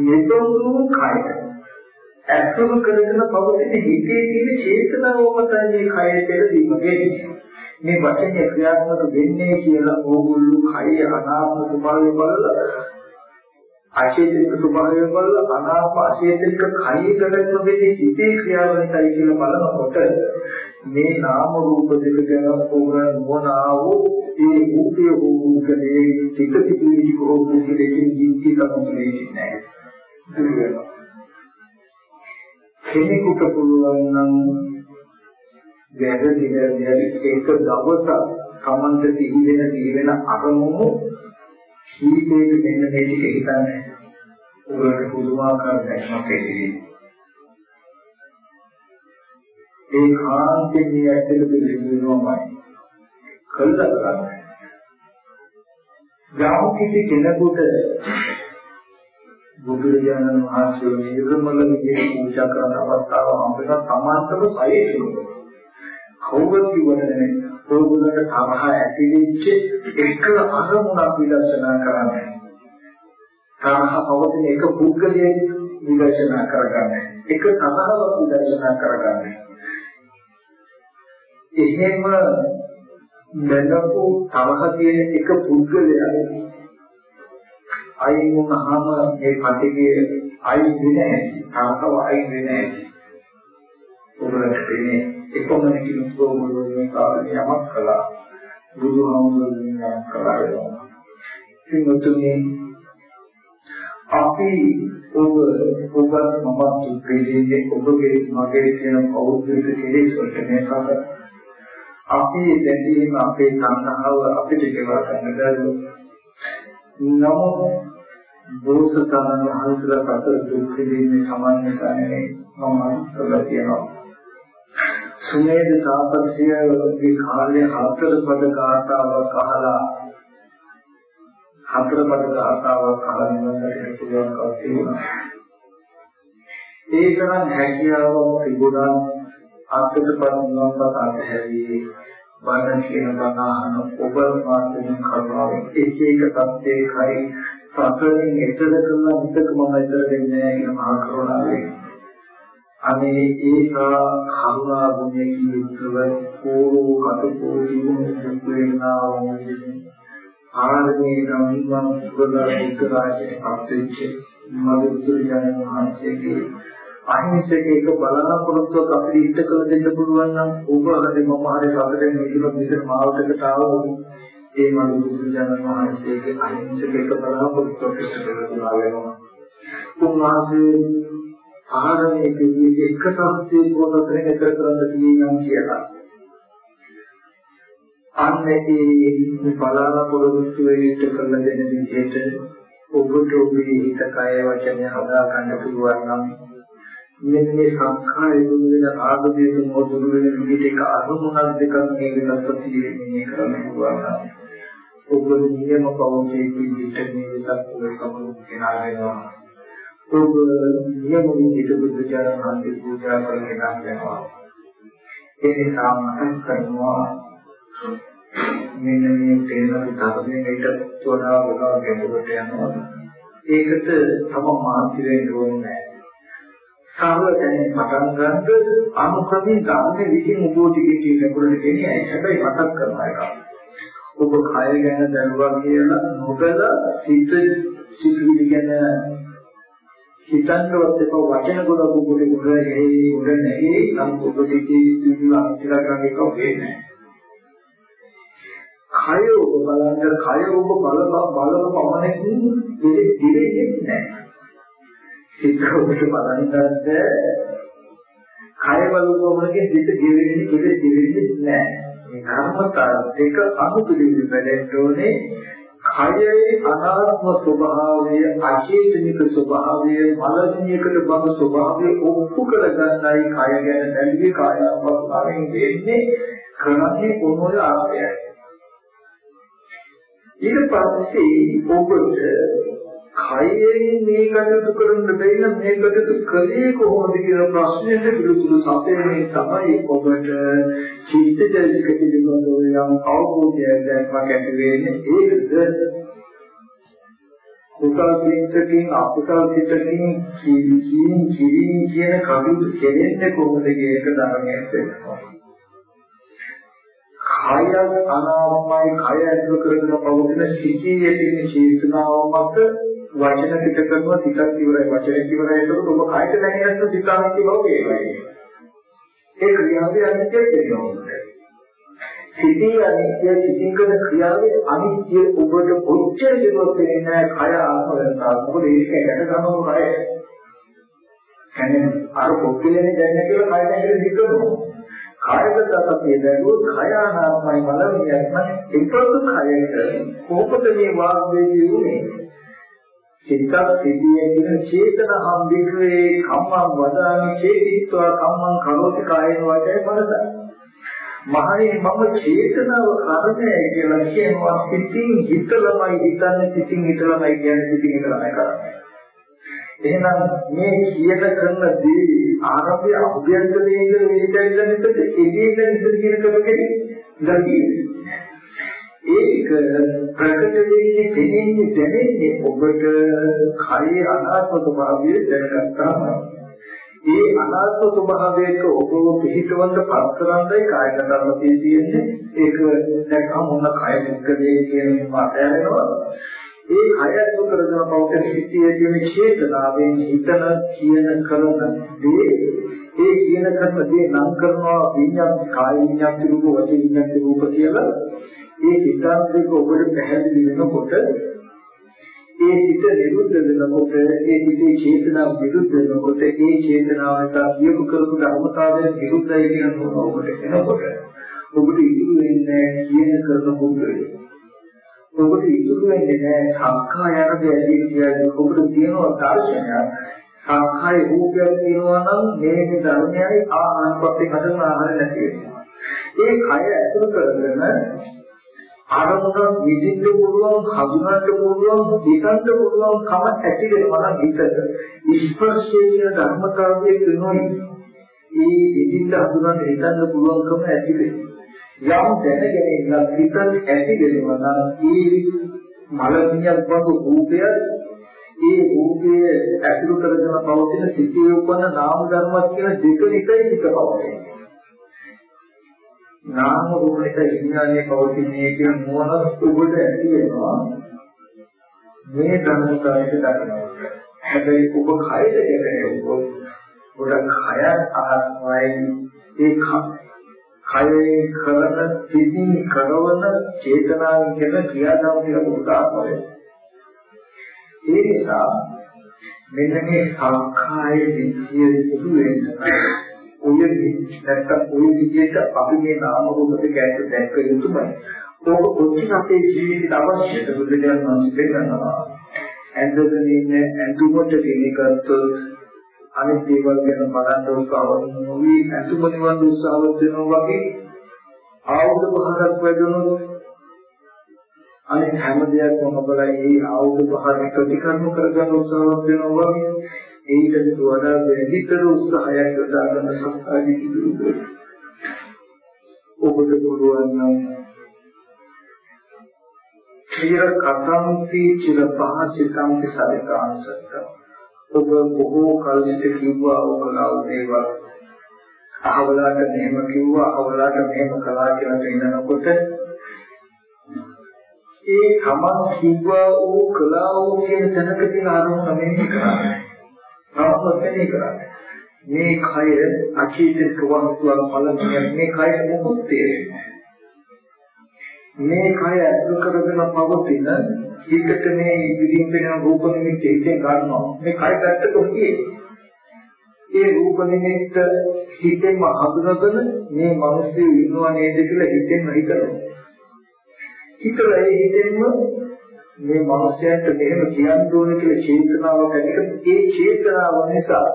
මෙතොඳු කය ඇතුළු කරගෙන පවතින හිතේ තියෙන චේතනාව මතයි මේ කය දෙලදීමගේ මේ වචනේ ක්‍රියාත්මක වෙන්නේ කියලා ඕගොල්ලෝ කය අනාත්ම ස්වභාවය බලලා අචේතනික ස්වභාවය බලලා අනාත්ම අචේතනික කය ගැන වෙන්නේ හිතේ ක්‍රියාවලියයි කියලා බලනකොට මේ නාම රූප දෙක ගැන පොරන මොනාවෝ ඒ රූපය රූපකලේ චිත සිතුවිලි රූපකලේ ජීවිතය තමයි නැහැ. කෙනෙකුට පුළුවන් නම් වැරදි වැරදි එක දවසක් සමන්ත සිහිදෙන සිහිවෙන අරමුණු කීපයක මෙන්න මේ ටික හිතන්නේ. ඔයාලට පුදුමාකාර දැක්මක් ඇති ඒ කාන්තෙන් මේ ඇත්තට පිළිසිඳුනවාමයි. කළා කරන්නේ. යම් කිසි කෙනෙකුට බුදුරජාණන් වහන්සේ නිර්මල විදිහට පූජා කරන අවස්ථාව අපිට සමාන්තරව සයේතුන. කවුරුත් කිව්වනේ ඕගොල්ලන්ට තරහ ඇති වෙච්ච එක අරමුණක් විදර්ශනා කරන්නේ. තරහ පවතින එක පුද්ගලයෙක් විදර්ශනා කරගන්නේ. එක තරහවක් විදර්ශනා කරගන්නේ. එහෙම දැනපු තරහ තියෙන එක පුද්ගලයා අයින් වුණාම මේ කටේ අයින් වෙන්නේ නැහැ. තරහව අයින් වෙන්නේ නැහැ. ඔබලට එන්නේ එපමණකින් සෝමෝනේ කාරණේ යමක් කළා. බුදුහාමුදුරුවෝ කරායනවා. ඉතින් අපි ඔබ ඔබත් මමත් ප්‍රේමයේ ඔබගේ මගේ කියන පෞද්ගලික කෙලෙස් වලට මේක අපි දැකීම අපේ තණ්හාව අපිට ගෙවා ගන්න බැරුව නමුත් බෝසතාණන් වහන්සේලා සතර දුක් විඳින්නේ සමාන නිසා නෙවෙයි මම කරලා තියෙනවා සුමේද තාපසියගේ කාලේ හතර පද ගාථාවක් අහලා හතර පද ගාථාවක් අහලා නිවනට පුළුවන්කම තිබුණා. ඒ තරම් හැකියාවක් තිබුණා අත්‍යත පරිණාමකට අත්හැරී බණ කියන බණ අහන ඔබ මාතෘන් කරුණාවෙන් එක එක තත්ත්වයේ හරි සතරෙන් එතර කරලා විතක මම එතර දෙන්නේ නැහැ කියන මහා කරුණාවෙන්. අනේ ඒකා කරුණා ගුණයෙන් යුක්තව කෝරෝ කටකෝ ජීවන දුක් වේදනා වූ ආරමේ ගම්වන් සුබදා එක්රාජේ අපෙච්ච මදුතුරු ජන මහන්සියගේ අහිංසක එක බලාපොරොත්තුවක් අපිට ඉෂ්ට කර දෙන්න පුළුවන් නම් ඔබ හරි මම හරි සතුටෙන් මේක විතර මාවතකට ආවොත් ඒ මනු බුදුරජාණන් වහන්සේගේ අහිංසක එක බලාපොරොත්තුවක් ඉෂ්ට කරලා වෙනවා. උන්වහන්සේ ආරණයේ කිව්වේ එක සත්‍යයේ පොතෙන් එක කරන්න තියෙනවා කියලා. අන්නේ බලාපොරොත්තු වෙන්න කරන දෙන විදිහට ඔබට ඔබේ හිත කය වචනය හදා ගන්න පුළුවන් නම් මෙන්න මේ සංඛාරය දුරු වෙන ආගමයේ දුරු දුරු වෙන විදිහට එක අනුමුණක් දෙකක් මේ වෙනස් ප්‍රතිවිරුද්ධ කරන්න පුළුවන් ඔබ නියම පෞද්ගලික විදිහට මේ වෙනස් සමුදු කෙනා වෙනවා ඔබ නියම විදිහට බුදුචාරණ හන්දි පූජා කරන එකක් වෙනවා. ඒ නිසා මම කරනවා මෙන්න මේ තේරෙන ධර්මයේ ඊට වඩා වඩා ගැඹුරට යනවා. ඒකට තම මානසික වෙන්න ඕනේ. සාරව දැනෙන් පටන් ගන්න අනුක්‍රමයෙන් ගන්න විදිහින් උපෝටි කියන කුලට කියන්නේ හැබැයි මතක් කරනවා එක. ඔබ කය ගැන දැනුවා කියලා නොබල සිත සිතුවිලි ගැන හිතන්නවත් එපා වචන ගොඩ කුකුලේ ගොඩ ගෙයි ගොඩ නැහි නම් ඔබ සිතේ සිතුවිලි අන්තිලා ගන්න එක වෙන්නේ කය ඔබ බලන්න කය ඔබ බල බලන පමණකින් දෙලෙ දිවෙන්නේ නැහැ. සිත ඔබට බලන්නත් කය බලුවමලගේ සිත ගෙවෙන්නේ කෙලෙ ගෙවෙන්නේ නැහැ. මේ කර්මතා දෙක අනුපිළිවෙල බැලෙන්න ඕනේ. කයේ අනාත්ම ස්වභාවය, අචේතනික ස්වභාවය, මලණියකට බඳ ස්වභාවය ඔප්පු කරගන්නයි කය ගැන බැලුවේ කායවස්තාවෙන් දෙන්නේ කරන්නේ කොහොමද ආර්යයි. ඊට පස්සේ ඔබට කයෙන් මේ කටයුතු කරන්න බැරි නම් මේ කටයුතු කලේ කොහොමද කියන ප්‍රශ්නෙට පිළිතුරු සපයන්නේ තමයි ඔබට චිත්තජයක පිළිබඳව යම් අවබෝධයක් දැක්මක් ඇති වෙන්නේ. ඒකද? කුසල සිතකින් අකුසල සිතකින් කීකින් කිරින් කියන කටයුතු කෙරෙන්නේ කොහොමද කියන එක ධර්මයෙන් වෙනවා කය අනාත්මයි කය ඇතුළු කරගෙන පවතින සිටියේ තියෙන චේතනාව මත වචන පිට කරනවා සිතක් ඉවරයි වචන ඉවරයි එතකොට ඔබ කයට දැනෙන සිතාන්ති බව වේවයි. ඒ ක්‍රියාවේ අනිත්‍ය වෙනවා. සිතේ අනිත්‍ය සිතින් කරන ක්‍රියාවේ අනිත්‍ය ඔබට ඔච්චර දෙයක් වෙන්නේ කය ආත්ම වෙනවා. මොකද ඒක ගැට ගන්නව කය. කියන්නේ අර පොක්කලනේ දැන්න කියලා කය දැනෙන්න දික්කනවා. කායගත සතිය දැරුවොත් කය අනාත්මයි බලන්නේ එකතු කයට කොහොමද මේ වාග්වේදී උනේ චිත්තක් සිටියේ කියන චේතන හම්බිකේ කම්මං වදාමි චේතිත්වා කම්මං කරෝති කායන වචය මනස. මහණේ මම චේතනාව කරන්නේ කියලා කියනවා සිතින් හිතලමයි හිතන්නේ සිතින් හිතලමයි කියන්නේ සිතින් හිතලමයි කරන්නේ. එහෙනම් මේ කියන කරන දේ ආරම්භය අභ්‍යන්තරයේ ඉඳලා මෙහෙට ඇවිල්ලා ඉතින් එදේ ඉඳන් කියන කෙනෙක් ඉඳලා ඒක ප්‍රකට වෙන්නේ දෙන්නේ දැනෙන්නේ ඔබට කයේ අනාත්ම ස්වභාවය දැනගත්තාම. ඒ අනාත්ම ස්වභාවයක ඔබ පිළිටවන්න පත් කරන්නයි කායගත ධර්මයේ තියෙන්නේ. ඒක දැක්කම මොන කය මුක්කදේ කියන මාතයනවා ඒ කය අතුර කරගෙන පවතින සිටියේ තියෙන චේතනාවෙන් හිතන කියන කරන දේ ඒ කියන කරන දේ නම් කරනවා විඤ්ඤාණ කාය විඤ්ඤාණ රූප වචී විඤ්ඤාණ රූප කියලා ඒ සිතාන්තික ඔබට පැහැදිලි වෙනකොට ඒ සිත නිරුද්ධ වෙනකොට ඒ සිතේ චේතනාව නිරුද්ධ වෙනකොට ඒ චේතනාව නිසා කියපු කරපු ධර්මතාවයෙන් විරුද්ධයි කියන නෝන ඔබට එනකොට ඔබට ඉතුරු වෙන්නේ කියන කරන පුද්ගලය. ඔබට ඉතුරු වෙන්නේ නැහැ. සංඛායන දෙයක් කියන්නේ ඔබට තියෙනවා දර්ශනයක්. සංඛාය රූපයක් තියෙනවා නම් මේ ධර්මයයි ආහාරපත්යෙන් හදන ආහාර නැති වෙනවා. ඒ කය ඇතුළු කරගෙන අරමුණ විඳින්න පුළුවන් හඳුනන්න පුළුවන් හිතන්න පුළුවන් කම ඇති වෙනවා නම් හිතට. ස්පර්ශයේ කියන ධර්මතාවයේ තුනයි. ඒ විඳින්න හඳුනන්න හිතන්න පුළුවන්කම ඇති වෙනවා. යම් දැනගෙන හිතත් ඇති වෙනවා නම් ඒ මලමියක් වගේ රූපය ඒ රූපය ඇතුළු කරගෙන පවතින සිටේ උපන්න නාම ධර්මයක් කියන දෙක එකයි හිත පවතින්නේ. නාම රූප එක විඥානයේ පවතින්නේ කියන මොන ඔබට ඇති වෙනවා? මේ ධර්මතාවයට දකිනවා හැබැයි ඔබ කයද කියන්නේ ඔබ කය ආත්මයි ඒ කයේ කරන සිතින් කරවන චේතනාවෙන් කියන ක්‍රියාදාම කියලා උදාහරණය ඒ නිසා මෙන්න මේ සංඛාය විද්‍ය සිදු වෙනවා ඔය නැත්තම් ඔය විදිහට අපි මේ නාම රූප දෙක ඇත්ත දැක්ක යුතුමයි. ඕක කොච්චර අපේ ජීවිතයට අවශ්‍යද බුදුදහම වහන්සේ කියනවා. ඇඳගෙන ඉන්න ඇඳුමට දෙනිකත් අනිත් දේවල් ගැන බලන්න උත්සාහවත් නොවි ඇඳුම නිවන් උත්සාහවත් වෙනවා වගේ ආයුධ පහරක් වැඩුණොත් අනිත් හැම දෙයක්ම බලයි මේ ආයුධ පහර ප්‍රතිකර්ම කරගන්න උත්සාහවත් වෙනවා වගේ ඒකට වඩා වැඩිතර උත්සාහයක් යොදා ගන්න සංස්කාරී ඉදිරි ඔබට පුළුවන් නම් චිර කතම්පි චිර පහසිතම්පි සරිකාංශක ඔබ බොහෝ කල සිට කිව්වා ඔබලා දේවල් අහවලාට මෙහෙම කිව්වා අහවලාට මෙහෙම කළා කියලා කියනකොට ඒ තමන් කිව්වා වූ කළා වූ කියන තැනක තියෙන අරමුණ මෙහෙම කරන්නේ. සාපෝෂණය කරන්නේ. මේ කය අචීතික වස්තුවක් බලන්නේ මේ කය මොකොත් තේරෙන්නේ? මේ කය අසු කරගෙන පවතින ඊකට මේ ඉදිරියෙන් වෙන රූප නිමිති එකෙන් ගන්නවා. මේ කය පැත්තට ඔක්කියේ ඒ රූප නිමිත්ත හිතෙන්ම හඳුනගෙන මේ මිනිස්සු ඉන්නවා නේද කියලා හිතෙන්ම හිතනවා. හිතලා ඒ හිතෙන්ම මේ මනුස්සයන්ට මෙහෙම කියන්න ඕන කියලා චේතනාවක් ඇති ඒ චේතනාව නිසා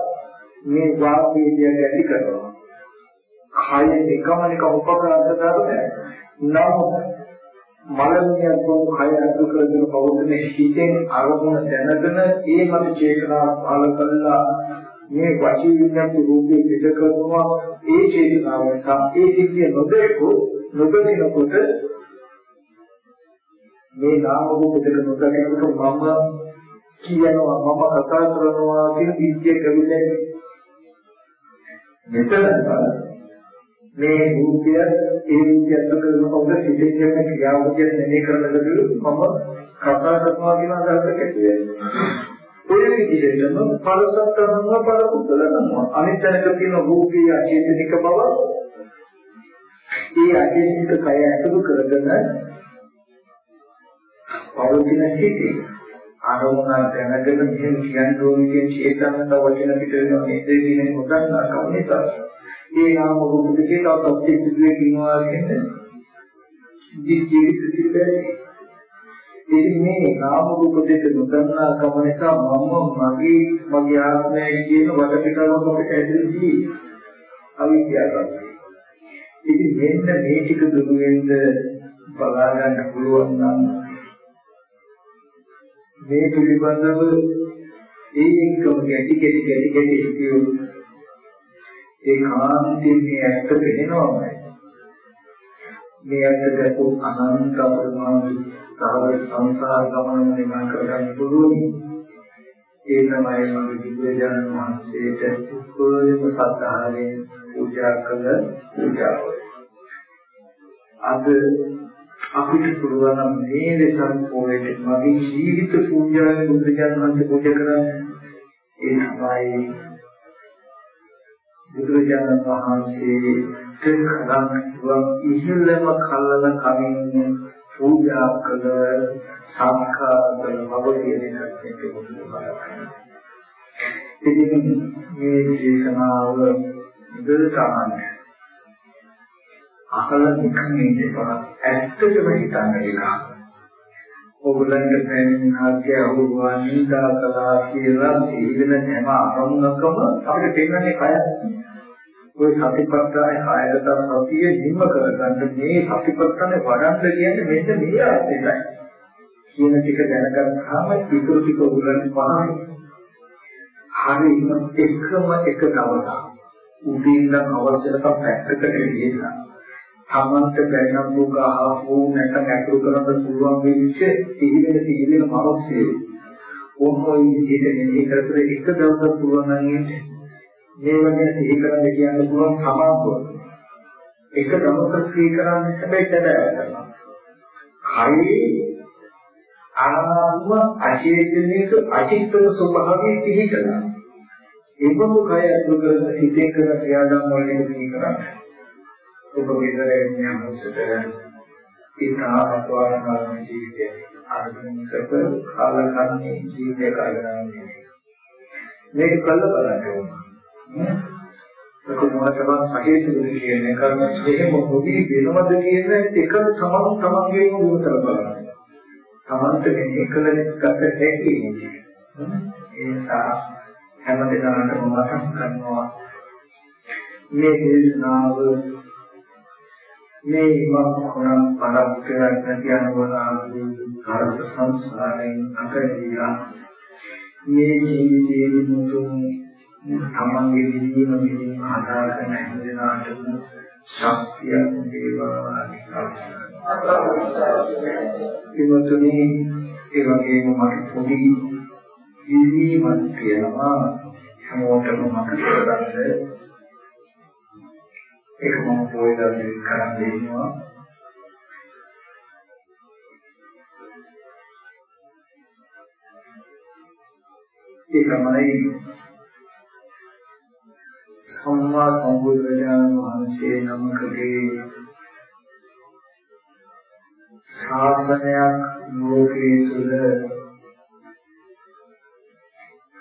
මේ වාග්යය ඇති කරනවා. කය එකම එක උපකරණ කරන්නේ නම් මලමිය කොම් කය අතු කරගෙන පවතින හිතෙන් අරමුණ දැනගෙන ඒ මත චේතනාව පාල කළා. මේ වචී විඤ්ඤාති රූපේ පිට කරනවා. ඒ චේතනාව නිසා ඒ සිද්ධිය නොදෙකෝ නොදකිනකොට මේ නාම රූප දෙක නොදැනෙනකොට මම කියනවා මම කතා කරනවා කියන විද්‍ය කවිලේ මෙතන මේ රූපය ඒ විද්‍යාත්මක කරනකොට සිතේ කියන ක්‍රියාවලිය නෙමෙයි කරනකොට මම කතා කරනවා කියන අදහසක් ඇති වෙනවා. ඔය විදිහටම පරසත්තරම පරපුතලනවා. අනිත් තැනක තියෙන රූපී අචේතනික බව ඒ අචේතනික කය ඇතුළු කරගෙන පවතින සිටේ. ආරෝහණ දැනගෙන මෙහෙම කියන්න ඕනේ කියන චේතනක වචන පිට වෙනවා නේද කියන මොකක්ද කවුනිත ඒ නාම රූප දෙකේ තව ප්‍රතිපදියේ කියනවා කියන්නේ ජීවිත සිද්ධයි ඉතින් මේ නාම රූප දෙක නොදන්නා කම නිසා මම මගේ මගේ ආත්මය කියන වටපිටාවක් අපිට ඇදෙන්නේ අවිද්‍යාවක්. ඉතින් මෙන්න මේ ටික දුරු වෙන්න බලා ගන්න පුළුවන් නම් මේ පිළිබඳව ඒ එක්කම ගැටි ගැටි ගැටි ගැටි හිතියොත් ඒ කාන්තිය මේ ඇත්ත පෙනෙනවමයි මේ ඇත්ත දැකපු අනන්ත අපරිමාණ සාර සංසාර ගමන නිමා කරගන්න පුළුවන්. ඒ තමයි මගේ විද්‍යාඥ වහන්සේට උපරිම සත්‍යාවෙන් පූජා කළ පූජාව. අද අපිට පුළුවන් මේ වෙසන් පොයේ මගේ ජීවිත පූජාවේ බුදුරජාණන් වහන්සේ පූජා කරන්නේ. ඒ තමයි බුදුරජාණන් වහන්සේ තෙන් කරන් ඉහළම කල්ලන කමින් පූජා කළ සංස්කාර කළ බව කියන එකත් එක්ක මුදුන බලන්න. ඉතින් මේ දේශනාව ඉදිරියට ආන්නේ අහල නිකන් ඉඳපුවා ඇත්තටම හිතන්න එක. ඔයගලන්ට දැනෙනාගේ අහුවා නිදා කළා කියලා ඉගෙන හැම අරමුණකම අපිට තේරෙන්නේ කය. ওই සතිපට්ඨානේ කායගත සතිය නිම කරගන්න මේ සතිපට්ඨානේ වඩන්න කියන්නේ මෙන්න මේ අර්ථයයි. කියන ටික දැනගත්තාම ඉතුරු ටික උගලන්නේ පහයි. හරියම එකම එක දවසක් උදේ ඉඳන් අවශ්‍යතාව පැත්තකට ගිහින් තමන්ට දැනෙන දුක ආපෝ නැත්නම් ඇසුරු කරන්න පුළුවන් වෙච්ච සිහිනෙ සිහිනෙ මනෝසිය ඕනෝයි විදිහට නෙමෙයි කරතර එක දවසක් පුළුවන් නම් මේ වගේ සිහි කරන්න කියන්න පුළුවන් සමාපුව. එක දවසක් සිහි කරන්න හැබැයි කැදෑ කයි ආත්ම අචේතනික අචිත්තන ස්වභාවයේ සිහි කරනවා. ඒකම කය අතුරු කරන හිතේ කරන ක්‍රියාදාම වලින් සිහි කරන්නේ. ඔබ විතරේ ඥානසට ඉතා අපවාරණ ජීවිතය අර්ථනිසක කාලකන්ණී ජීවිතය කාලකන්ණී මේක කළ බලන්න ඕනේ. ඒක මොනතරම් සහේතුද කියන එක එහෙම නොදී වෙනවද කියන එක තමන් තමන්ගේම විතර බලන්න. තමන්ට මේ කළ එකට හැකි ඒ නිසා හැම දිනකටම මතක් කරනවා මේ දේශනාව මේ ඉමකුණ පරක්කයක් නැති අනුවනාදී කාර්ය සංස්කාරයෙන් අකරියා මේ ජීවිතයේ මුතුන් තමන්ගේ විදීම විදීම හදාගෙන හැදෙනාටම ශක්තියක් දේවා ඉවතුනේ ඒ වගේම මට පොඩි විදීමක් තියෙනවා හැමෝටම මතක කරගන්න. ඒක මම පොයිදා කරන් දෙන්නවා. ඒ තමයි සම්මා සම්බුදුරජාණන් වහන්සේ නමකගේ ශාසනයක් ලෝකයේ තුල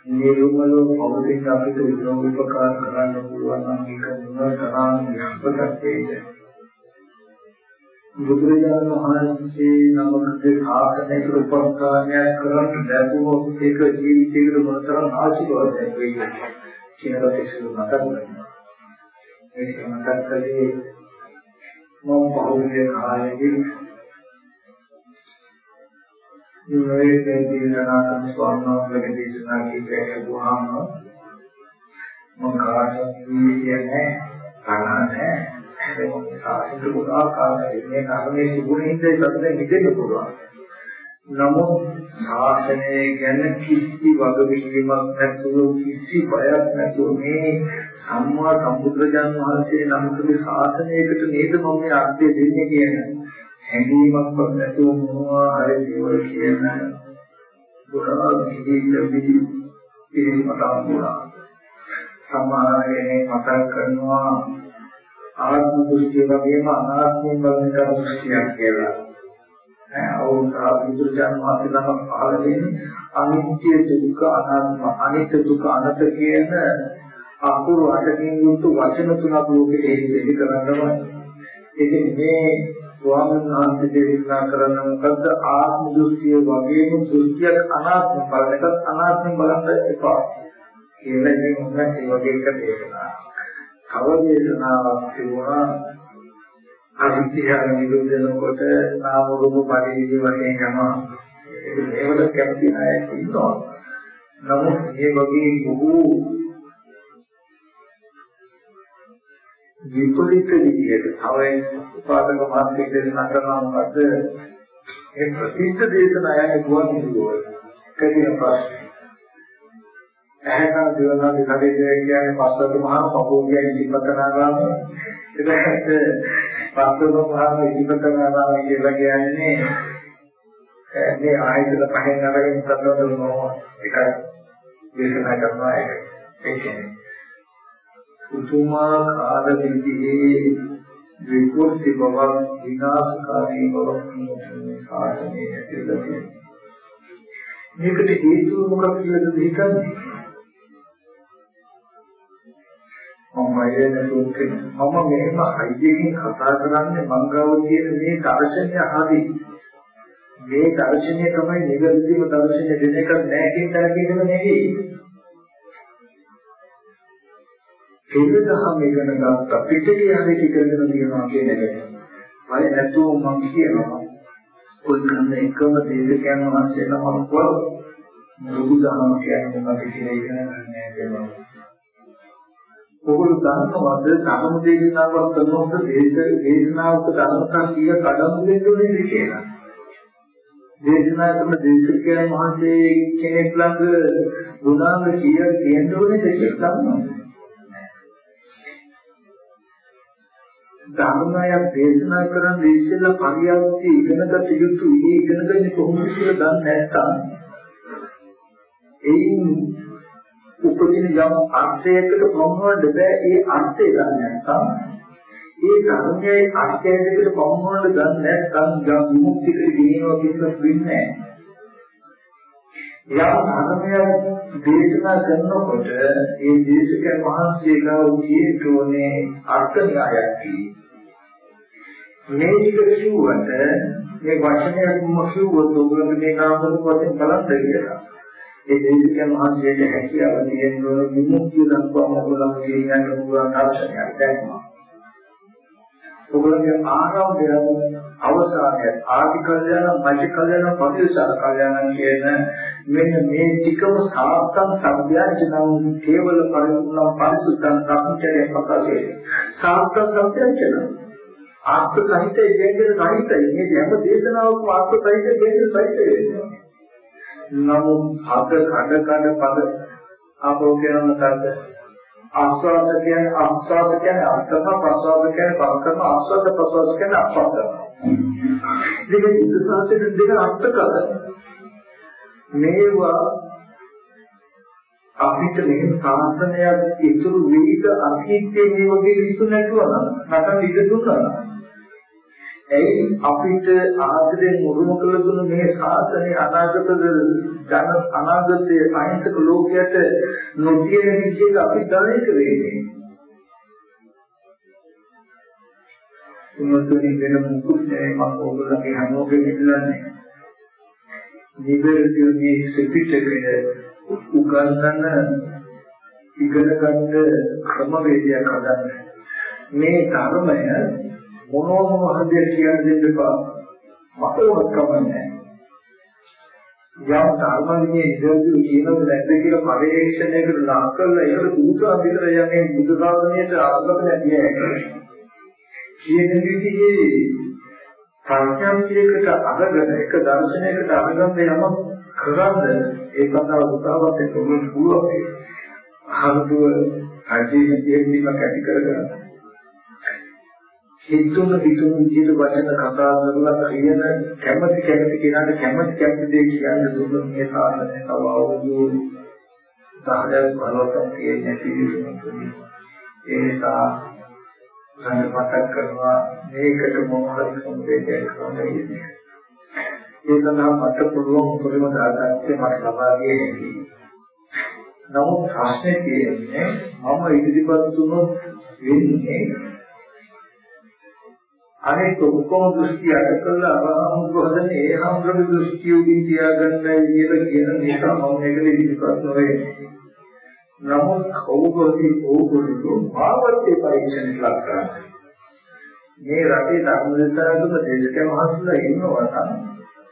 නිර්මලව පවතින අපිට උපකාර කරන්න පුළුවන් නම් ඒක මොනතරම් යහපතක් වේද බුදුරජාණන් වහන්සේ නමකගේ ශාසනයක උපස්ථානයක් කරන්න ලැබුවොත් ඒක ජීවිතේකට මොනතරම් ආශිර්වාදයක් වේද කියලා ඉස්සෙල් මතක් කරනවා. ඒක මතක් කළේ මම බහුවිය කාලයේදී මේ දේශනා කරන ස්වාමීන් වහන්සේගේ දේශනා කීපයක් වුණාම මම කාටවත් කියන්නේ නැහැ නැහැ සාසිත පුරා කාලේ මේ කර්මයේ සුගුණින්ද සතුටෙන් හිතෙන්න පුළුවන් නමුත් ශාසනය ගැන කිසි වගකීමක් නැතුව කිසි බයක් නැතුව මේ සම්මා සම්බුද්ධජන් වහන්සේ නමකගේ ශාසනයකට නේද මම මේ අර්ථය දෙන්නේ කියන හැඟීමක්වත් නැතුව මොනවා හරි දේවල් කියන දුරා විදිහට ඉරිමතා වුණා. සමාහයේ මතක් කරනවා ආත්ම දෘෂ්ටිය වගේම අනාත්ම බලන දෘෂ්ටියක් කියලා. අවුරුද්දන් වහන්සේ නමක් පහළ වෙන්නේ අනිත්‍ය දුක්ඛ අනාත්ම අනිත්‍ය දුක්ඛ අනත කියන අකුරු අටකින් යුක්ත වචන තුනක් ලෝකෙට එළි කරනවා ඉතින් මේ ස්වාමීන් වහන්සේ දේශනා කරන මොකද්ද? ආත්ම දෘෂ්ටිය වගේම දෘෂ්ටියක් අනාත්ම බලන එකත් අනාත්ම බලන්න එපා. කියලා ඉතින් මොකක්ද ඒ වගේ එක දේශනා. තව දේශනාවක් තිබුණා. අවිද්‍යාව නිරෝධනකොට නාම රූප පරිදි වශයෙන් යනවා. ඒකට කැමති අය ඉන්නවා. නමුත් මේ වගේ බොහෝ විපරිත විදිහට තව උපාදක මාර්ගයේ දේශනා කරනවා මොකද ඒ ප්‍රසිද්ධ දේශනායක ගුවන් විදුලිය කදින ප්‍රශ්න. ඇහැකන දිවනා දිහාදී කියන්නේ පස්වක මහා පපුව කියන්නේ ඉතිපතනාගාම ඒකට පස්වක මහා ඉතිපතනාගාම කියලා කියන්නේ මේ ආයතන පහෙන් අරගෙන සතරවල මොනවා එකයි දේශනා කරනවා ඒක. ඒ කියන්නේ උතුමා කාල විදිහේ විකෘති බව විනාශකාරී බව මේ සාසනයේ ඇතිලා තියෙනවා. මේකට හේතුව මොකක්ද කියලාද හිතන්නේ? මම වයන සූත්‍රේ මම මෙහෙම අයියෙන් කතා කරන්නේ මංගාව කියන මේ දර්ශනය හරි මේ දර්ශනය තමයි නිවැරදිම දර්ශනය දෙන එක නෑ කියන තරකින්ම නෙවෙයි එන්නදහම ඉගෙන ගත්ත පිටකේ හරි ඉගෙන ගන්නවා කියන එක. අය නැතුව මම කියනවා කොල්කන්න එකම දේශකයන් වහන්සේ නමක් වල බුදු දහම කියන්නේ මොකක්ද කියලා ඉගෙන ගන්න කියනවා. ඔගොල්ලෝ දන්නවද ධර්ම දේශනාවක් කරනකොට දේශ දේශනාවක ධර්මතා කීය කඩමු දෙන්නේ කියලා. දේශනා කරන දේශකයන් වහන්සේ කෙනෙක් ළඟ ගුණාංග කීය කියන්න ඕනේ කියලා දන්නවද? ධර්මයක් දේශනා කරන්න ඉස්සෙල්ලා පරියන්ති ඉගෙනගත යුතු ඒ ඉගෙන ගන්න කොහොමද කියලා දන්නේ නැත්නම් එයින් උපදින යම් අර්ථයකට පොම්වන්න බෑ. ඒ අර්ථය දන්නේ නැත්නම් ඒ ධර්මයේ අර්ථයකට පොම්වන්න දන්නේ නැත්නම් යම් විමුක්තිකට ගෙනියනවා කියන වෙන්නේ යම් ධර්මයක් දේශනා කරනකොට ඒ දේශකයන් වහන්සේලා උදේටෝනේ අර්ථ න්‍යායක් තියෙනවා මේ ටික කිව්වට මේ වචනයක් මොකියුවොත් ඔයගොල්ලෝ මේ නාම රූප වශයෙන් බලන්න කියලා. ඒ දේශකයන් වහන්සේට හැකියාව තියෙන ඕන විමුක්තිය දක්වාම ඔයගොල්ලෝ කියන්න පුළුවන් දර්ශනයක් දැක්මා. ඔයගොල්ලෝගේ ආරම්භය අවසානය ආදි කල්යන මධ්‍ය කල්යන පරිසර කල්යන කියන මෙන්න මේ ටිකම සාර්ථක සම්භ්‍යාචනම් කේවල පරිපූර්ණ පරිසුද්ධං සම්චරය ප්‍රකාශය. සාර්ථක සම්භ්‍යාචනම් ආත්ම සහිත ඉගෙනගෙන සහිතයි මේ හැම දේශනාවකම ආත්ම සහිත ඉගෙනගෙන සහිත වෙනවා නමුත් අද කඩ කඩ පද ආපෝ කියන මොකද්ද ආස්වාද කියන්නේ ආස්වාද කියන්නේ අර්ථම ප්‍රසවාද කියන්නේ පරකම ආස්වාද ප්‍රසවාද කියන්නේ අස්වාද. දෙක ඉස්සසෙන් දෙක කර මේවා අපිට මේ සාසනයක් ඉතුරු වෙයිද අතීතයේ මේ වගේ විසු නැතුව නම් නැත්නම් ඉඳ දුන්නා ඇයි අපිට ආදරෙන් උරුම කළ දුන්න මේ ශාසනය අනාගත ජන අනාගතයේ අහිංසක ලෝකයට නොකියන විදිහට අපි ධනෙක වෙන්නේ. තුමුතුනි වෙන මුකුත් නෑ මම ඕගොල්ලන්ගේ හැමෝගෙම ඉල්ලන්නේ. නිවැරදිව සිපිටකය උගන්වන ඉගෙන ගන්න ක්‍රමවේදයක් හදන්න. මේ ධර්මය මොනවා මොනවා හදේ කියන දෙන්න එපා. මතවත් කමන්නේ. යම් ධර්මයේ ඉදිරිය කියනද නැද්ද කියලා පරිශ්‍රණයකට ලක් කරලා ඒක දුරුසා විතර යන්නේ බුදු දාසනයට අර්ථක නැතිය හැකියි. කියන විදිහේ සංඥාන්තියකට අරගෙන එක දර්ශනයකට අරගෙන යම කරන්ද ඒ කතාව උදාවත් එක්ක පුළුවන්. අහතුව අජීවී ජීවිතයක් ඇති කරගන්න. හිතුන හිතුන විදිහට වචන කතා කරලා කියන කැමැති කැමැති කෙනාට කැමැති කැමැති දේ කියන්න දුන්නොත් මේ සාධනය තව අවුරුදු 10ක් 15ක් තියෙන්නේ පිළිතුරු. ඒ නිසා මම මතක් කරනවා මේකට මොනවද සම්පේතයක් කරන්නේ. ඒ සඳහා මට පුළුවන් උපරිම දායකත්වය මට ලබා දිය හැකියි. නමුත් ප්‍රශ්නේ තියෙන්නේ මම ඉදිරිපත් වුණොත් වෙන්නේ අනෙක් ඔක්කොම දෘෂ්ටි අට කළා අරහමුතු හදන්නේ ඒ හම්බුගේ දෘෂ්ටි උඩින් තියාගන්නයි කියලා කියන නිසා මම මේකට ඉදිරිපත් නොවේ. නමුත් කවුරුහරි ඕගොල්ලෝ භාවත්‍ය පරීක්ෂණ ලක් කරන්නේ. මේ රටේ ධර්මදේශකතුම දේශකයන් වහන්සේලා ඉන්නවා නම්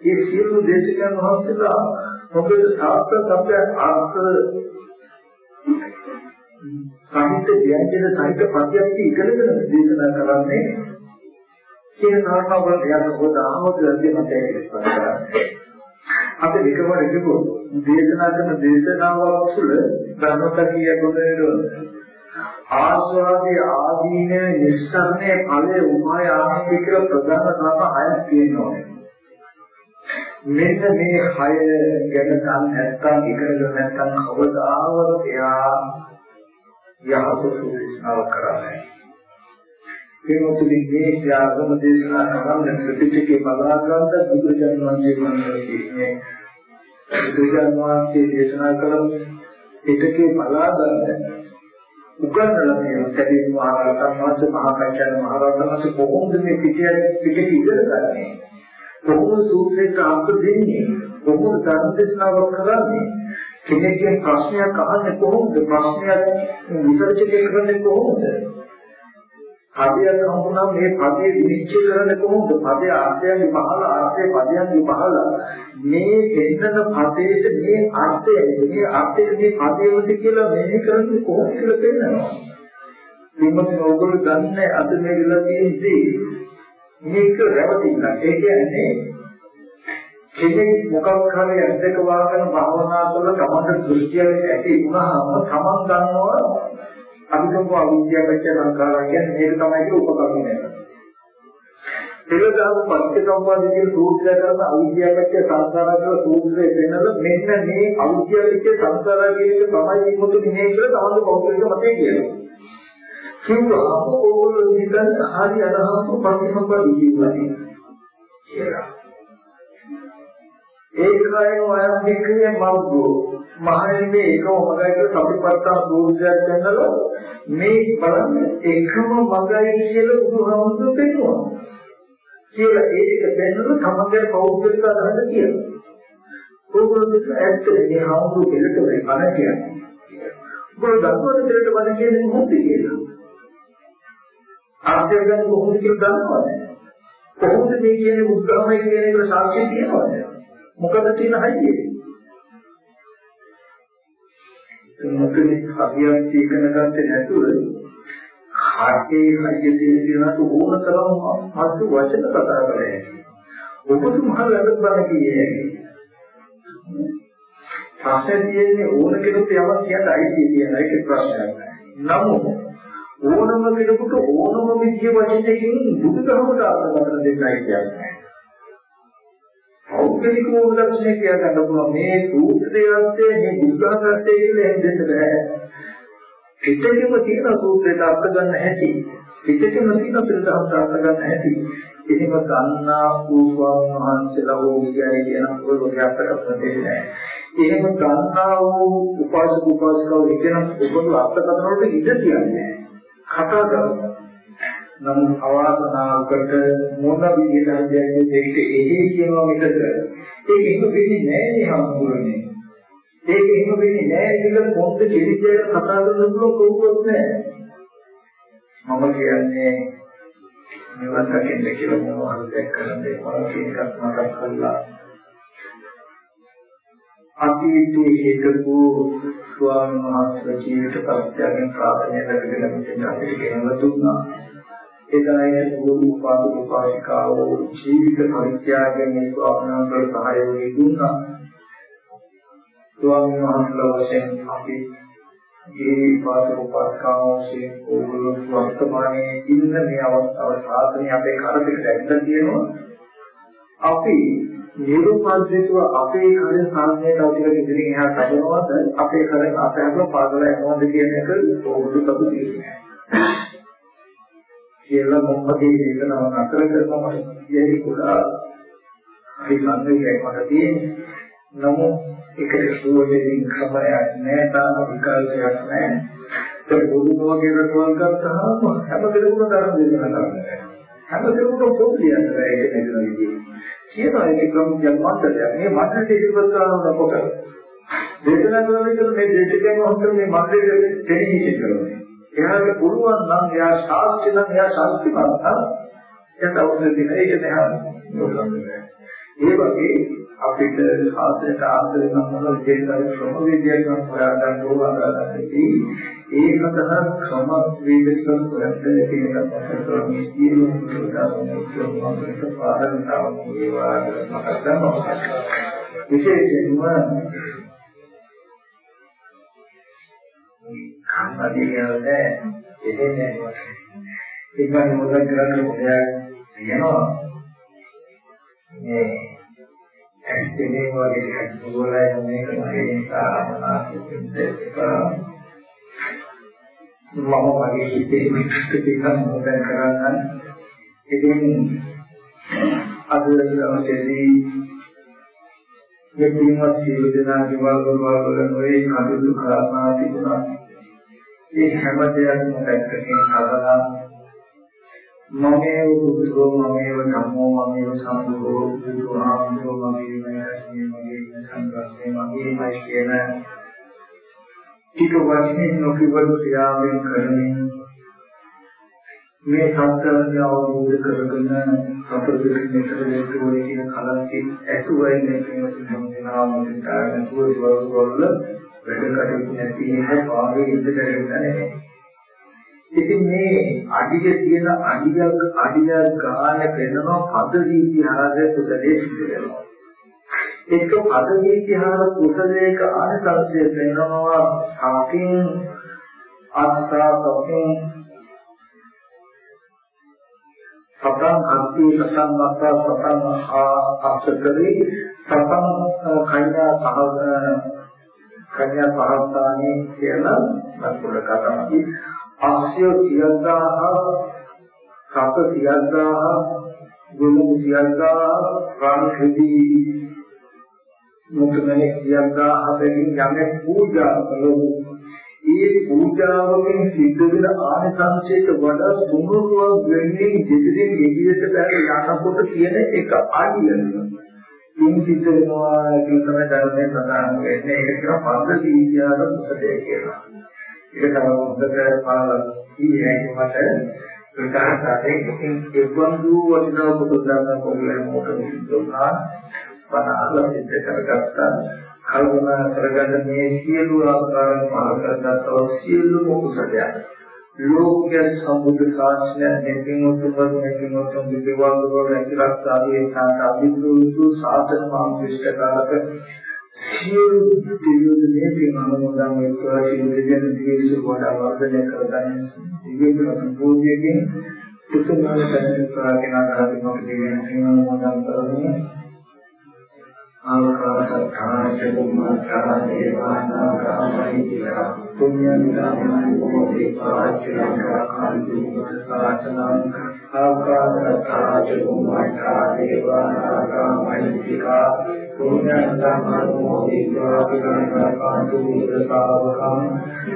ඒ සියලු දේශකයන් වහන්සේලා මොකද සාර්ථක සත්‍ය අර්ථ සාහිත්‍ය ව්‍යංජන සාහිත්‍ය පද්‍යත් ඉගෙනගෙන දේශනා කරන්නේ කියන කාරණාව වල යන පොත ආමෝදයෙන් මතය කරගන්නවා. අපි විකමර කිව්වො දේශනා කරන දේශනාවක් තුළ ධර්මතකිය ගොඩනගන ආස්වාදී ආදීන නිස්සරණේ ඵලයේ උපාය ආරම්භ කියලා ප්‍රධාන කාරණා හයක් තියෙනවා. මෙන්න මේ හය ගැන නම් නැත්තම් ඉගෙනගෙන නැත්තම් කවදාවත් එයා යහපත් දේශනාවක් කරන්නේ කෙනෙකුගේ මේ ත්‍යාගම දේශනා කරන්න ප්‍රතිචිකේ බලා ගන්න බුදුජන් වහන්සේ වහන්සේ බුදුජන් වහන්සේ දේශනා කළ පිටකේ බලා ගන්න උගන්වලා මේ සැදී මහරහතන් වහන්සේ මහා කච්චන මහරහතන් වහන්සේ කොහොමද මේ පිටිය පිටේ ඉගෙන ගන්නේ? කොහොමද සූත්‍රයට අර්ථ දෙන්නේ? කොහොමද ධර්ම දේශනාවක් කරන්නේ? කෙනෙක්ගේ ප්‍රශ්නයක් අහන්නේ කොහොමද? ප්‍රශ්නයක් විසර්ජනය කරන්නේ කොහොමද? පදයක් හම්බුනා මේ පදේ විනිශ්චය කරන්නේ කොහොමද? පදේ ආර්ථයන් පහළ ආර්ථය පදයන් පහළ මේ දෙන්නන පදේට මේ අර්ථය මේ අර්ථයේ මේ පදේවද කියලා මෙහෙ කරන්නේ කොහොමද කියලා පෙන්නනවා. මෙන්න ඕගොල්ලෝ දන්නේ අද මේ විලා තියෙන්නේ මේක රැවටින්න ඒ කියන්නේ කෙනෙක් මොකක් හරි ඇද්දක වාගෙන භාවනා කරලා තමන්ට දෘෂ්ටියක් ඇති වුණාම තමන් ගන්නවා අභිසම්ප අවිද්‍යාවච්ච සංඛාරා කියන්නේ මේක තමයි ඒක උපකරණය වෙනවා. එළදාම පටිච්චසමුප්පාද කියන සූත්‍රය කරන අවිද්‍යාවච්ච සංඛාරා කියන සූත්‍රය වෙනද මෙන්න මේ අවිද්‍යාවච්ච සංඛාරා කියන එක තමයි මොකද මේ කියලා තමයි බෞද්ධ මතය කියන්නේ. කිව්වා ඕගොල්ලෝ ඉතින් හරි අරහතු පටිච්චසමුප්පාද කියන්නේ කියලා. ඒකයි වයන් දෙකේ මව්ගෝ මහන්නේ ඒක හොඳයි කියලා සතිපට්ඨාන සූත්‍රයක් ගන්නලා මේ බලන්න එකම මගයි කියලා බුදුහාමුදුරු පෙන්වනවා කියලා ඒක දැනනොත් තමන්ගේ පෞද්ගලික අදහස කියනවා ඕගොල්ලෝ ඇත්තට මේ හාමුදුරු දෙලට මේ බණ කියන්නේ. ඔබ දන්නවද දෙලට බණ කියන්නේ මොකක්ද කියලා? ආර්ථික ගැන කොහොමද කියලා දන්නවද? කොහොමද මේ කියන්නේ බුද්ධාමයි කියන එකට සාක්ෂි තියෙනවද? මොකද තියෙන හයියේ? මොකද හදියක් ඉගෙන ගත්තේ නැතුව කාටේ හයිය තියෙන දේවල් ඕන තරම් මාත් වචන කතා කරන්නේ ඔබතුමා ළඟ බල කියේ ප්‍රශ්නේ තියෙන්නේ ඕන කෙනෙකුට යමක් කියන්න අයිතිය තියෙන එක ප්‍රශ්නයක් නමුත් ඕනම කෙනෙකුට ඕනම විදිය වචනයකින් බුදුදහමට අර්ථකථන දෙන්නයි කියන්නේ පෞද්ගලිකව දර්ශනය කියා ගන්න පුළුවන් මේ සූත්‍රයන්තේ මේ බුද්ධාගතේ කියලා හෙන්දෙන්න බෑ. පිටකෙම තියෙන සූත්‍රයට අර්ථ ගන්න හැටි පිටකෙම තියෙන පිළිදහමට අර්ථ ගන්න හැටි එහෙම ගන්නා වූ වහන්සේලා හෝ කියයි කියන පොළොවේ අර්ථකථන දෙන්නේ නැහැ. එහෙම ගන්නා වූ උපාසක උපාසිකාව කියන පොළොවේ අර්ථකථන වලට ඉඩ කියන්නේ කතා කරනවා. නමුත් අවාසනාවකට මොන විදිහට හදින්නේ දෙයට එහි කියනවා මිසක ඒක එහෙම වෙන්නේ නැහැ නේ හම්බුනේ. ඒක එහෙම වෙන්නේ නැහැ කියලා පොත් දෙවිදේ කතා කරන කවුරුත් නැහැ. මම කියන්නේ මේවත් දකින්න කියලා මොනවද දැක්කන්නේ මම කියන එකක් මතක් කරලා අතීතයේ හිටපු ස්වාමීන් වහන්සේ ජීවිත පරිත්‍යාගයෙන් ප්‍රාර්ථනා කරගෙන මෙතන අපිට ගෙනව දුන්නා. එදායේ ගුරු උපාසක උපාසිකාවෝ ජීවිත පරිත්‍යාගයෙන් ස්වාමීන් වහන්සේ සහයෝගය දුන්නා. ස්වාමීන් වහන්සේලා වශයෙන් අපි මේ උපාසක උපාසිකාවෝ වශයෙන් ඕගොල්ලෝ වර්තමානයේ ඉන්න මේ අවස්ථාව සාධනය අපේ කරදෙකට ඇවිල්ලා තියෙනවා. අපි නිරුපාදිතව අපේ කරේ සාධනයට අවශ්‍ය ඉදිරියෙන් එහා කඩනවද අපේ කරේ අපහැරලා පාදලා යනවද කියන එක ඕගොල්ලෝ සතු තියෙනවා. කියලා මොහොතේ වේදනාව නතර කරනවා කියයි කුඩා හරි සංවේගයක් මට තියෙන්නේ. නමුත් ඒකට සුවදෙකින් ක්‍රමයක් නැහැ තාම විකල්පයක් නැහැ. ඒ බුදුමෝ කියන රටවල් ගත්තාම හැම කෙනෙකුම ධර්ම දේශනා කරනවා. හැම කෙනෙකුටම පොත්ලියක් ඒක නෙවෙයි. කියනවා ඒක ක්‍රම ජන්මන්තයක්. මේ මනසේ ඉතිපත් කරන කොට දේශනා කරන විට මේ දේශකයන් වහන්සේ මේ මන්දිරයේ දෙන්නේ කරනවා. එයාට පුළුවන් නම් එයා ශාස්ත්‍රි නම් එයා ශාස්ත්‍රිමත් නම් එයාට අවශ්‍ය දෙන ඒක නැහැ. ඒ වගේ අපිට ශාස්ත්‍රයට ආශ්‍රය කරන විදිහට ක්‍රම විද්‍යාවක් නම් හොයාගන්න ඕනවාගත්තී ඒ සඳහා ක්‍රම වේදිකව හොයන්න තියෙන අපේ සියලු සුදුසුකම් පාරමිතාවන් වේවා මතක් ගන්නවා. විශේෂයෙන්ම කම්මදියවද එදෙන්නේ ඉක්මන් මොකද කරන්නේ මොකද කියනවා මේ ඇත්තේ වගේ කටුවලයි මේක මගේ නිසා අනාසිතෙත් මම මගේ හිතේ මික්ස්ට් එකක් මොකද කරන්නේ ඉතින් අද දවසේදී මේ පින්වත් සියලු දෙනා ගෙවල් වල වල නොයේ කටයුතු කරනා තිබුණා ඒ හැම දෙයක්ම පැත්තකින් හදලා මමේ බුදුරෝ මමේව ධම්මෝ මමේව සංඝෝ බුදුහාමුදුරෝ මමේව මගේ සංඝස්සේ මගේමයි කියන ටික වචනේ නොකියවලු ක්‍රියාවෙන් කරමින් මේ සත්‍යය අවබෝධ කරගෙන සතර දෙක මෙතන දෙකෝනේ කියන කලකින් ඇතුවයි මේ කියන දෙනාම දෙකාරන තුරු වල වල වැඩ කටයුතු නැති එක පාගේ ඉඳ කරගෙන නැහැ. ඉතින් මේ අඩිය තියෙන අඩියක් අඩියක් ගාන වෙනවා පද විද්‍යාවද කුසලයේ සිදු වෙනවා. ඒක පද විද්‍යාව කුසලයක ආනිසංසය වෙනවා සාකින් අස්සාතකින් සතං අත්ති සතං වස්සා සතං අක්ෂතරේ සතං කඤ්ඤා සහ කඤ්ඤා සහස්තානේ කියලා මතක කතාවයි අක්ෂය 30000 සත 30000 ගුණ 30000 රාම හෙදී මුතුමනේ 30000 බැගින් යමෙක් පූජා කළොත් ඒ පූජාවකින් සිද්ධ වෙන ආනිසංසයට වඩා තුනුරුවක් වෙන්නේ දෙදින් එළියට බැල යනකොට තියෙන එක අඩියන. ඉන් සිද්ධ වෙනවා කියන තමයි ධර්මයේ සඳහන් වෙන්නේ. ඒක කියන පද්ධති විද්‍යාව මුසදේ කියලා. ඒක තමයි හොඳට පාලා කියන්නේ මට ප්‍රකාශයෙන් ඉතින් එවන්දු වටිනා පොත දාන කොල්ලේ මොකද සිද්ධ වුණා සිද්ධ කරගත්තා කල්පනා කරගන්න මේ සියලු ආකාරයන් පහකරගත්තව සියලුම කුසලයන් ලෝකයේ සම්බුද්ධ ශාසනය දෙකින් උතුම් දෙකින් උතුම් විද්‍යාවන් වල රැකිරක්ෂාවේ සාත අභිවෘද්ධි ශාසන මාර්ගිෂ්ඨකාරක සියලු දෙවියන්ගේ පිනමෝදන් වේවා සියලු දෙවියන් දිවිසු වඩා වර්ධනය කරගන්න දිව්‍ය සම්පූර්ණයෙන් උතුම්මාන පැතිරෙන ආකාරයෙන් මොකද දෙවියන් පිනමෝදන් කරන්නේ ආකාශත්ථාච බුම්මත්ථා දේවානාගාමයිතියා පුඤ්ඤන්තං මොදිපාච්චලංකාන්තු සාසනං ආකාශත්ථාච බුම්මත්ථා දේවානාගාමයිතිකා පුඤ්ඤන්තං මොදිපාච්චලංකාන්තු සාවකං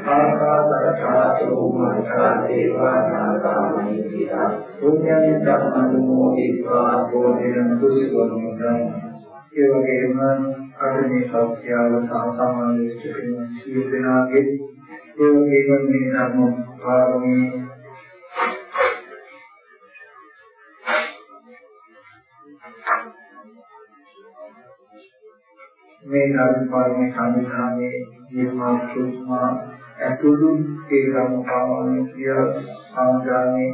ආකාශත්ථාච බුම්මත්ථා දේවානාගාමයිතිකා පුඤ්ඤන්තං මොදිපාච්චලංකාන්තු සාවකං ඒ වගේම අද මේ සත්‍යාව සහ සමාධිස්ත කියන සියලු දෙනාගේ ඒ වගේම මේ ධර්ම පාරමී මේ ධර්ම පාරමී සම්මානයේ නිර්මාණ සූත්‍රා ඇතුළු ඒ ධර්ම පාරමී කිය සංගාමේ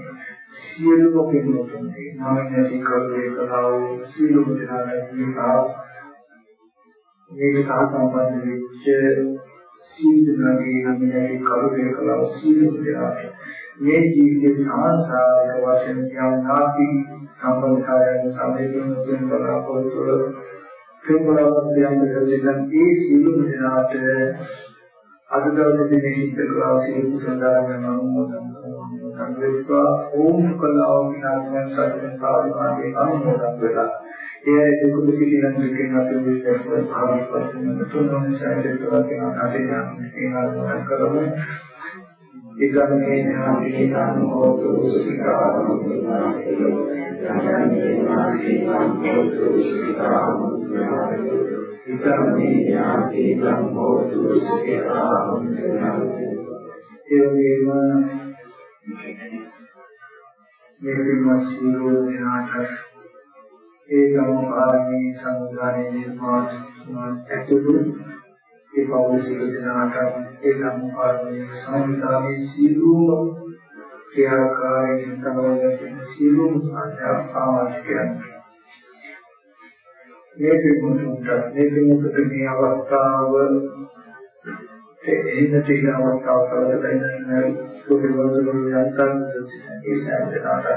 සියලුම පිළිවෙතුන්ගේ නාමයෙන් කරුවේ කලාව සියලුම දෙනාගේ මේක සහ සම්බන්ධ වෙච්ච සීලනාගේ නාමයෙන් කරුවේ කලාව සියලුම දෙනාගේ මේ ජීවිතේ සාංශාරික වශයෙන් ඥානාති සම්බන්ධතාවයන් සම්බන්ධයෙන් තුන් බලාපොරොත්තු තුන්වරවත්යන් දෙකෙන් ඒ සියලුම දෙනාට අද දවසේ මේ සිද්ධ කළා සියලු සඳහන් අනුමෝදන් සංවේස්වා ඕම් කලාව විනාශයන් සත්‍යං සාධනාවේ අනුමෝදන් වෙලා ඒ දුක සිටින දෙකෙන් අපි විශ්වාස කරනවා තුන්වන සැලසුවා කියන කටේ යන ඒවා කරමු. ඒකමනේ ඥාතින අනුමෝදු සිතාරමු ඉතමේ ඥාතින අනුමෝදු සිතාරමු ඒ වගේම මේ පින්වත් සියලු දෙනාට ඒ සම්පාරණී සංගාණයේ නිර්මාණ ඇතුළු ඒ පෞද්ගල සියලු දෙනාට ඒ සම්පාරණී සංගාණයේ සියලුම ක්‍රියාකාරී සමවදින සියලුම සාමාජිකයන් මේ පින්වතුන්ට මේ පින්වතුන්ට මේ අවස්ථාව එහෙම තියෙන අවස්ථාව කරගෙන සුදුසුකම් යන්තම් ඒ සෑමදාට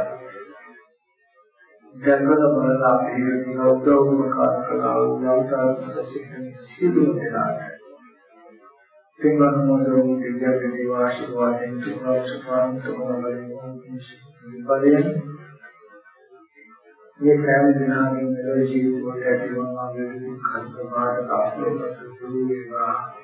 ජන්මන බලලා පිළිවෙලින් උදව්ම කරකලා යන්තම් සසිකන් සිදු වෙනවා පින්වත් මොදෝ දිව්‍ය දේව ආශිර්වාදයෙන් තුමාසුපාන් තුමාවලින් බලයෙන් මේ සෑම දිනකින් මෙලොව ජීවිතයට ඇතිවන ආගමික කර්තවාද කාර්යවල වේවා කරන කෙනේ අපතන සමුද වේවා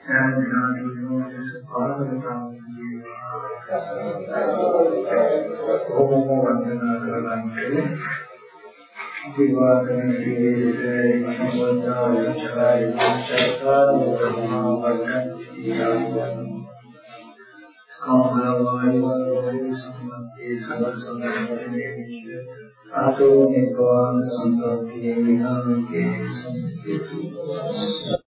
සම්පත්තිය ආවා අවබෝධ කරගෙන සඳහා කුසලතාවය සෑම දිනකින් පාරමිතාව ඕම වන්දනා කරගන්නේ විවාදන සීලේ මනෝවදාය චාරි චක්කාර මහා වර්ණ කාමරාවායෝ සම්මතේ සමසමනේ ආතෝ නිපාන සම්පත්තියේ විනාමකේ සම්පේතු